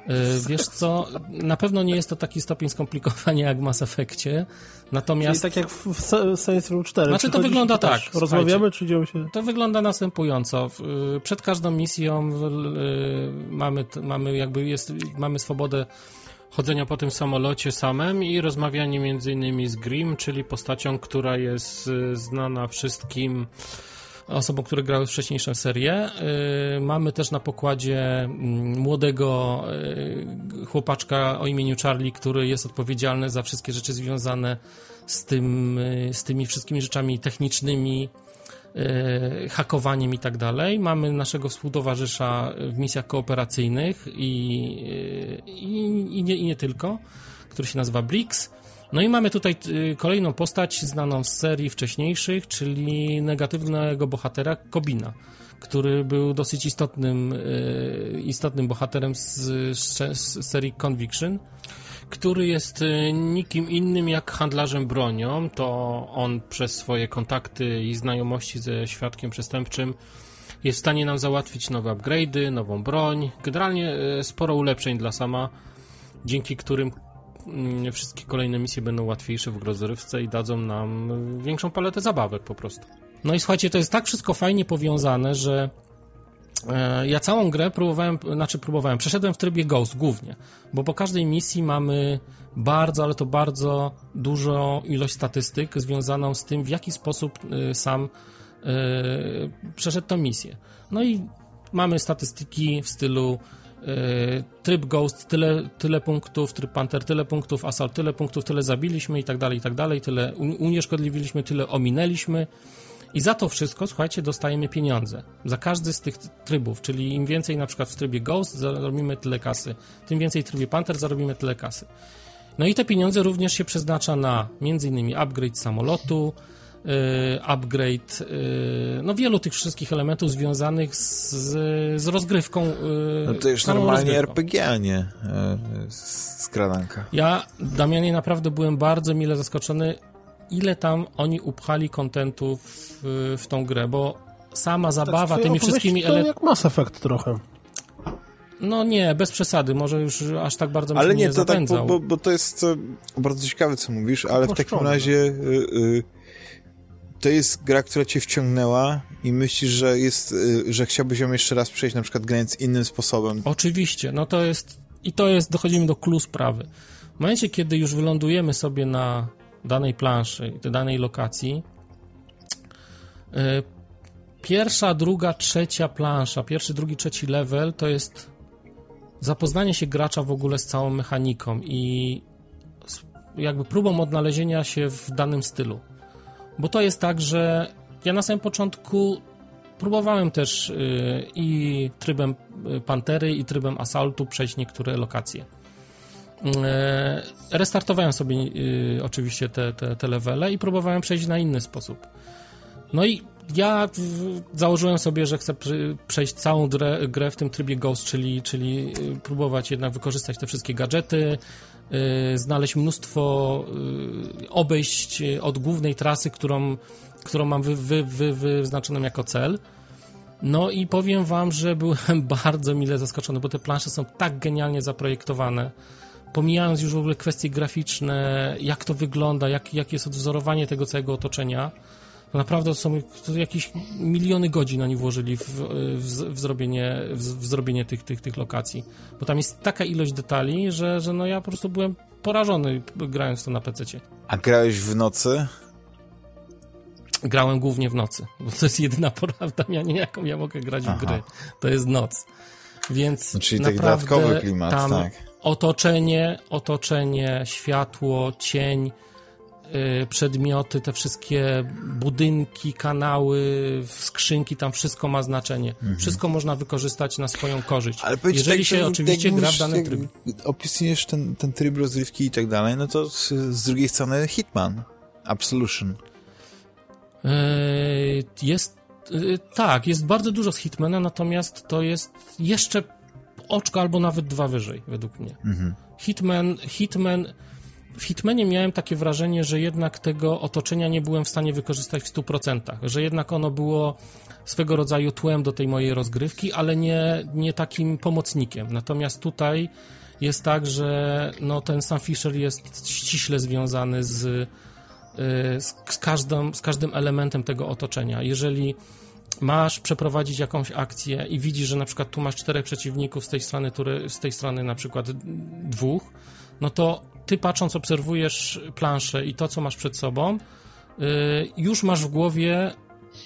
E, wiesz co, na pewno nie jest to taki stopień skomplikowania jak w Mass Effectie, natomiast... Czyli tak jak w Saints Row 4. Znaczy to wygląda tak. Rozmawiamy, czy dzieją się... To wygląda następująco. Przed każdą misją mamy, mamy jakby jest, mamy swobodę chodzenia po tym samolocie samym i rozmawianie między innymi z Grim, czyli postacią, która jest y, znana wszystkim osobom, które grały wcześniejszą serię. Y, mamy też na pokładzie mm, młodego y, chłopaczka o imieniu Charlie, który jest odpowiedzialny za wszystkie rzeczy związane z, tym, z tymi wszystkimi rzeczami technicznymi, hakowaniem i tak dalej. Mamy naszego współtowarzysza w misjach kooperacyjnych i, e, i, i, nie, i nie tylko, który się nazywa Brix. No i mamy tutaj e, kolejną postać znaną z serii wcześniejszych, czyli negatywnego bohatera Kobina, który był dosyć istotnym, istotnym bohaterem z, z serii Conviction który jest y, nikim innym jak handlarzem bronią. To on przez swoje kontakty i znajomości ze świadkiem przestępczym jest w stanie nam załatwić nowe upgrade'y, nową broń, generalnie y, sporo ulepszeń dla sama, dzięki którym mm, wszystkie kolejne misje będą łatwiejsze w rozrywce i dadzą nam większą paletę zabawek po prostu. No i słuchajcie, to jest tak wszystko fajnie powiązane, że ja całą grę próbowałem, znaczy próbowałem, przeszedłem w trybie Ghost głównie, bo po każdej misji mamy bardzo, ale to bardzo dużą ilość statystyk związaną z tym, w jaki sposób e, sam yy, przeszedł tę misję. No i mamy statystyki w stylu tryb Ghost, tyle, tyle punktów, tryb Panther, tyle punktów, Assault, tyle punktów, tyle zabiliśmy i tak dalej, i tak dalej, tyle unieszkodliwiliśmy, tyle ominęliśmy i za to wszystko, słuchajcie, dostajemy pieniądze. Za każdy z tych trybów, czyli im więcej na przykład w trybie Ghost zarobimy tyle kasy, tym więcej w trybie Panther zarobimy tyle kasy. No i te pieniądze również się przeznacza na m.in. upgrade samolotu, yy, upgrade yy, no wielu tych wszystkich elementów związanych z, z rozgrywką. Yy, no to już normalnie rozgrywką. RPG, a nie yy, skradanka. Ja, Damianie, naprawdę byłem bardzo mile zaskoczony ile tam oni upchali kontentu w, w tą grę, bo sama zabawa tak, tymi wszystkimi... To jak Mass Effect trochę. No nie, bez przesady, może już aż tak bardzo Ale nie, to tak, bo, bo, to jest bardzo ciekawe, co mówisz, ale w takim razie y, y, to jest gra, która cię wciągnęła i myślisz, że jest, y, że chciałbyś ją jeszcze raz przejść, na przykład grając innym sposobem. Oczywiście, no to jest, i to jest, dochodzimy do clue sprawy. W momencie, kiedy już wylądujemy sobie na danej planszy, danej lokacji, y, pierwsza, druga, trzecia plansza, pierwszy, drugi, trzeci level to jest zapoznanie się gracza w ogóle z całą mechaniką i jakby próbą odnalezienia się w danym stylu. Bo to jest tak, że ja na samym początku próbowałem też yy, i trybem y, Pantery, i trybem Assaultu przejść niektóre lokacje. Yy, restartowałem sobie yy, oczywiście te, te, te levele i próbowałem przejść na inny sposób. No i ja założyłem sobie, że chcę przejść całą grę, w tym trybie Ghost, czyli, czyli y, próbować jednak wykorzystać te wszystkie gadżety, znaleźć mnóstwo, obejść od głównej trasy, którą, którą mam wy, wy, wy, wyznaczoną jako cel. No i powiem wam, że byłem bardzo mile zaskoczony, bo te plansze są tak genialnie zaprojektowane. Pomijając już w ogóle kwestie graficzne, jak to wygląda, jak, jak jest odwzorowanie tego całego otoczenia, to naprawdę to są to jakieś miliony godzin oni włożyli w, w, w zrobienie, w, w, zrobienie tych, tych, tych lokacji. Bo tam jest taka ilość detali, że, że no ja po prostu byłem porażony grając to na PC. A grałeś w nocy? Grałem głównie w nocy, bo to jest jedyna pora w Damianie, jaką ja mogę grać Aha. w gry. To jest noc. Więc no, Czyli taki dodatkowy klimat, tam tak. Otoczenie, otoczenie, światło, cień, Y, przedmioty, te wszystkie budynki, kanały, skrzynki, tam wszystko ma znaczenie. Mhm. Wszystko można wykorzystać na swoją korzyść. Ale Jeżeli tak, się ten, oczywiście gra w dany tryb. Opisujesz ten, ten tryb rozrywki i tak dalej, no to z, z drugiej strony Hitman, Absolution. Y, jest y, tak, jest bardzo dużo z Hitmana, natomiast to jest jeszcze oczko albo nawet dwa wyżej, według mnie. Mhm. Hitman, Hitman w Hitmanie miałem takie wrażenie, że jednak tego otoczenia nie byłem w stanie wykorzystać w 100%, że jednak ono było swego rodzaju tłem do tej mojej rozgrywki, ale nie, nie takim pomocnikiem. Natomiast tutaj jest tak, że no, ten Sam Fisher jest ściśle związany z, y, z, z, każdą, z każdym elementem tego otoczenia. Jeżeli masz przeprowadzić jakąś akcję i widzisz, że na przykład tu masz czterech przeciwników z tej strony, z tej strony na przykład dwóch, no to ty patrząc, obserwujesz planszę i to, co masz przed sobą, y, już masz w głowie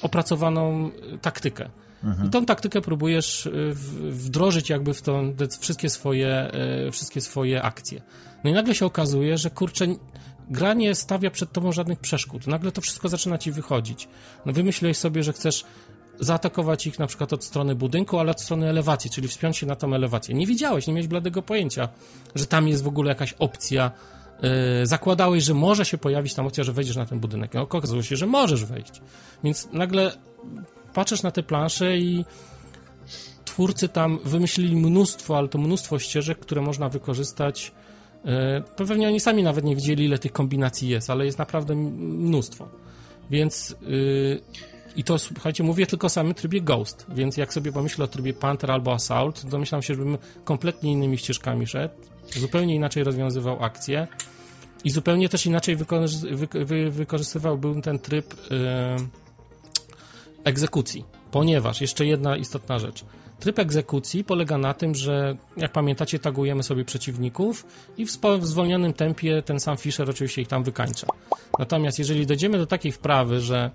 opracowaną taktykę. Mhm. I tą taktykę próbujesz y, wdrożyć jakby w to wszystkie swoje, y, wszystkie swoje akcje. No i nagle się okazuje, że kurczę, gra nie stawia przed tobą żadnych przeszkód. Nagle to wszystko zaczyna ci wychodzić. No wymyśliłeś sobie, że chcesz zaatakować ich na przykład od strony budynku, ale od strony elewacji, czyli wspiąć się na tą elewację. Nie widziałeś, nie miałeś bladego pojęcia, że tam jest w ogóle jakaś opcja. Yy, zakładałeś, że może się pojawić tam opcja, że wejdziesz na ten budynek. No, okazało się, że możesz wejść. Więc nagle patrzysz na te plansze i twórcy tam wymyślili mnóstwo, ale to mnóstwo ścieżek, które można wykorzystać. Yy, pewnie oni sami nawet nie wiedzieli, ile tych kombinacji jest, ale jest naprawdę mnóstwo. Więc yy, i to, słuchajcie, mówię tylko o samym trybie Ghost, więc jak sobie pomyślę o trybie Panther albo Assault, domyślam się, żebym kompletnie innymi ścieżkami szedł, zupełnie inaczej rozwiązywał akcje i zupełnie też inaczej wykorzystywałbym ten tryb yy, egzekucji, ponieważ, jeszcze jedna istotna rzecz, Tryb egzekucji polega na tym, że jak pamiętacie, tagujemy sobie przeciwników i w zwolnionym tempie ten sam Fisher oczywiście ich tam wykańcza. Natomiast jeżeli dojdziemy do takiej wprawy, że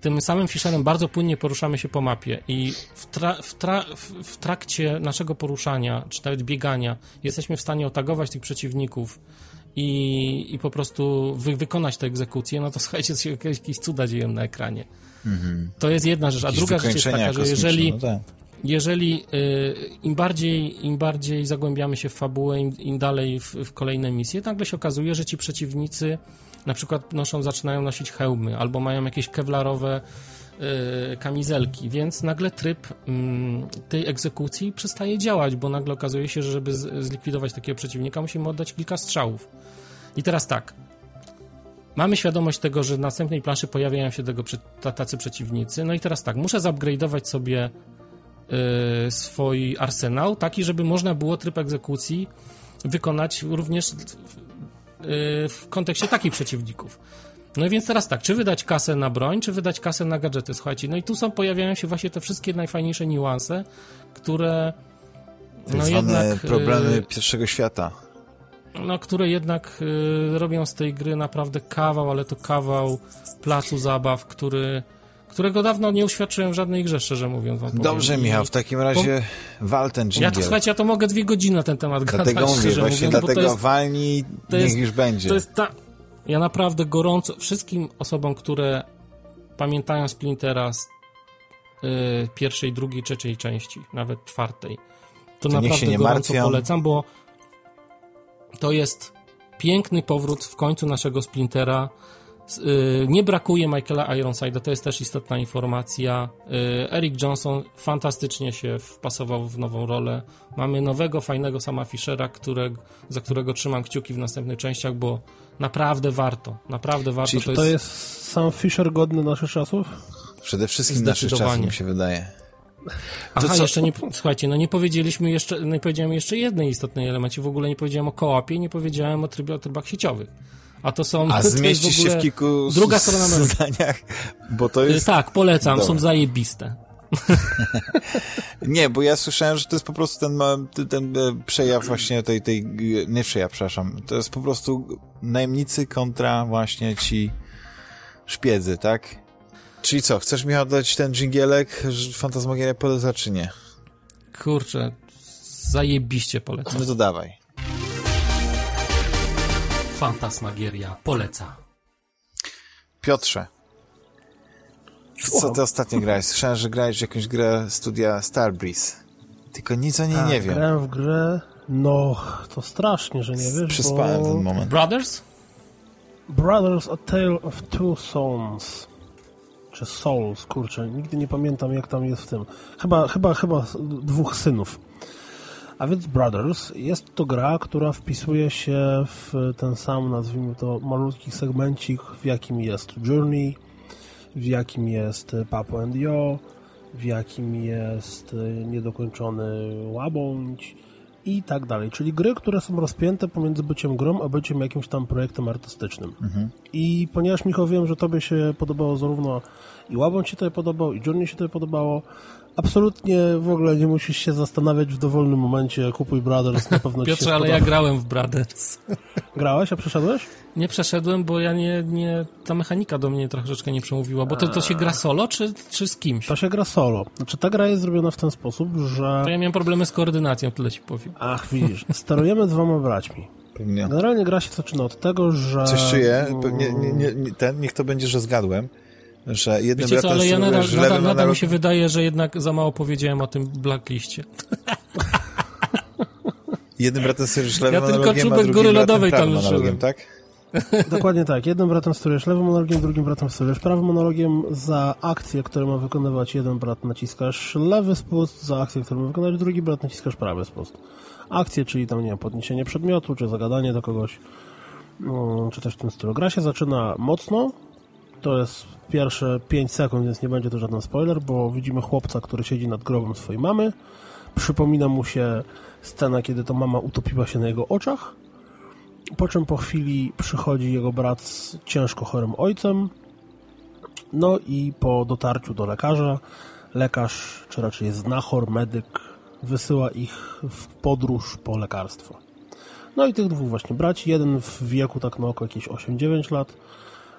tym samym Fisherem bardzo płynnie poruszamy się po mapie i w, tra w, tra w, trakcie naszego poruszania, czy nawet biegania, jesteśmy w stanie otagować tych przeciwników i, i po prostu wy wykonać tę egzekucję, no to słuchajcie, się jakieś, jakieś cuda dzieją na ekranie. Mhm. To jest jedna rzecz. A druga rzecz jest taka, że jeżeli, no tak. jeżeli y, im, bardziej, im bardziej zagłębiamy się w fabułę, im, im dalej w, w kolejne misje, nagle się okazuje, że ci przeciwnicy na przykład noszą, zaczynają nosić hełmy albo mają jakieś kewlarowe y, kamizelki, więc nagle tryb y, tej egzekucji przestaje działać, bo nagle okazuje się, że żeby zlikwidować takiego przeciwnika musimy oddać kilka strzałów. I teraz tak, Mamy świadomość tego, że w następnej planszy pojawiają się tego tacy przeciwnicy. No i teraz tak, muszę zupgrade'ować sobie y, swój arsenał, taki, żeby można było tryb egzekucji wykonać również w, w kontekście takich przeciwników. No i więc teraz tak, czy wydać kasę na broń, czy wydać kasę na gadżety, słuchajcie. No i tu są, pojawiają się właśnie te wszystkie najfajniejsze niuanse, które tak no jednak... problemy pierwszego świata no, które jednak y, robią z tej gry naprawdę kawał, ale to kawał placu zabaw, który, którego dawno nie uświadczyłem w żadnej grze, szczerze mówiąc. Wam Dobrze, powiem. Michał, w takim razie po... wal ten Ja to, słuchajcie, ja to mogę dwie godziny na ten temat dlatego gadać, mówię, właśnie mówiąc, dlatego jest, walni, to niech jest, już będzie. To jest ta... Ja naprawdę gorąco, wszystkim osobom, które pamiętają Splintera z y, pierwszej, drugiej, trzeciej części, nawet czwartej, to, to naprawdę gorąco martwią. polecam, bo to jest piękny powrót w końcu naszego Splintera. Y, nie brakuje Michaela Ironside'a, to jest też istotna informacja. Y, Eric Johnson fantastycznie się wpasował w nową rolę. Mamy nowego, fajnego Sama Fishera, które, za którego trzymam kciuki w następnych częściach, bo naprawdę warto, naprawdę warto. Czyli to, to jest... jest sam Fisher godny naszych czasów? Przede wszystkim naszych czasów, mi się wydaje. Aha, co... jeszcze nie, słuchajcie, no nie powiedzieliśmy jeszcze, nie powiedziałem jeszcze jednej istotnej elemencie, w ogóle nie powiedziałem o kołapie, nie powiedziałem o, trybie, o trybach sieciowych. A to są... A zmieścisz się w kilku druga strona zdaniach, bo to jest... Tak, polecam, Dobra. są zajebiste. nie, bo ja słyszałem, że to jest po prostu ten, ten e, przejaw właśnie tej, tej, nie przejaw, przepraszam, to jest po prostu najemnicy kontra właśnie ci szpiedzy, tak? Czyli co, chcesz mi oddać ten dżingielek Fantasmagieria poleca, czy nie? Kurczę, zajebiście polecam. No to dawaj. Fantasmagieria poleca. Piotrze, co ty ostatnio grałeś? Słyszałem, że grałeś w jakąś grę studia Starbreeze. Tylko nic o niej tak, nie wiem. grałem w grę, no to strasznie, że nie wiesz, Przyspałem bo... ten moment. Brothers? Brothers A Tale of Two Souls czy Souls, kurczę, nigdy nie pamiętam jak tam jest w tym. Chyba, chyba, chyba dwóch synów. A więc Brothers jest to gra, która wpisuje się w ten sam, nazwijmy to, malutki segmencik, w jakim jest Journey, w jakim jest Papo and Yo, w jakim jest niedokończony Łabądź i tak dalej. Czyli gry, które są rozpięte pomiędzy byciem grą, a byciem jakimś tam projektem artystycznym. Mhm. I ponieważ Michał wiem, że tobie się podobało zarówno i Łabon się to podobał, i Journey się to podobało. Absolutnie w ogóle nie musisz się zastanawiać w dowolnym momencie, kupuj Brothers, na pewno Piotrze, ci się ale spodoba. ja grałem w Brothers. Grałeś, a przeszedłeś? Nie przeszedłem, bo ja nie, nie ta mechanika do mnie troszeczkę nie przemówiła, bo to, to się gra solo, czy, czy z kimś? To się gra solo. Znaczy ta gra jest zrobiona w ten sposób, że... To ja miałem problemy z koordynacją, tyle ci powiem. Ach, widzisz, sterujemy dwoma braćmi. Pewnie. Generalnie gra się zaczyna od tego, że... Coś czuję, nie, nie, nie, ten, niech to będzie, że zgadłem że jednym Wiecie co, ale ja nadal, nadal, nadal mi się wydaje, że jednak za mało powiedziałem o tym blackliście. jednym bratem sterujesz lewym Ja tylko czubek góry lodowej tam monologiem, tak? Dokładnie tak. Jednym bratem sterujesz lewym monologiem, drugim bratem sterujesz prawym monologiem. Za akcję, które ma wykonywać jeden brat naciskasz lewy spust, za akcję, którą ma wykonać drugi brat naciskasz prawy spust. Akcje, czyli tam, nie wiem, podniesienie przedmiotu, czy zagadanie do kogoś, no, czy też w tym stylu. Gra się zaczyna mocno, to jest pierwsze 5 sekund, więc nie będzie to żaden spoiler, bo widzimy chłopca, który siedzi nad grobem swojej mamy. Przypomina mu się scena, kiedy to mama utopiła się na jego oczach. Po czym po chwili przychodzi jego brat z ciężko chorym ojcem. No i po dotarciu do lekarza, lekarz, czy raczej znachor, medyk, wysyła ich w podróż po lekarstwo. No i tych dwóch właśnie braci, jeden w wieku tak na oko jakieś 8-9 lat,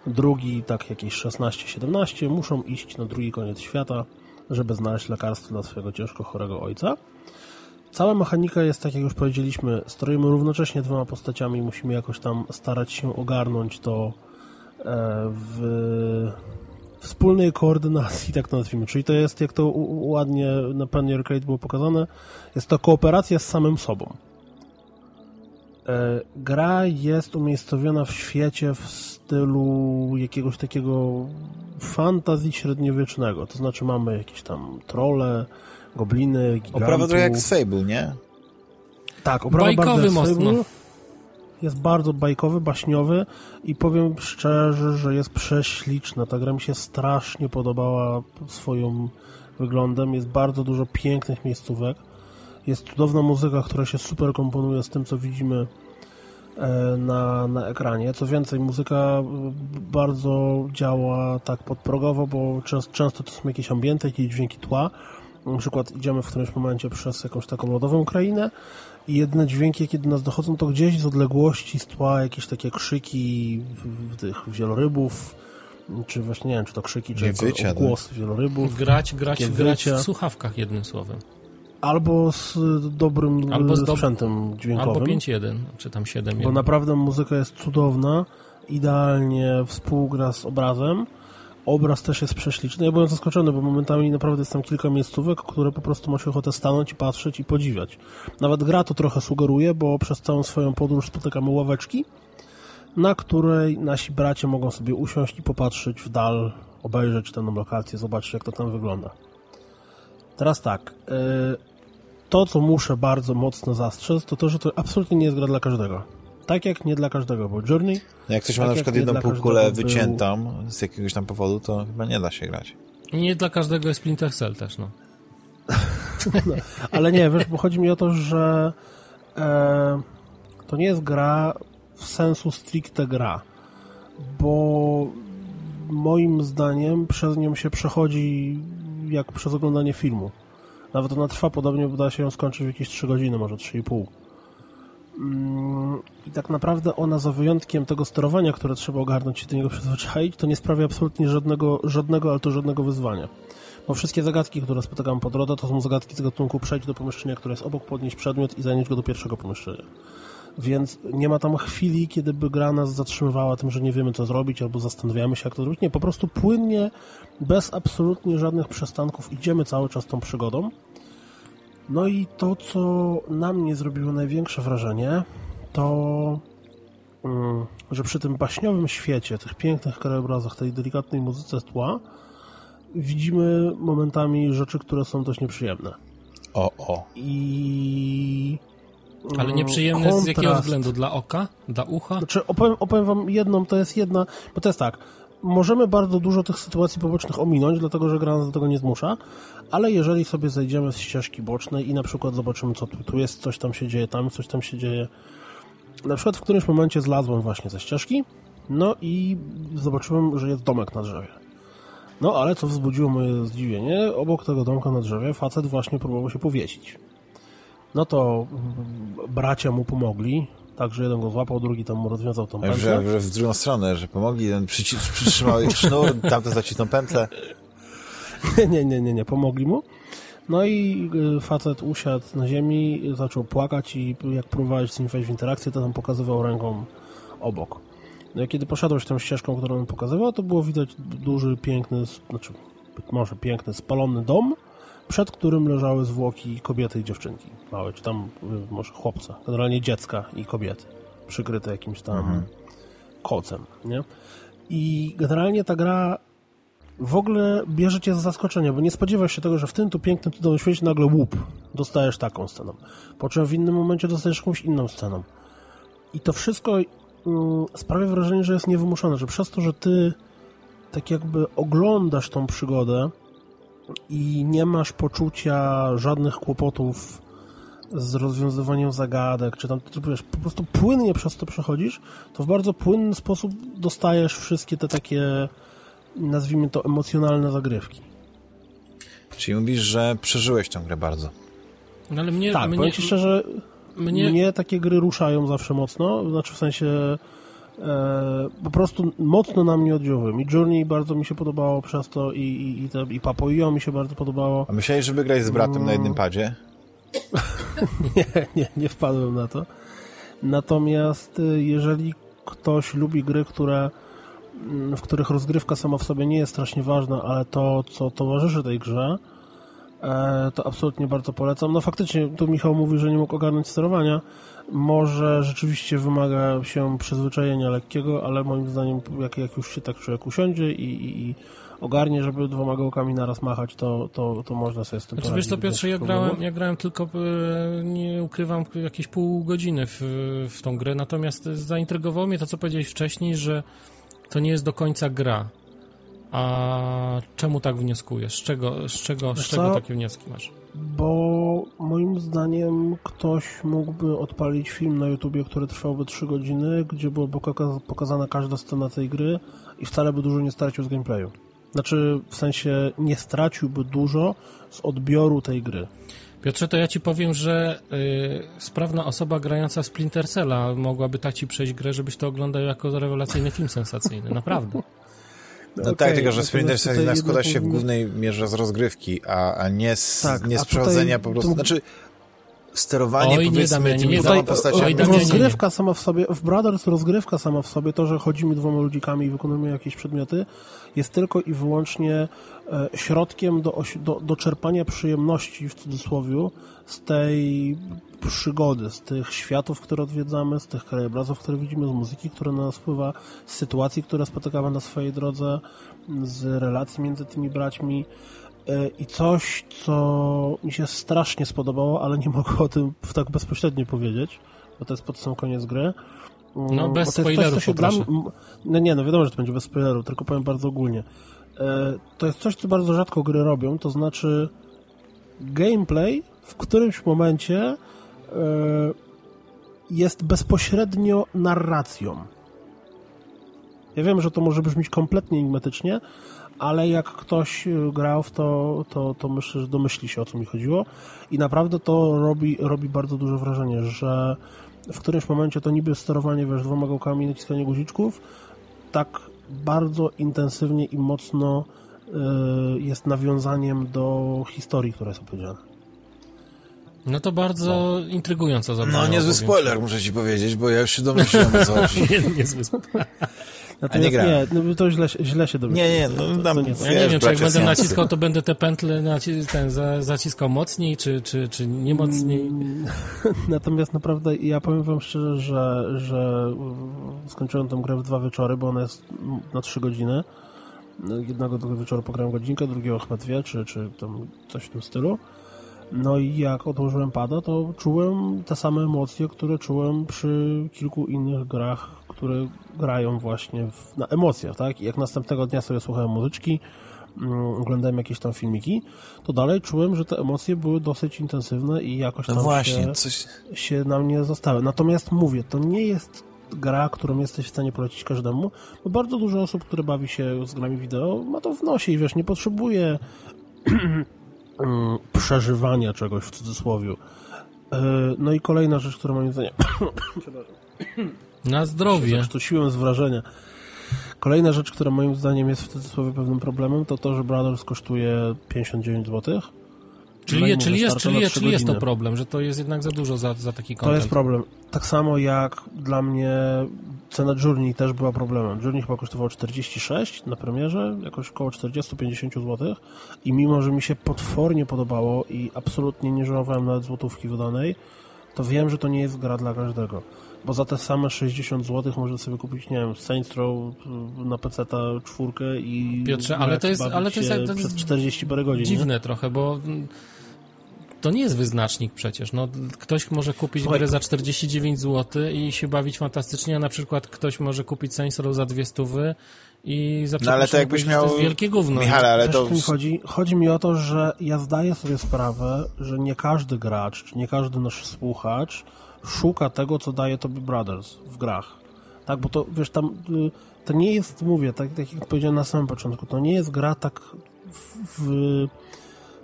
drugi tak jakieś 16-17 muszą iść na drugi koniec świata, żeby znaleźć lekarstwo dla swojego ciężko chorego ojca. Cała mechanika jest, tak jak już powiedzieliśmy, stroimy równocześnie dwoma postaciami, musimy jakoś tam starać się ogarnąć to e, w wspólnej koordynacji, tak to nazwijmy. Czyli to jest, jak to ładnie na Penny Arcade było pokazane, jest to kooperacja z samym sobą. E, gra jest umiejscowiona w świecie w stylu jakiegoś takiego fantazji średniowiecznego. To znaczy mamy jakieś tam trole, gobliny, gigantów. Oprawa trochę jak Fable, nie? Tak, oprawa Bajkowy bardzo jak Fable. Jest bardzo bajkowy, baśniowy i powiem szczerze, że jest prześliczna. Ta gra mi się strasznie podobała swoją wyglądem, jest bardzo dużo pięknych miejscówek, jest cudowna muzyka, która się super komponuje z tym, co widzimy e, na, na ekranie. Co więcej, muzyka bardzo działa tak podprogowo, bo często, często to są jakieś ambienty, jakieś dźwięki tła. Na przykład idziemy w którymś momencie przez jakąś taką lodową krainę i jedne dźwięki, jakie do nas dochodzą, to gdzieś z odległości, z tła, jakieś takie krzyki tych wielorybów, czy właśnie nie wiem, czy to krzyki, czy wycia, głos tak. wielorybów. Grać, grać, grać w słuchawkach jednym słowem. Albo z dobrym albo z sprzętem dźwiękowym. Albo 5.1, czy tam 7.1. Bo naprawdę muzyka jest cudowna, idealnie współgra z obrazem. Obraz też jest prześliczny. Ja byłem zaskoczony, bo momentami naprawdę jest tam kilka miejscówek, które po prostu masz ochotę stanąć i patrzeć i podziwiać. Nawet gra to trochę sugeruje, bo przez całą swoją podróż spotykamy ławeczki, na której nasi bracia mogą sobie usiąść i popatrzeć w dal, obejrzeć tę lokację, zobaczyć jak to tam wygląda. Teraz tak, y, to co muszę bardzo mocno zastrzec, to to, że to absolutnie nie jest gra dla każdego. Tak jak nie dla każdego był Journey. No jak ktoś tak ma na przykład jedną półkulę wyciętą z jakiegoś tam powodu, to chyba nie da się grać. Nie dla każdego jest Splinter Cell też, no. no ale nie, wiesz, bo chodzi mi o to, że e, to nie jest gra w sensu stricte gra, bo moim zdaniem przez nią się przechodzi jak przez oglądanie filmu. Nawet ona trwa podobnie, bo da się ją skończyć w jakieś 3 godziny, może 3,5. Mm, I tak naprawdę ona za wyjątkiem tego sterowania, które trzeba ogarnąć i do niego przyzwyczaić, to nie sprawia absolutnie żadnego, żadnego, ale to żadnego wyzwania. Bo wszystkie zagadki, które spotykam po drodze, to są zagadki z gatunku przejść do pomieszczenia, które jest obok, podnieść przedmiot i zanieść go do pierwszego pomieszczenia więc nie ma tam chwili, kiedy by gra nas zatrzymywała tym, że nie wiemy co zrobić albo zastanawiamy się jak to zrobić. Nie, po prostu płynnie, bez absolutnie żadnych przystanków idziemy cały czas tą przygodą. No i to, co na mnie zrobiło największe wrażenie, to mm, że przy tym baśniowym świecie, tych pięknych krajobrazach, tej delikatnej muzyce tła, widzimy momentami rzeczy, które są dość nieprzyjemne. O, o. I ale nieprzyjemne kontrast. z jakiego względu? Dla oka? Dla ucha? Znaczy, opowiem, opowiem wam jedną, to jest jedna, bo to jest tak, możemy bardzo dużo tych sytuacji pobocznych ominąć, dlatego że gra nas do tego nie zmusza, ale jeżeli sobie zejdziemy z ścieżki bocznej i na przykład zobaczymy, co tu, tu jest, coś tam się dzieje, tam coś tam się dzieje. Na przykład w którymś momencie zlazłem właśnie ze ścieżki, no i zobaczyłem, że jest domek na drzewie. No ale co wzbudziło moje zdziwienie, obok tego domka na drzewie facet właśnie próbował się powiesić. No to bracia mu pomogli, Także jeden go złapał, drugi tam mu rozwiązał tą pętlę. Że, że w drugą stronę, że pomogli, jeden przytrzymał sznur, tamten zacisnął pętlę. nie, nie, nie, nie, pomogli mu. No i y, facet usiadł na ziemi, zaczął płakać i jak próbowałeś z nim wejść w interakcję, to tam pokazywał ręką obok. No i kiedy poszedłeś tą ścieżką, którą on pokazywał, to było widać duży, piękny, znaczy być może piękny, spalony dom, przed którym leżały zwłoki kobiety i dziewczynki małe, czy tam y, może chłopca, generalnie dziecka i kobiety, przykryte jakimś tam mhm. kocem, nie? I generalnie ta gra w ogóle bierze cię z zaskoczenia, bo nie spodziewasz się tego, że w tym tu pięknym, cudownym świecie nagle łup, dostajesz taką sceną. Po czym w innym momencie dostajesz jakąś inną sceną. I to wszystko mm, sprawia wrażenie, że jest niewymuszone, że przez to, że ty tak jakby oglądasz tą przygodę, i nie masz poczucia żadnych kłopotów z rozwiązywaniem zagadek, czy tam, wiesz, po prostu płynnie przez to przechodzisz, to w bardzo płynny sposób dostajesz wszystkie te takie, nazwijmy to, emocjonalne zagrywki. Czyli mówisz, że przeżyłeś tę grę bardzo. No ale mnie, tak, mnie, powiem ci szczerze, mnie... mnie takie gry ruszają zawsze mocno, znaczy w sensie po prostu mocno na mnie oddziałują. I Journey bardzo mi się podobało przez to i, i, i, i Papoio mi się bardzo podobało. A myślałeś, żeby grać z bratem na jednym padzie? nie, nie, nie wpadłem na to. Natomiast y, jeżeli ktoś lubi gry, które mm, w których rozgrywka sama w sobie nie jest strasznie ważna, ale to, co towarzyszy tej grze, e, to absolutnie bardzo polecam. No faktycznie, tu Michał mówi, że nie mógł ogarnąć sterowania, może rzeczywiście wymaga się przyzwyczajenia lekkiego, ale moim zdaniem jak, jak już się tak człowiek usiądzie i, i, i ogarnie, żeby dwoma gałkami naraz machać, to, to, to można sobie z tym znaczy, Wiesz co Piotrze, ja grałem, ja grałem tylko, e, nie ukrywam, jakieś pół godziny w, w tą grę, natomiast zaintrygowało mnie to, co powiedziałeś wcześniej, że to nie jest do końca gra. A czemu tak wnioskujesz? Z czego, z czego, z czego takie wnioski masz? Bo moim zdaniem ktoś mógłby odpalić film na YouTubie, który trwałby 3 godziny, gdzie byłaby pokazana każda scena tej gry i wcale by dużo nie stracił z gameplayu. Znaczy, w sensie nie straciłby dużo z odbioru tej gry. Piotrze, to ja ci powiem, że y, sprawna osoba grająca Splinter Cella mogłaby tak ci przejść grę, żebyś to oglądał jako rewelacyjny film sensacyjny. Naprawdę. No, no okay, tak, tylko że Splinter Cell jednak składa się w głównej mierze z rozgrywki, a, a nie z, tak, nie z przechodzenia po prostu. To... Znaczy, sterowanie Oj, powiedzmy tymi nie dwoma postaciami. rozgrywka sama w sobie, w Brothers rozgrywka sama w sobie, to, że chodzimy dwoma ludzikami i wykonujemy jakieś przedmioty, jest tylko i wyłącznie e, środkiem do, do, do czerpania przyjemności, w cudzysłowie, z tej przygody, z tych światów, które odwiedzamy, z tych krajobrazów, które widzimy, z muzyki, która na nas wpływa, z sytuacji, które spotykamy na swojej drodze, z relacji między tymi braćmi e, i coś, co mi się strasznie spodobało, ale nie mogę o tym tak bezpośrednio powiedzieć, bo to jest pod sam koniec gry. No bez spoilerów, coś, gra... No nie, no wiadomo, że to będzie bez spoilerów, tylko powiem bardzo ogólnie. E, to jest coś, co bardzo rzadko gry robią, to znaczy gameplay w którymś momencie e, jest bezpośrednio narracją. Ja wiem, że to może brzmieć kompletnie enigmatycznie, ale jak ktoś grał w to, to, to myślę, że domyśli się o co mi chodziło i naprawdę to robi, robi bardzo duże wrażenie, że w którymś momencie to niby sterowanie wiesz, dwoma gałkami naciskanie guziczków tak bardzo intensywnie i mocno y, jest nawiązaniem do historii, która jest opowiedziana. No to bardzo no. intrygująco zabawa. No niezły spoiler, muszę ci powiedzieć, bo ja już się domyśliłem o co chodzi. niezły spoiler. Natomiast nie, nie no to źle, źle się dowiedziałem. Nie, nie, no tam, to, to nie, wiesz, ja nie wiem, czy jak będę naciskał, to będę te pętle naci ten, za, zaciskał mocniej, czy, czy, czy nie mocniej. Mm, natomiast naprawdę ja powiem wam szczerze, że, że skończyłem tę grę w dwa wieczory, bo ona jest na trzy godziny. Jednego do wieczoru pograłem godzinkę, drugiego chyba dwie, czy, czy tam coś w tym stylu. No i jak odłożyłem pada, to czułem te same emocje, które czułem przy kilku innych grach, które grają właśnie w, na emocjach, tak? I jak następnego dnia sobie słuchałem muzyczki, mm, oglądałem jakieś tam filmiki, to dalej czułem, że te emocje były dosyć intensywne i jakoś no tam no właśnie, się, coś... się na mnie zostały. Natomiast mówię, to nie jest gra, którą jesteś w stanie polecić każdemu, bo bardzo dużo osób, które bawi się z grami wideo, ma to w nosie i wiesz, nie potrzebuje przeżywania czegoś w cudzysłowie. E, no i kolejna rzecz, która moim zdaniem... Na zdrowie. Sztuciłem z wrażenia. Kolejna rzecz, która moim zdaniem jest w cudzysłowie pewnym problemem, to to, że Brothers kosztuje 59 zł. Czyli, czyli, jest, czyli, jest, czyli jest to problem, że to jest jednak za dużo za, za taki kontent. To jest problem. Tak samo jak dla mnie cena Journey też była problemem. Journey chyba kosztowało 46 na premierze, jakoś około 40-50 zł i mimo, że mi się potwornie podobało i absolutnie nie żałowałem nawet złotówki wydanej, to wiem, że to nie jest gra dla każdego. Bo za te same 60 zł można sobie kupić, nie wiem, Saints Row na PC ta czwórkę i Piotrze, ale to jest, ale to jest, to jest 40 parę godzin. Dziwne nie? trochę, bo to nie jest wyznacznik przecież. No, ktoś może kupić Słuchaj, grę za 49 zł i się bawić fantastycznie, a na przykład ktoś może kupić Saints Row za dwie stówy i za no, ale to jakbyś miał... to wielkie gówno. Michale, ale to... Mi chodzi, chodzi mi o to, że ja zdaję sobie sprawę, że nie każdy gracz, czy nie każdy nasz słuchacz szuka tego, co daje Toby Brothers w grach. Tak, bo to, wiesz, tam y, to nie jest, mówię, tak, tak jak powiedziałem na samym początku, to nie jest gra tak w, w,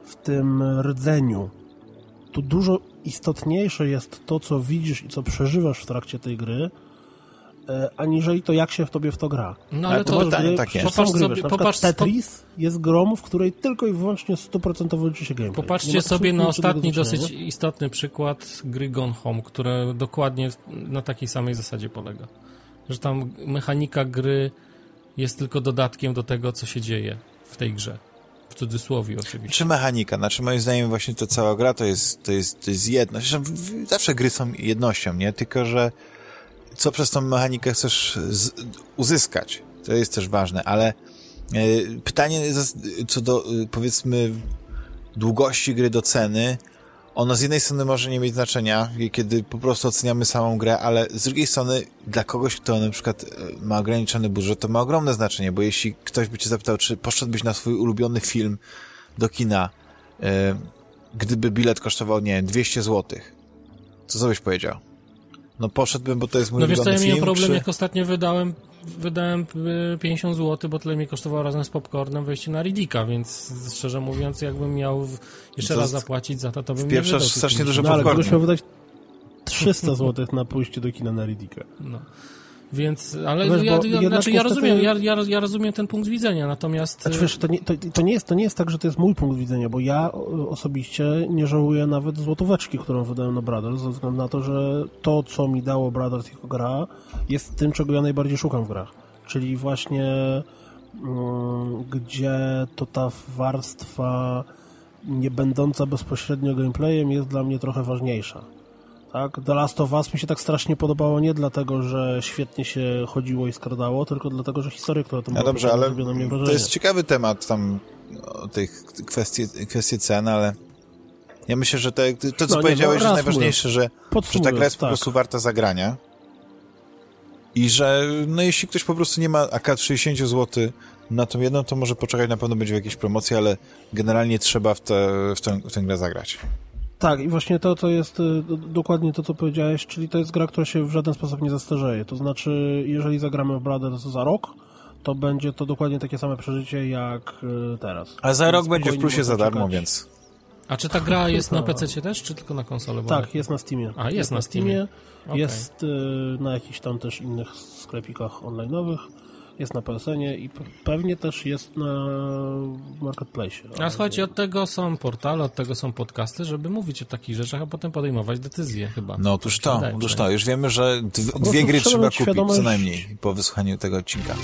w tym rdzeniu, tu dużo istotniejsze jest to, co widzisz i co przeżywasz w trakcie tej gry, e, aniżeli to, jak się w tobie w to gra. No ale, to, pytanie gry, takie. Popatrz gry, sobie, popatrz, Tetris jest grą, w której tylko i wyłącznie 100% liczy się gameplay. Popatrzcie sobie na ostatni dosyć istotny przykład gry Gone Home, które dokładnie na takiej samej zasadzie polega. Że tam mechanika gry jest tylko dodatkiem do tego, co się dzieje w tej grze cudzysłowie oczywiście. Czy mechanika? Znaczy moim zdaniem właśnie to cała gra to jest, to jest, to jest jedność. Zawsze gry są jednością, nie? Tylko, że co przez tą mechanikę chcesz uzyskać. To jest też ważne, ale y, pytanie co do y, powiedzmy długości gry do ceny ono z jednej strony może nie mieć znaczenia, kiedy po prostu oceniamy samą grę, ale z drugiej strony dla kogoś, kto na przykład e, ma ograniczony budżet, to ma ogromne znaczenie, bo jeśli ktoś by cię zapytał, czy poszedłbyś na swój ulubiony film do kina, e, gdyby bilet kosztował, nie 200 zł, co co byś powiedział? No poszedłbym, bo to jest mój no, ulubiony film. No wiesz co, ja miałem problem, czy... jak ostatnio wydałem wydałem 50 e, zł, bo tyle mi kosztowało razem z popcornem wejście na Ridika, więc szczerze mówiąc, jakbym miał jeszcze raz zapłacić za to, to bym Pierwsza strasznie dużo no, popcornu. Ale gdybyś miał wydać 300 zł na pójście do kina na Ridika. No. Więc, ale wiesz, ja, ja, znaczy, ja, rozumiem, ja, ja, ja, rozumiem ten punkt widzenia, natomiast... Znaczy, wiesz, to, nie, to, to, nie jest, to nie jest tak, że to jest mój punkt widzenia, bo ja osobiście nie żałuję nawet złotóweczki, którą wydałem na Brothers, ze względu na to, że to, co mi dało Brothers jako gra, jest tym, czego ja najbardziej szukam w grach. Czyli właśnie um, gdzie to ta warstwa nie będąca bezpośrednio gameplayem jest dla mnie trochę ważniejsza. Tak? The Last of Us mi się tak strasznie podobało nie dlatego, że świetnie się chodziło i skradało, tylko dlatego, że historia, która tam no była, dobrze, ale to jest ciekawy temat tam o tych kwestii, kwestii cen, ale ja myślę, że te, to, co no, powiedziałeś, no, jest najważniejsze, że, że ta gra jest tak. po prostu warta zagrania i że no jeśli ktoś po prostu nie ma AK 60 zł na tą jedną, to może poczekać, na pewno będzie w jakiejś promocji, ale generalnie trzeba w, te, w, tę, w tę grę zagrać. Tak, i właśnie to, to jest y, dokładnie to, co powiedziałeś, czyli to jest gra, która się w żaden sposób nie zastarzeje. To znaczy, jeżeli zagramy w Brothers za rok, to będzie to dokładnie takie same przeżycie jak y, teraz. Ale za rok będzie w plusie za darmo, więc... A czy ta gra jest na PC też, czy tylko na konsolę? Tak, jest na Steamie. A, jest, jest na Steamie. Steamie. Okay. Jest y, na jakichś tam też innych sklepikach online'owych jest na PSN-ie i pewnie też jest na Marketplace. A słuchajcie, od tego są portale, od tego są podcasty, żeby mówić o takich rzeczach, a potem podejmować decyzje chyba. No otóż to, otóż to. Już wiemy, że dwie gry trzeba kupić świadomość... co najmniej po wysłuchaniu tego odcinka.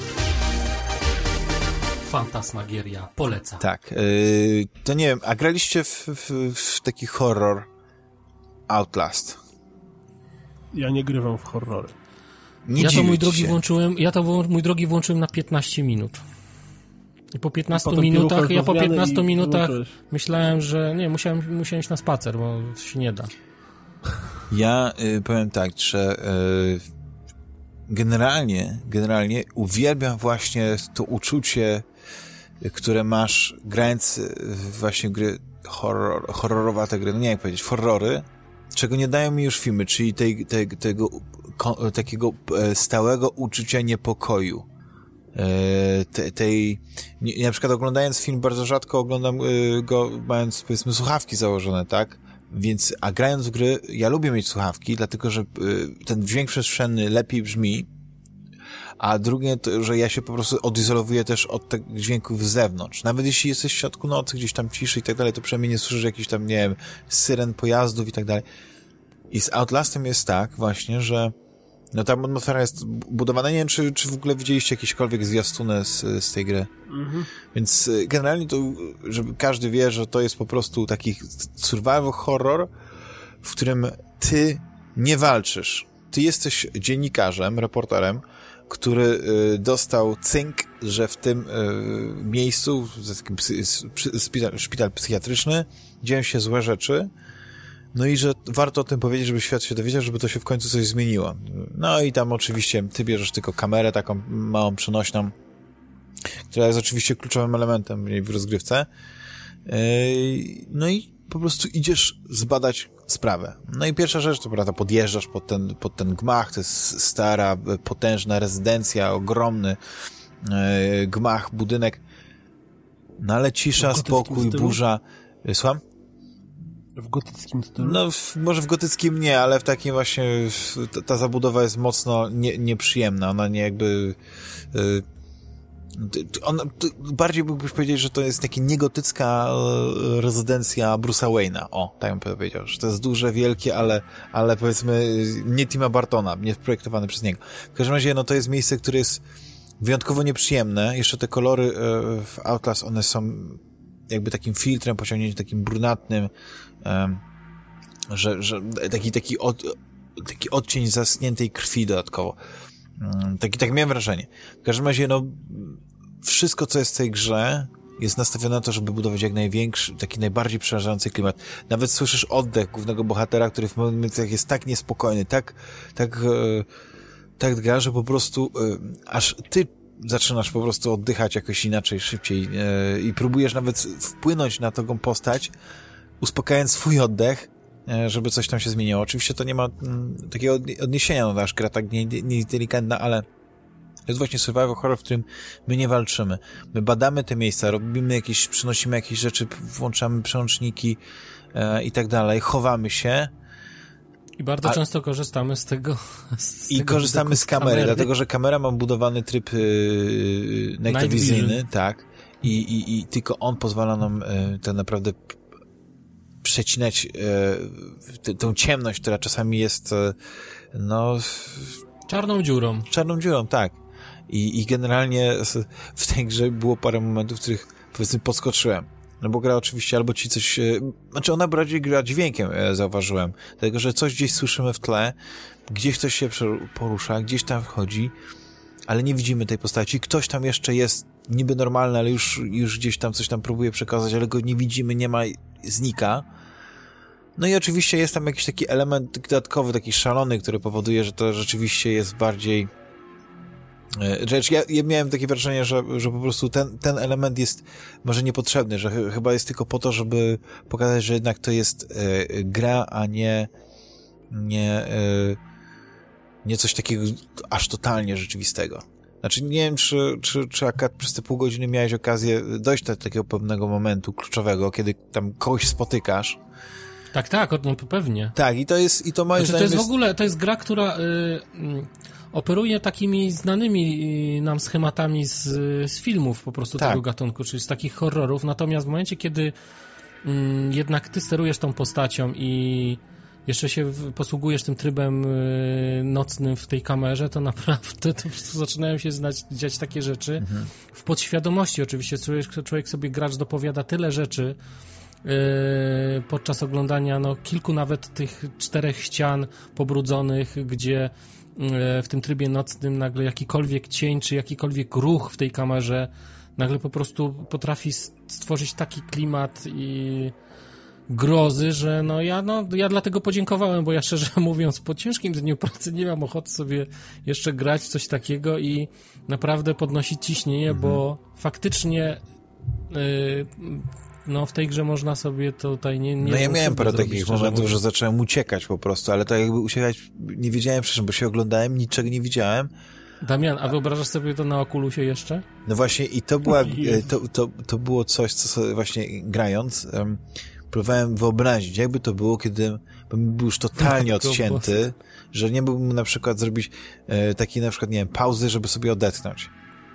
Fantasmagieria poleca. Tak. Yy, to nie wiem, a graliście w, w, w taki horror Outlast? Ja nie grywam w horrory. Nie ja to mój drogi się. włączyłem, ja to mój drogi włączyłem na 15 minut. I po 15 I minutach, ja po 15 minutach myślałem, że nie, musiałem, musiałem iść na spacer, bo się nie da. Ja y, powiem tak, że y, generalnie, generalnie uwielbiam właśnie to uczucie, które masz grając właśnie gry horror, horrorowate gry, no nie jak powiedzieć, horrory, czego nie dają mi już filmy, czyli tej, tej, tego takiego e, stałego uczucia niepokoju. E, te, tej, na przykład oglądając film bardzo rzadko oglądam e, go mając powiedzmy słuchawki założone, tak? Więc, a grając w gry, ja lubię mieć słuchawki, dlatego że ten dźwięk przestrzenny lepiej brzmi, a drugie to, że ja się po prostu odizolowuję też od tych dźwięków z zewnątrz. Nawet jeśli jesteś w środku nocy, gdzieś tam ciszy i tak dalej, to przynajmniej nie słyszysz jakichś tam, nie wiem, syren pojazdów i tak dalej. I z Outlastem jest tak właśnie, że no ta atmosfera jest budowana. Nie wiem, czy, czy w ogóle widzieliście jakiekolwiek zwiastuny z, z tej gry. Mhm. Więc y, generalnie to, żeby każdy wie, że to jest po prostu taki survival horror, w którym ty nie walczysz. Ty jesteś dziennikarzem, reporterem, który y, dostał cynk, że w tym y, miejscu, szpital, szpital psychiatryczny, dzieją się złe rzeczy, no i że warto o tym powiedzieć, żeby świat się dowiedział, żeby to się w końcu coś zmieniło. No i tam oczywiście ty bierzesz tylko kamerę taką małą, przenośną, która jest oczywiście kluczowym elementem w rozgrywce. Yy, no i po prostu idziesz zbadać sprawę. No i pierwsza rzecz, to prawda, podjeżdżasz pod ten, pod ten gmach, to jest stara, potężna rezydencja, ogromny yy, gmach, budynek, no ale cisza, spokój, burza. Słucham? W gotyckim stylu? No, w, może w gotyckim nie, ale w takim właśnie ta, ta zabudowa jest mocno nie, nieprzyjemna. Ona nie jakby... Y, on, bardziej mógłbyś powiedzieć, że to jest taka niegotycka y, rezydencja Bruce'a Wayne'a. O, tak bym powiedział, że to jest duże, wielkie, ale, ale powiedzmy nie Tima Bartona, nie projektowane przez niego. W każdym razie, no to jest miejsce, które jest wyjątkowo nieprzyjemne. Jeszcze te kolory y, w Outlast, one są jakby takim filtrem, pociągnięciem takim brunatnym, że, że taki, taki, od, taki odcień zasniętej krwi dodatkowo. Taki, tak miałem wrażenie. W każdym razie, no, wszystko, co jest w tej grze, jest nastawiona na to, żeby budować jak największy, taki najbardziej przerażający klimat. Nawet słyszysz oddech głównego bohatera, który w momentach jest tak niespokojny, tak, tak, e, tak gra, że po prostu e, aż ty zaczynasz po prostu oddychać jakoś inaczej, szybciej e, i próbujesz nawet wpłynąć na tą postać, uspokajając swój oddech, e, żeby coś tam się zmieniło. Oczywiście to nie ma m, mm, takiego odniesienia, no nasz gra tak nieinteligentna, nie ale to jest właśnie survival horror, w którym my nie walczymy. My badamy te miejsca, robimy jakieś, przynosimy jakieś rzeczy, włączamy przełączniki e, i tak dalej, chowamy się, i bardzo A... często korzystamy z tego. Z I tego korzystamy z kamery, kamery, dlatego że kamera ma budowany tryb yy, tak. I, i, I tylko on pozwala nam yy, tak naprawdę przecinać yy, tę ciemność, która czasami jest yy, no... Czarną dziurą. Czarną dziurą, tak. I, I generalnie w tej grze było parę momentów, w których powiedzmy podskoczyłem. No bo gra oczywiście albo ci coś... E, znaczy ona bardziej gra dźwiękiem, e, zauważyłem. Dlatego, że coś gdzieś słyszymy w tle, gdzieś ktoś się porusza, gdzieś tam wchodzi, ale nie widzimy tej postaci. Ktoś tam jeszcze jest niby normalny, ale już, już gdzieś tam coś tam próbuje przekazać, ale go nie widzimy, nie ma, znika. No i oczywiście jest tam jakiś taki element dodatkowy, taki szalony, który powoduje, że to rzeczywiście jest bardziej rzecz, ja, ja, miałem takie wrażenie, że, że po prostu ten, ten element jest może niepotrzebny, że ch chyba jest tylko po to, żeby pokazać, że jednak to jest e, gra, a nie nie, e, nie coś takiego aż totalnie rzeczywistego. Znaczy, nie wiem, czy, czy, czy akad przez te pół godziny miałeś okazję dojść do takiego pewnego momentu kluczowego, kiedy tam kogoś spotykasz. Tak, tak, no pewnie. Tak, i to jest, i to moim znaczy, To jest w ogóle, to jest gra, która... Yy, operuje takimi znanymi y, nam schematami z, z filmów po prostu tak. tego gatunku, czyli z takich horrorów. Natomiast w momencie, kiedy mm, jednak ty sterujesz tą postacią i jeszcze się posługujesz tym trybem y, nocnym w tej kamerze, to naprawdę to zaczynają się znać, dziać takie rzeczy. Mhm. W podświadomości oczywiście człowiek, człowiek sobie gracz dopowiada tyle rzeczy, y, podczas oglądania no, kilku nawet tych czterech ścian pobrudzonych, gdzie E, w tym trybie nocnym nagle jakikolwiek cień, czy jakikolwiek ruch w tej kamerze nagle po prostu potrafi stworzyć taki klimat i grozy, że no ja, no ja dlatego podziękowałem, bo ja szczerze mówiąc po ciężkim dniu pracy nie mam ochoty sobie jeszcze grać coś takiego i naprawdę podnosić ciśnienie, mhm. bo faktycznie yy, no w tej grze można sobie tutaj nie... nie no ja miałem parę takich momentów, że zacząłem uciekać po prostu, ale tak jakby uciekać nie wiedziałem przecież, bo się oglądałem, niczego nie widziałem. Damian, a wyobrażasz sobie to na Oculusie jeszcze? No właśnie i to była, to, to, to było coś, co sobie właśnie grając um, próbowałem wyobrazić, jakby to było, kiedy bym był już totalnie odcięty, że nie mógłbym na przykład zrobić e, takiej na przykład, nie wiem, pauzy, żeby sobie odetchnąć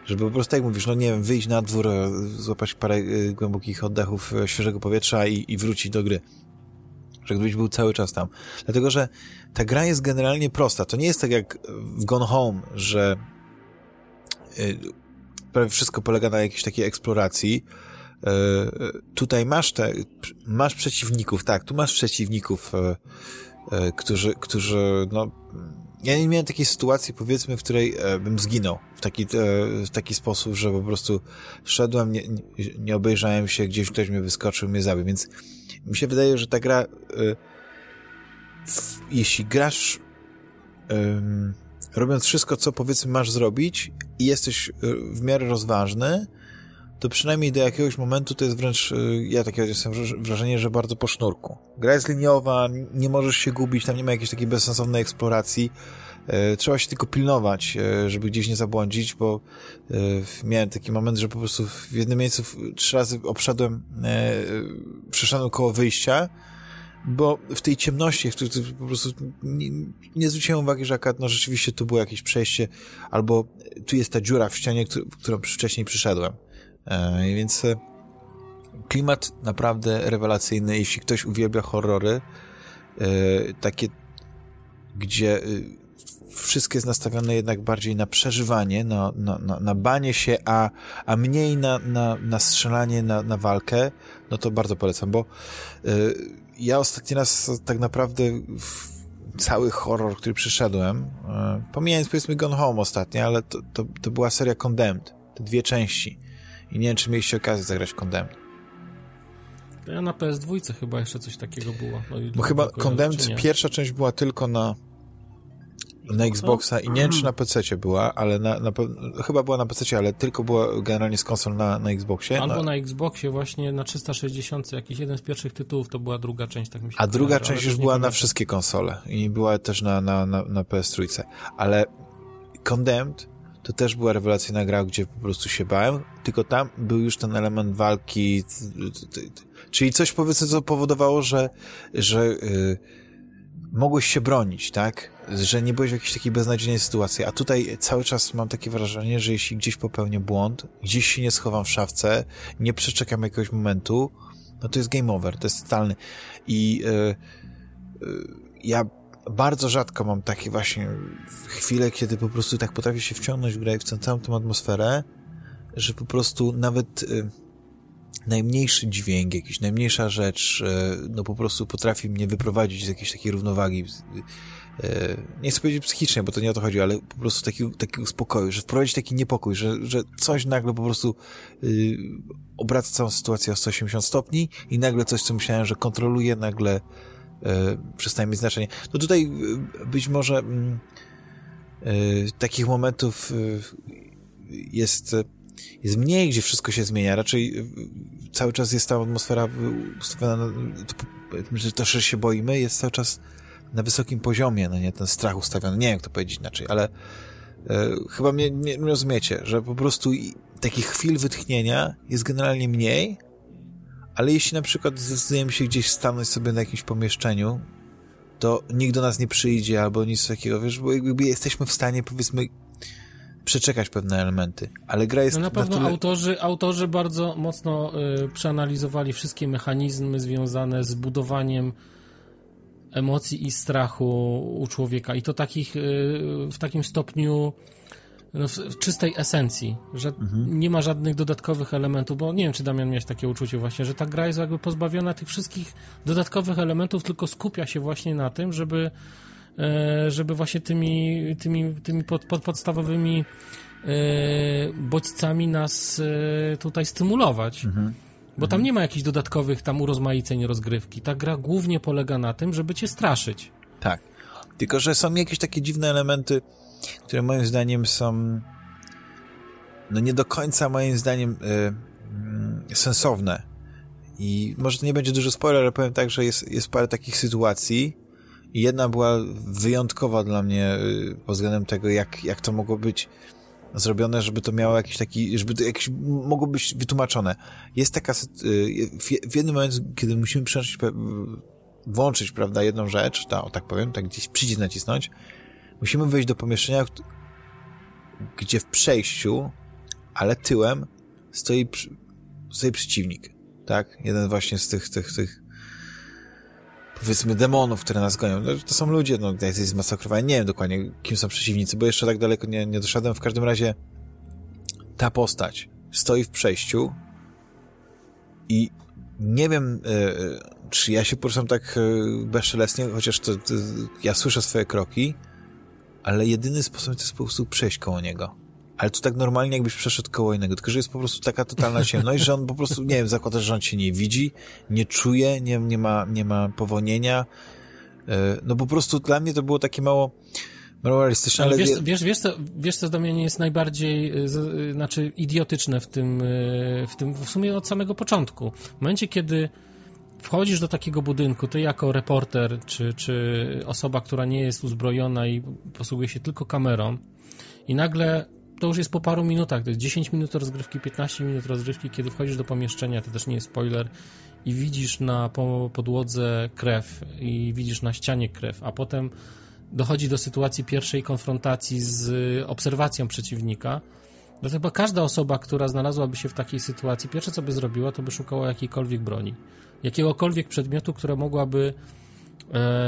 żeby po prostu, jak mówisz, no nie wiem, wyjść na dwór, e, złapać parę e, głębokich oddechów e, świeżego powietrza i, i wrócić do gry. Żebyś był cały czas tam. Dlatego, że ta gra jest generalnie prosta. To nie jest tak jak w Gone Home, że prawie wszystko polega na jakiejś takiej eksploracji. Tutaj masz te, masz przeciwników, tak, tu masz przeciwników, którzy, którzy, no, ja nie miałem takiej sytuacji, powiedzmy, w której e, bym zginął w taki, e, w taki sposób, że po prostu szedłem, nie, nie obejrzałem się, gdzieś ktoś mnie wyskoczył, mnie zabił, więc mi się wydaje, że ta gra, e, w, jeśli grasz robiąc wszystko, co powiedzmy masz zrobić i jesteś e, w miarę rozważny, to przynajmniej do jakiegoś momentu to jest wręcz, e, ja takie jestem wrażenie, że bardzo po sznurku. Gra jest liniowa, nie możesz się gubić, tam nie ma jakiejś takiej bezsensownej eksploracji. E, trzeba się tylko pilnować, e, żeby gdzieś nie zabłądzić, bo miałem taki moment, że po prostu w jednym miejscu trzy razy obszedłem, przeszedłem koło wyjścia, bo w tej ciemności, w której po prostu nie, nie zwróciłem uwagi, że akurat no rzeczywiście tu było jakieś przejście, albo tu jest ta dziura w ścianie, którą wcześniej przyszedłem. E, więc e, klimat naprawdę rewelacyjny. Jeśli ktoś uwielbia horrory, e, takie, gdzie wszystko jest nastawione jednak bardziej na przeżywanie, na, na, na, na banie się, a, a mniej na, na, na strzelanie, na, na walkę, no to bardzo polecam, bo ja ostatni raz tak naprawdę cały horror, który przyszedłem, pomijając powiedzmy Gone Home ostatnio, ale to, to, to była seria Condemned, te dwie części. I nie wiem, czy mieliście okazję zagrać w Condemned. Ja na PS2 chyba jeszcze coś takiego było. No Bo chyba Condemned pierwsza część była tylko na na Xboxa i nie wiem, czy na PC była, ale na, na, chyba była na PC, ale tylko była generalnie z konsol na, na Xboxie. Albo na... na Xboxie właśnie na 360, jakiś jeden z pierwszych tytułów to była druga część, tak mi się A druga część już była na wszystkie konsole i była też na, na, na, na PS3. Ale Condemned to też była rewelacyjna gra, gdzie po prostu się bałem, tylko tam był już ten element walki, czyli coś powiedzmy, co powodowało, że, że yy, mogłeś się bronić, tak? Że nie byłeś w jakiejś takiej beznadziejnej sytuacji. A tutaj cały czas mam takie wrażenie, że jeśli gdzieś popełnię błąd, gdzieś się nie schowam w szafce, nie przeczekam jakiegoś momentu, no to jest game over, to jest totalny. I yy, yy, ja bardzo rzadko mam takie właśnie chwile, kiedy po prostu tak potrafię się wciągnąć w grę i w całą tę atmosferę, że po prostu nawet y, najmniejszy dźwięk, jakiś najmniejsza rzecz, y, no po prostu potrafi mnie wyprowadzić z jakiejś takiej równowagi. Y, nie chcę powiedzieć psychicznej, bo to nie o to chodzi, ale po prostu takiego, takiego spokoju, że wprowadzić taki niepokój, że, że coś nagle po prostu yy, obraca całą sytuację o 180 stopni i nagle coś, co myślałem, że kontroluje, nagle przestaje mieć znaczenie. No tutaj e, być może mm, e, takich momentów jest, jest mniej, gdzie wszystko się zmienia. Raczej cały czas jest ta atmosfera ustawiona, że to, że się boimy, jest cały czas na wysokim poziomie, no nie, ten strach ustawiony. Nie wiem, jak to powiedzieć inaczej, ale chyba mnie nie rozumiecie, że po prostu takich chwil wytchnienia jest generalnie mniej, ale jeśli na przykład zdecydujemy się gdzieś stanąć sobie na jakimś pomieszczeniu, to nikt do nas nie przyjdzie albo nic takiego, wiesz, bo jakby jesteśmy w stanie, powiedzmy, przeczekać pewne elementy, ale gra jest... No na pewno na tyle... autorzy, autorzy bardzo mocno y, przeanalizowali wszystkie mechanizmy związane z budowaniem emocji i strachu u człowieka. I to takich y, w takim stopniu no, w czystej esencji, że mhm. nie ma żadnych dodatkowych elementów, bo nie wiem, czy Damian miałeś takie uczucie właśnie, że ta gra jest jakby pozbawiona tych wszystkich dodatkowych elementów, tylko skupia się właśnie na tym, żeby e, żeby właśnie tymi, tymi, tymi pod, pod podstawowymi e, bodźcami nas e, tutaj stymulować. Mhm. Bo tam mhm. nie ma jakichś dodatkowych tam urozmaiceń rozgrywki. Ta gra głównie polega na tym, żeby cię straszyć. Tak. Tylko, że są jakieś takie dziwne elementy, które moim zdaniem są no nie do końca moim zdaniem y, sensowne. I może to nie będzie duży spoiler, ale powiem tak, że jest, jest parę takich sytuacji i jedna była wyjątkowa dla mnie y, pod względem tego, jak, jak to mogło być zrobione, żeby to miało jakiś taki, żeby to jakieś mogło być wytłumaczone. Jest taka, y, w, w jednym momencie, kiedy musimy przełączyć, włączyć, prawda, jedną rzecz, ta, o tak powiem, tak gdzieś przycisk nacisnąć, Musimy wejść do pomieszczenia, gdzie w przejściu, ale tyłem stoi, stoi przeciwnik, tak? Jeden właśnie z tych, tych, tych powiedzmy demonów, które nas gonią. No, to są ludzie, no, jest zmasakrowani. Nie wiem dokładnie, kim są przeciwnicy, bo jeszcze tak daleko nie, nie doszedłem. W każdym razie ta postać stoi w przejściu i nie wiem, y, czy ja się poruszam tak y, bezszelestnie, chociaż to, to, ja słyszę swoje kroki, ale jedyny sposób to jest po prostu przejść koło niego. Ale to tak normalnie, jakbyś przeszedł koło innego, tylko że jest po prostu taka totalna ciemność, że on po prostu, nie wiem, zakłada, że on cię nie widzi, nie czuje, nie, nie, ma, nie ma powonienia. E, no po prostu dla mnie to było takie mało, Ale, ale wiesz, wiesz, wiesz, co, wiesz, co zdarzenie jest najbardziej, e, z, znaczy idiotyczne w tym, e, w tym, w sumie od samego początku. W momencie, kiedy wchodzisz do takiego budynku, ty jako reporter, czy, czy osoba, która nie jest uzbrojona i posługuje się tylko kamerą i nagle to już jest po paru minutach, to jest 10 minut rozgrywki, 15 minut rozgrywki, kiedy wchodzisz do pomieszczenia, to też nie jest spoiler, i widzisz na podłodze krew i widzisz na ścianie krew, a potem dochodzi do sytuacji pierwszej konfrontacji z obserwacją przeciwnika, to chyba każda osoba, która znalazłaby się w takiej sytuacji, pierwsze co by zrobiła, to by szukała jakiejkolwiek broni jakiegokolwiek przedmiotu, które mogłaby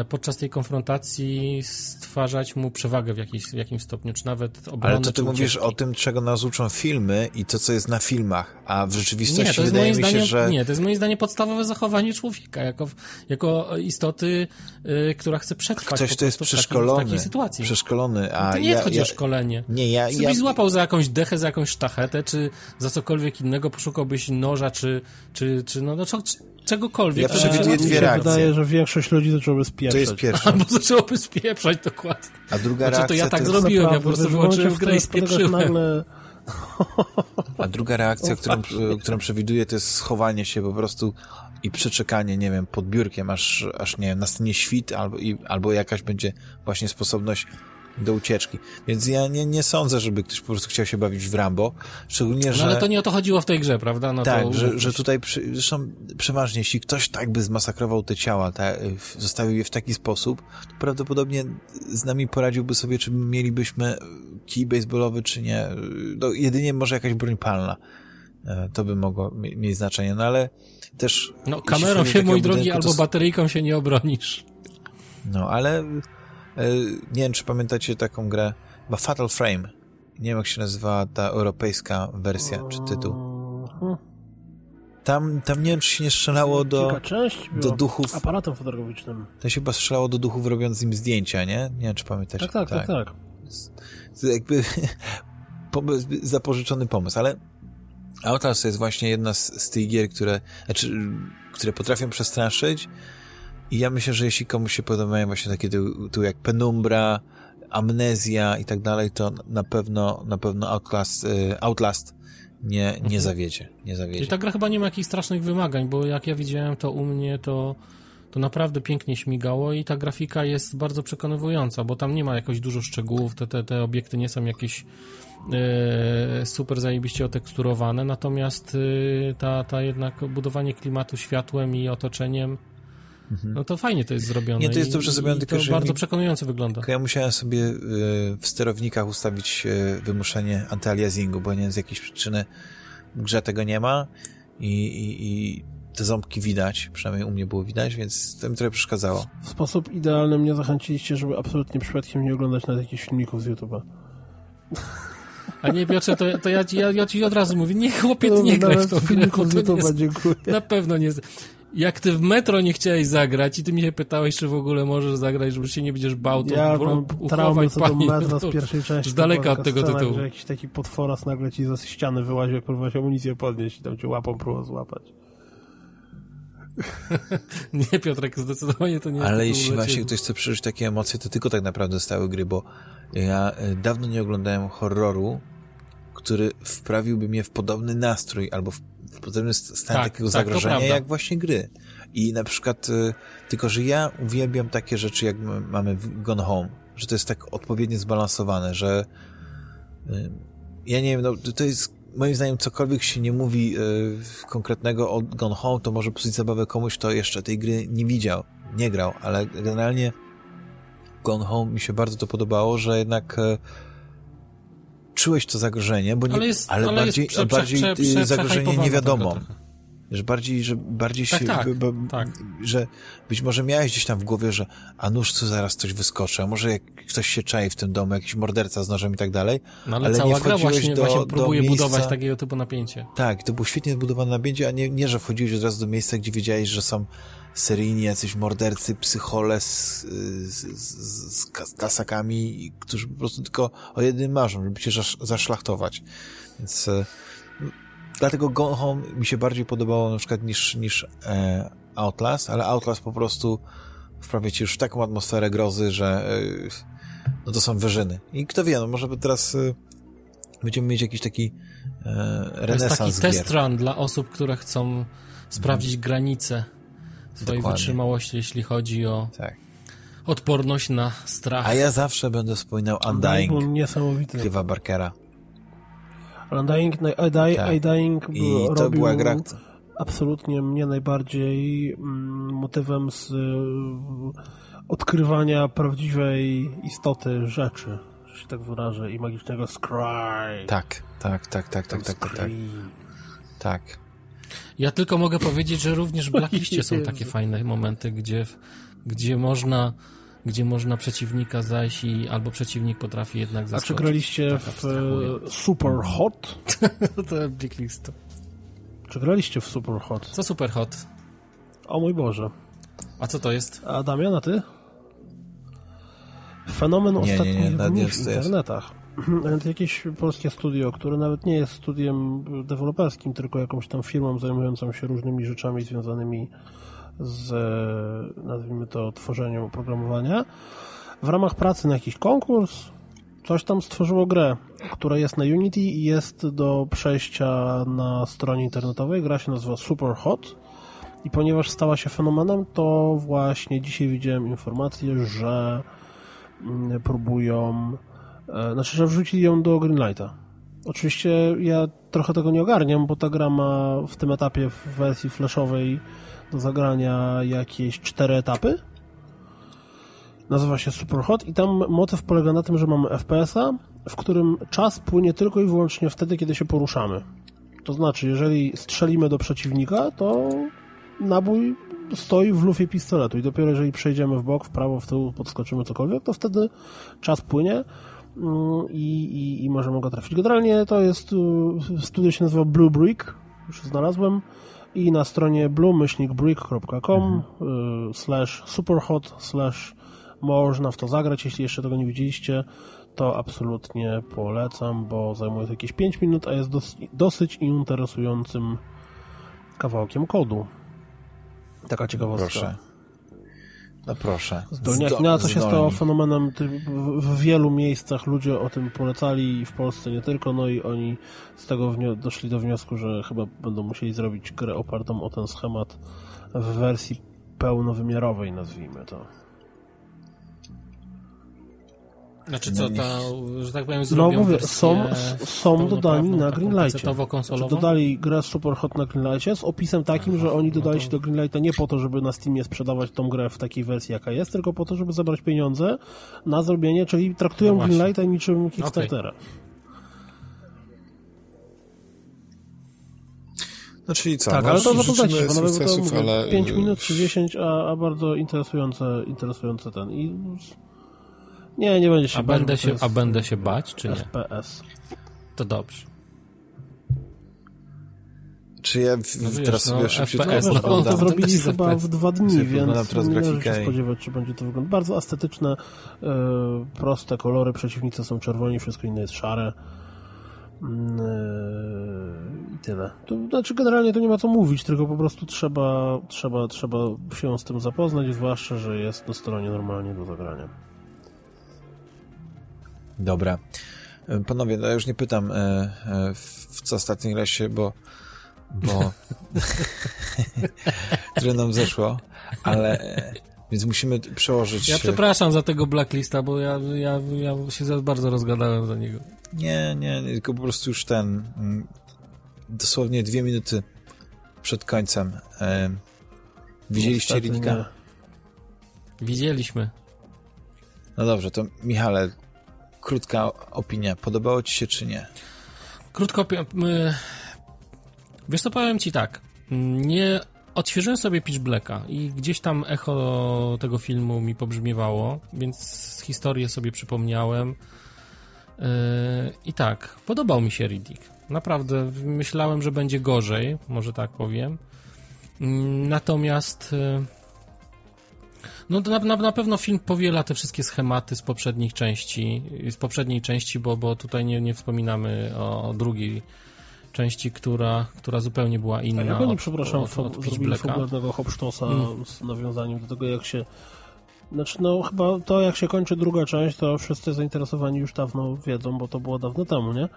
podczas tej konfrontacji stwarzać mu przewagę w, jakiś, w jakimś stopniu, czy nawet obronę. Ale to ty mówisz o tym, czego nas uczą filmy i to, co jest na filmach, a w rzeczywistości nie, to jest wydaje mi się, zdaniem, że... Nie, to jest moim zdaniem podstawowe zachowanie człowieka, jako, jako istoty, y, która chce przetrwać Ktoś, kto jest przeszkolony, w takiej, sytuacji. przeszkolony, a to nie ja, chodzi ja, o szkolenie. Nie, ja... Gdybyś ja... złapał za jakąś dechę, za jakąś sztachetę, czy za cokolwiek innego, poszukałbyś noża, czy, czy, czy no, no czegokolwiek. Ja przewiduję dwie reakcje. wydaje, że większość ludzi zaczęłoby spieprzać. To jest pierwsza. Albo zaczęłoby spieprzać, dokładnie. A druga znaczy, reakcja to ja tak to zrobiłem, ja po prostu wyłączyłem grę i spieprzyłem. Nagle... A druga reakcja, którą, którą przewiduję, to jest schowanie się po prostu i przeczekanie, nie wiem, pod biurkiem, aż, aż nie wiem, nastanie świt, albo, i, albo jakaś będzie właśnie sposobność do ucieczki. Więc ja nie, nie sądzę, żeby ktoś po prostu chciał się bawić w Rambo. Szczególnie, że... No ale to nie o to chodziło w tej grze, prawda? No tak, że, że tutaj, przy, zresztą przeważnie, jeśli ktoś tak by zmasakrował te ciała, ta, zostawił je w taki sposób, to prawdopodobnie z nami poradziłby sobie, czy mielibyśmy kij baseballowy, czy nie. No, jedynie może jakaś broń palna. E, to by mogło mieć znaczenie, no ale też... No kamerą się, mój drogi, albo bateryjką się nie obronisz. No, ale nie wiem, czy pamiętacie taką grę, chyba Fatal Frame. Nie wiem, jak się nazywa ta europejska wersja, czy tytuł. Tam, tam nie wiem, czy się nie strzelało do, do duchów. aparatem fotograficznym. To się chyba strzelało do duchów, robiąc im zdjęcia, nie? Nie wiem, czy pamiętacie. Tak, tak, tak. tak, tak. Jakby pomysł, zapożyczony pomysł, ale Outlast to jest właśnie jedna z, z tych gier, które, znaczy, które potrafią przestraszyć, i ja myślę, że jeśli komuś się podobają właśnie takie tytuły jak Penumbra, Amnezja i tak dalej, to na pewno, na pewno Outlast, y, Outlast nie, nie mhm. zawiedzie. Nie zawiedzie. I ta gra chyba nie ma jakichś strasznych wymagań, bo jak ja widziałem to u mnie, to, to naprawdę pięknie śmigało i ta grafika jest bardzo przekonywująca, bo tam nie ma jakoś dużo szczegółów, te, te, te obiekty nie są jakieś e, super zajebiście oteksturowane, natomiast e, ta, ta jednak budowanie klimatu światłem i otoczeniem. No to fajnie to jest zrobione. Nie, to jest dobrze zrobione, tylko że... bardzo przekonująco wygląda. Ja musiałem sobie y, w sterownikach ustawić y, wymuszenie antyaliasingu, bo nie z jakiejś przyczyny w grze tego nie ma i, i, i te ząbki widać, przynajmniej u mnie było widać, więc to mi trochę przeszkadzało. W sposób idealny mnie zachęciliście, żeby absolutnie przypadkiem nie oglądać nawet jakichś filmików z YouTube'a. A nie, Piotrze, to, to ja, ja, ja ci od razu mówię, nie chłopie, ty nie graj w grę, bo to nie, dziękuję. na pewno nie jak ty w metro nie chciałeś zagrać i ty mnie pytałeś, czy w ogóle możesz zagrać, żeby się nie będziesz bał, to ja mam traumę co do metra z pierwszej części. Z daleka od tego scena, tytułu. że jakiś taki potworas nagle ci ze ściany wyłaził, jak próbować amunicję podnieść i tam cię łapą próbował złapać. nie, Piotrek, zdecydowanie to nie Ale jeśli właśnie ktoś chce przeżyć takie emocje, to tylko tak naprawdę stały gry, bo ja e, dawno nie oglądałem horroru, który wprawiłby mnie w podobny nastrój albo w w podobnym stanie tak, takiego tak, zagrożenia jak właśnie gry. I na przykład, y, tylko że ja uwielbiam takie rzeczy, jak mamy Gone Home, że to jest tak odpowiednio zbalansowane, że y, ja nie wiem, no, to jest moim zdaniem cokolwiek się nie mówi y, konkretnego o Gone Home, to może psuć zabawę komuś, kto jeszcze tej gry nie widział, nie grał, ale generalnie Gone Home mi się bardzo to podobało, że jednak czułeś to zagrożenie, bo nie, ale, jest, ale, ale bardziej, prze, bardziej prze, prze, zagrożenie niewiadomą. Że bardziej, że bardziej tak, się, tak, bo, tak. że być może miałeś gdzieś tam w głowie, że a nóż tu zaraz coś wyskoczy, a może jak ktoś się czai w tym domu, jakiś morderca z nożem i tak dalej. No ale, ale cała nie gra właśnie, do, właśnie próbuje miejsca... budować takiego typu napięcie. Tak, to było świetnie zbudowane napięcie, a nie, nie, że wchodziłeś od razu do miejsca, gdzie wiedziałeś, że są seryjni jacyś mordercy, psychole z, z, z, z tasakami, którzy po prostu tylko o jednym marzą, żeby cię zaszlachtować. Więc e, dlatego Go Home mi się bardziej podobało na przykład niż, niż e, Outlast, ale Outlast po prostu wprawia cię już w taką atmosferę grozy, że e, no to są wyżyny. I kto wie, no może by teraz e, będziemy mieć jakiś taki e, renesans To jest taki test run dla osób, które chcą sprawdzić hmm. granice swojej Dokładnie. wytrzymałości, jeśli chodzi o tak. odporność na strach. A ja zawsze będę wspominał Undying. Undying niesamowity. Clive'a Barkera. Undying, Undying, tak. Undying I to była gra, absolutnie mnie najbardziej mm, motywem z y, odkrywania prawdziwej istoty rzeczy, że się tak wyrażę, i magicznego scry. Tak, tak, tak, tak, tak, tak, tak, tak. Ja tylko mogę powiedzieć, że również w Blacklistie są takie fajne momenty, gdzie gdzie można gdzie można przeciwnika zajść i albo przeciwnik potrafi jednak zaskoczyć. A czy graliście tak w e, Super Hot? to Blacklist. Czy graliście w Super Hot? Co Super Hot? O mój Boże. A co to jest? A Damian, a ty? Fenomen nie, ostatnich nie, nie, dni w internetach. To jakieś polskie studio, które nawet nie jest studiem deweloperskim, tylko jakąś tam firmą zajmującą się różnymi rzeczami związanymi z, nazwijmy to, tworzeniem oprogramowania. W ramach pracy na jakiś konkurs coś tam stworzyło grę, która jest na Unity i jest do przejścia na stronie internetowej. Gra się nazywa Super Hot i ponieważ stała się fenomenem, to właśnie dzisiaj widziałem informację, że mm, próbują, e, znaczy, że wrzucili ją do Greenlighta. Oczywiście ja trochę tego nie ogarniam, bo ta gra ma w tym etapie w wersji flashowej do zagrania jakieś cztery etapy. Nazywa się Superhot i tam motyw polega na tym, że mamy FPS-a, w którym czas płynie tylko i wyłącznie wtedy, kiedy się poruszamy. To znaczy, jeżeli strzelimy do przeciwnika, to nabój stoi w lufie pistoletu i dopiero jeżeli przejdziemy w bok, w prawo, w tył, podskoczymy cokolwiek, to wtedy czas płynie i, i, i możemy go trafić. Generalnie to jest, y, studio się nazywa Blue Brick, już znalazłem, i na stronie blue-brick.com mhm. Y, slash superhot slash można w to zagrać, jeśli jeszcze tego nie widzieliście to absolutnie polecam, bo zajmuje to jakieś 5 minut, a jest dosyć, dosyć interesującym kawałkiem kodu. Taka ciekawostka. Proszę. No proszę. Zdolnie. Jak na to się stało fenomenem w wielu miejscach ludzie o tym polecali w Polsce nie tylko, no i oni z tego doszli do wniosku, że chyba będą musieli zrobić grę opartą o ten schemat w wersji pełnowymiarowej, nazwijmy to. Znaczy co, ta, że tak powiem, zrobią No mówię, są, są dodani na Greenlightie. Znaczy, dodali grę Super Hot na Greenlightie z opisem takim, Aha, że oni dodali no to... się do Greenlighta nie po to, żeby na Steamie sprzedawać tą grę w takiej wersji, jaka jest, tylko po to, żeby zabrać pieniądze na zrobienie, czyli traktują no Greenlighta niczym Kickstartera. Okay. No czyli co? Tak, no, ale to zapoznajcie się, panowie, to mówię, ale... 5 minut czy 10, a, a bardzo interesujące, interesujące ten. I nie, nie będzie się a bać. Będę się, a będę się bać, czy nie? SPS. To dobrze. Czy ja w, no teraz sobie no, szybciutko FPS, no, no, to zrobili chyba w dwa dni, więc teraz nie należy się spodziewać, czy będzie to wyglądać. Bardzo estetyczne, e, proste kolory, przeciwnicy są czerwoni, wszystko inne jest szare. Mm, e, I tyle. To znaczy generalnie to nie ma co mówić, tylko po prostu trzeba, trzeba, trzeba się z tym zapoznać, zwłaszcza, że jest na stronie normalnie do zagrania. Dobra. E, panowie, no ja już nie pytam, e, e, w co ostatnio graliście, bo bo które nam zeszło, ale więc musimy przełożyć... Ja przepraszam za tego blacklista, bo ja, ja, ja się za bardzo rozgadałem za niego. Nie, nie, nie, tylko po prostu już ten mm, dosłownie dwie minuty przed końcem widzieliście Ridika? Widzieliśmy. No dobrze, to Michale, krótka opinia. Podobało ci się, czy nie? Krótka opinia. Wiesz co, powiem ci tak. Nie odświeżyłem sobie Pitch Blacka i gdzieś tam echo tego filmu mi pobrzmiewało, więc historię sobie przypomniałem. Yy, I tak, podobał mi się Riddick. Naprawdę, myślałem, że będzie gorzej, może tak powiem. Natomiast no na, na, na pewno film powiela te wszystkie schematy z poprzednich części, z poprzedniej części, bo, bo tutaj nie, nie wspominamy o drugiej części, która, która zupełnie była inna. A jak oni, przepraszam, od, od zrobili fabularnego Hopsztosa mm. z nawiązaniem do tego, jak się znaczy, no chyba to, jak się kończy druga część, to wszyscy zainteresowani już dawno wiedzą, bo to było dawno temu, nie?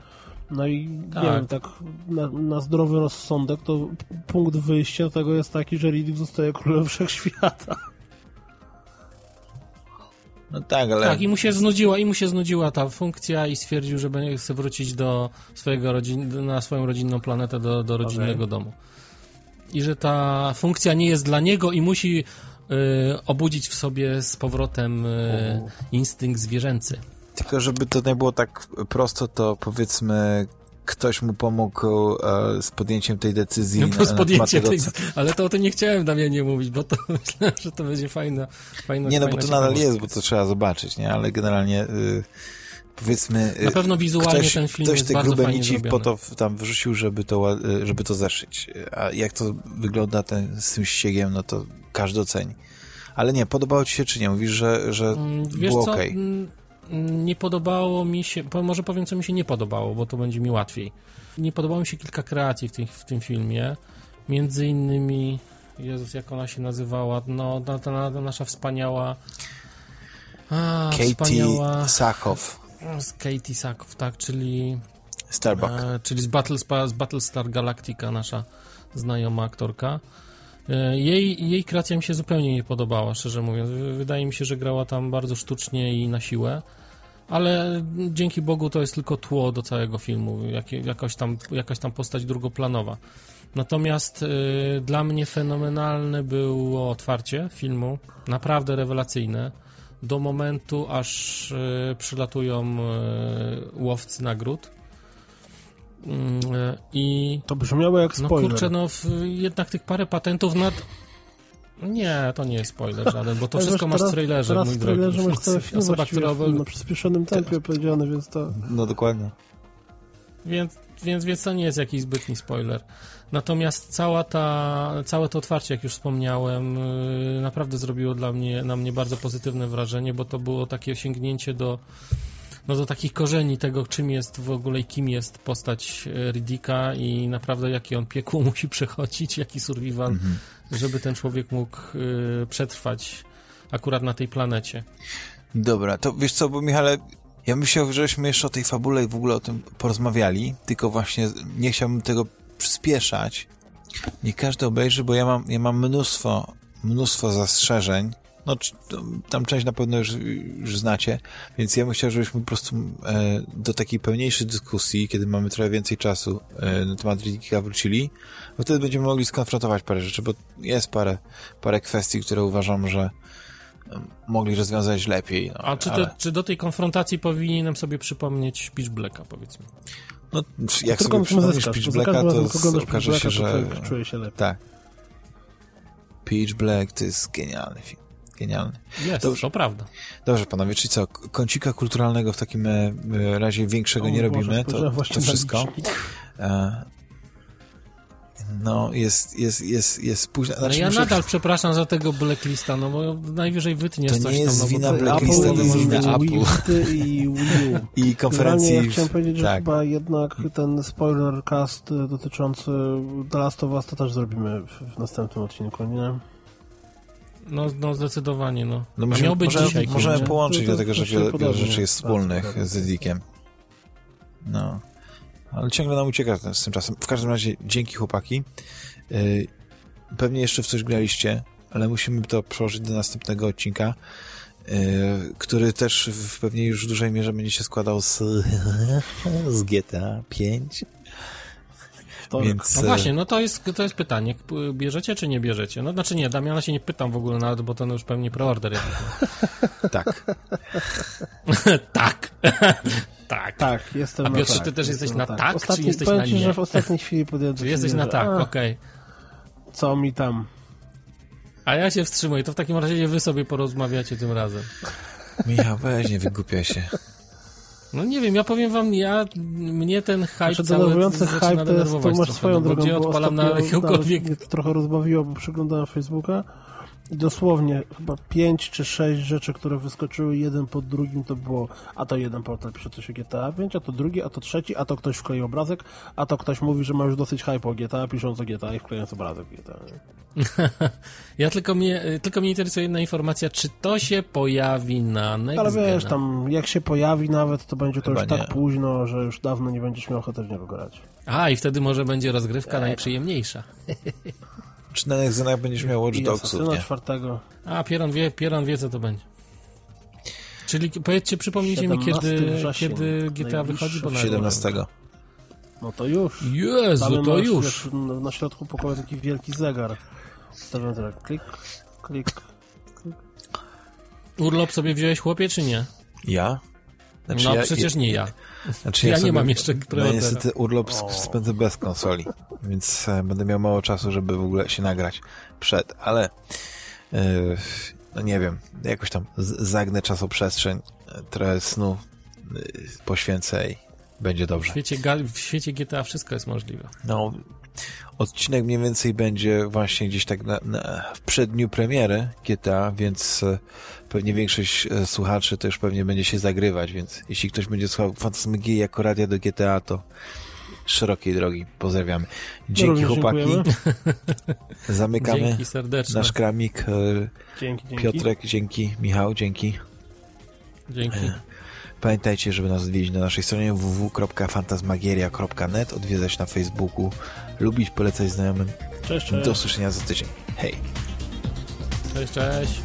No i tak. nie wiem, tak na, na, zdrowy rozsądek, to punkt wyjścia tego jest taki, że Riddick zostaje królem wszechświata. No tak, ale... Tak, i mu się znudziła, i mu się znudziła ta funkcja i stwierdził, że będzie chce wrócić do swojego rodzin, na swoją rodzinną planetę, do, do rodzinnego okay. domu. I że ta funkcja nie jest dla niego i musi y, obudzić w sobie z powrotem y, instynkt zwierzęcy. Tylko żeby to nie było tak prosto, to powiedzmy ktoś mu pomógł e, z podjęciem tej decyzji. No, na, z podjęciem tej, ale to o tym nie chciałem Damianie mówić, bo to myślę, że to będzie fajna, fajna Nie, no bo to nadal jest, bo to trzeba zobaczyć, nie? Ale generalnie y, powiedzmy... Na pewno wizualnie ktoś, ten film ktoś jest te bardzo grube nici po to tam wrzucił, żeby to, y, żeby to zeszyć. A jak to wygląda ten, z tym ściegiem, no to każdy oceni. Ale nie, podobało ci się czy nie? Mówisz, że, że Mm, Wiesz było okej. mm, nie podobało mi się, może powiem, co mi się nie podobało, bo to będzie mi łatwiej. Nie podobało mi się kilka kreacji w tym, w tym filmie, między innymi, Jezus, jak ona się nazywała, no, ta, ta, ta nasza wspaniała a, Katie wspaniała, Sakow, z Katie Sakow, tak, czyli Starbuck. E, czyli z, Battlespa, z Battlestar Galactica, nasza znajoma aktorka. E, Jej, jej kreacja mi się zupełnie nie podobała, szczerze mówiąc. Wy- Wydaje mi się, że grała tam bardzo sztucznie i na siłę, ale dzięki Bogu to jest tylko tło do całego filmu, jakaś, tam, jakaś tam postać drugoplanowa. Natomiast e, dla mnie fenomenalne było otwarcie filmu, naprawdę rewelacyjne, do momentu aż e, przylatują e, łowcy nagród. Mm, e, I To brzmiało jak no spoiler. kurczę, no w, jednak tych parę patentów nad... Nie, to nie jest spoiler żaden, bo to Ale wszystko masz teraz, w trailerze, Teraz mój w trailerze drogi. masz cały film Osoba, która... na przyspieszonym tempie powiedziane, więc to... No dokładnie. Więc, więc, więc to nie jest jakiś zbytni spoiler. Natomiast cała ta, całe to otwarcie, jak już wspomniałem, yy, naprawdę zrobiło dla mnie, na mnie bardzo pozytywne wrażenie, bo to było takie sięgnięcie do, no do takich korzeni tego, czym jest w ogóle i kim jest postać e, Riddicka i naprawdę jaki on piekło musi przechodzić, jaki survival, Mhm. żeby ten człowiek mógł yy, przetrwać akurat na tej planecie. Dobra, to wiesz co, bo Michale, ja chciał, żebyśmy jeszcze o tej fabule i w ogóle o tym porozmawiali, tylko właśnie nie chciałbym tego przyspieszać. Nie każdy obejrzy, bo ja mam, ja mam mnóstwo, mnóstwo zastrzeżeń. No, tam część na pewno już, już znacie, więc ja bym chciał, żebyśmy po prostu e, do takiej pełniejszej dyskusji, kiedy mamy trochę więcej czasu e, na temat Riddicka wrócili, bo wtedy będziemy mogli skonfrontować parę rzeczy, bo jest parę, parę kwestii, które uważam, że em, mogli rozwiązać lepiej. No, A czy, ale- czy do tej konfrontacji powinienem sobie przypomnieć Pitch Blacka, powiedzmy? No, jak Tylko sobie przypomnisz Pitch Blacka, to okaże się, że... czuje się lepiej. Tak. Pitch Black to jest genialny film. Genialny. Jest, Dobrze. to prawda. Dobrze, panowie, czyli co? Kącika kulturalnego w takim e, e, razie większego O nie Boże, robimy, to, spojrzałem to na wszystko. E, no, jest, jest, jest, jest późno. Ale Znaczy, ja muszę- nadal przepraszam za tego Blacklista, no bo najwyżej wytniesz To nie coś jest tam. wina no Blacklista, Apple to jest i wina Apple. I Wii U. I Generalnie konferencji... ja chciałem powiedzieć, że tak. chyba jednak ten spoiler cast dotyczący The Last of Us to też zrobimy w, w następnym odcinku, nie? No, no zdecydowanie, no. No możemy, miał być możemy, dzisiaj, możemy kurczę. połączyć, dlatego że wiele, wiele rzeczy jest Tak, wspólnych podobnie. z Dickiem. No. Ale ciągle nam ucieka z tym czasem. W każdym razie, dzięki chłopaki. Yy, pewnie jeszcze w coś graliście, ale musimy to przełożyć do następnego odcinka, yy, który też w pewnie już w dużej mierze będzie się składał z, z GTA 5. Wtorek. Więc, No e, właśnie, no to jest, to jest pytanie. Bierzecie czy nie bierzecie? No znaczy nie, Damiana się nie pytam w ogóle nawet, bo to już pewnie preorder jest. tak. tak. tak. Tak, jestem A na Piotrze, tak. ty też jesteś na tak, czy Ostatni, jesteś na ci, nie? że w ostatniej chwili podjąłem Czy jesteś na że, tak, okej. Co mi tam? A ja się wstrzymuję, to w takim razie wy sobie porozmawiacie tym razem. Michał, weź, nie wygłupiaj się. No nie wiem, ja powiem wam, ja, mnie ten hype Znaczy, cały denerwujący hype to jest, to masz trochę, swoją no, bo drogą, bo odpalam na jakiegokolwiek... mnie to trochę rozbawiło, bo przeglądałem Facebooka dosłownie chyba pięć czy sześć rzeczy, które wyskoczyły jeden po drugim, to było a to jeden portal pisze coś o GTA 5, a to drugi, a to trzeci, a to ktoś wklei obrazek, a to ktoś mówi, że ma już dosyć hype o GTA, pisząc o GTA i wklejając obrazek GTA. Ja tylko mnie, tylko mnie interesuje jedna informacja, czy to się pojawi na Next Ale wiesz, Gena? tam jak się pojawi nawet, to będzie to Chyba już nie. tak późno, że już dawno nie będziesz miał ochoty w niego grać. A, i wtedy może będzie rozgrywka najprzyjemniejsza. Czy na Nexenach będziesz miał Watch Dogsów, nie? czwartego. A, Pieron wie, Pieron wie, co to będzie. Czyli powiedzcie, przypomnijcie mi, 17 kiedy, wrzesień, kiedy GTA wychodzi, bo na 17. No to już. Jezu, Damian to już. wiesz, Na, na środku pokoju taki wielki zegar. Stawiam tak klik, klik. Urlop sobie wziąłeś, chłopie, czy nie? Ja? Znaczy no ja, przecież nie ja. Znaczy ja, ja nie mam jeszcze preordera. No niestety urlop o. spędzę bez konsoli, więc e, będę miał mało czasu, żeby w ogóle się nagrać przed, ale yy, no nie wiem, jakoś tam zagnę czasoprzestrzeń, e, trochę snu yy, poświęcę i będzie dobrze. W świecie, w świecie GTA wszystko jest możliwe. No, odcinek mniej więcej będzie właśnie gdzieś tak na, na, w przedniu premiery GTA, więc e, pewnie większość e, słuchaczy też pewnie będzie się zagrywać, więc jeśli ktoś będzie słuchał Fantasmagii jako radia do GTA, to szerokiej drogi. Pozdrawiamy. Dzięki no, chłopaki. Zamykamy dzięki serdeczne. nasz kramik. E, dzięki, dzięki. Piotrek, dzięki. Michał, dzięki. Dzięki. Pamiętajcie, żeby nas odwiedzić na naszej stronie www.fantasmagieria.net, odwiedzać na Facebooku, lubić, polecać znajomym. Cześć, cześć. Do usłyszenia za tydzień. Hej. Cześć, cześć.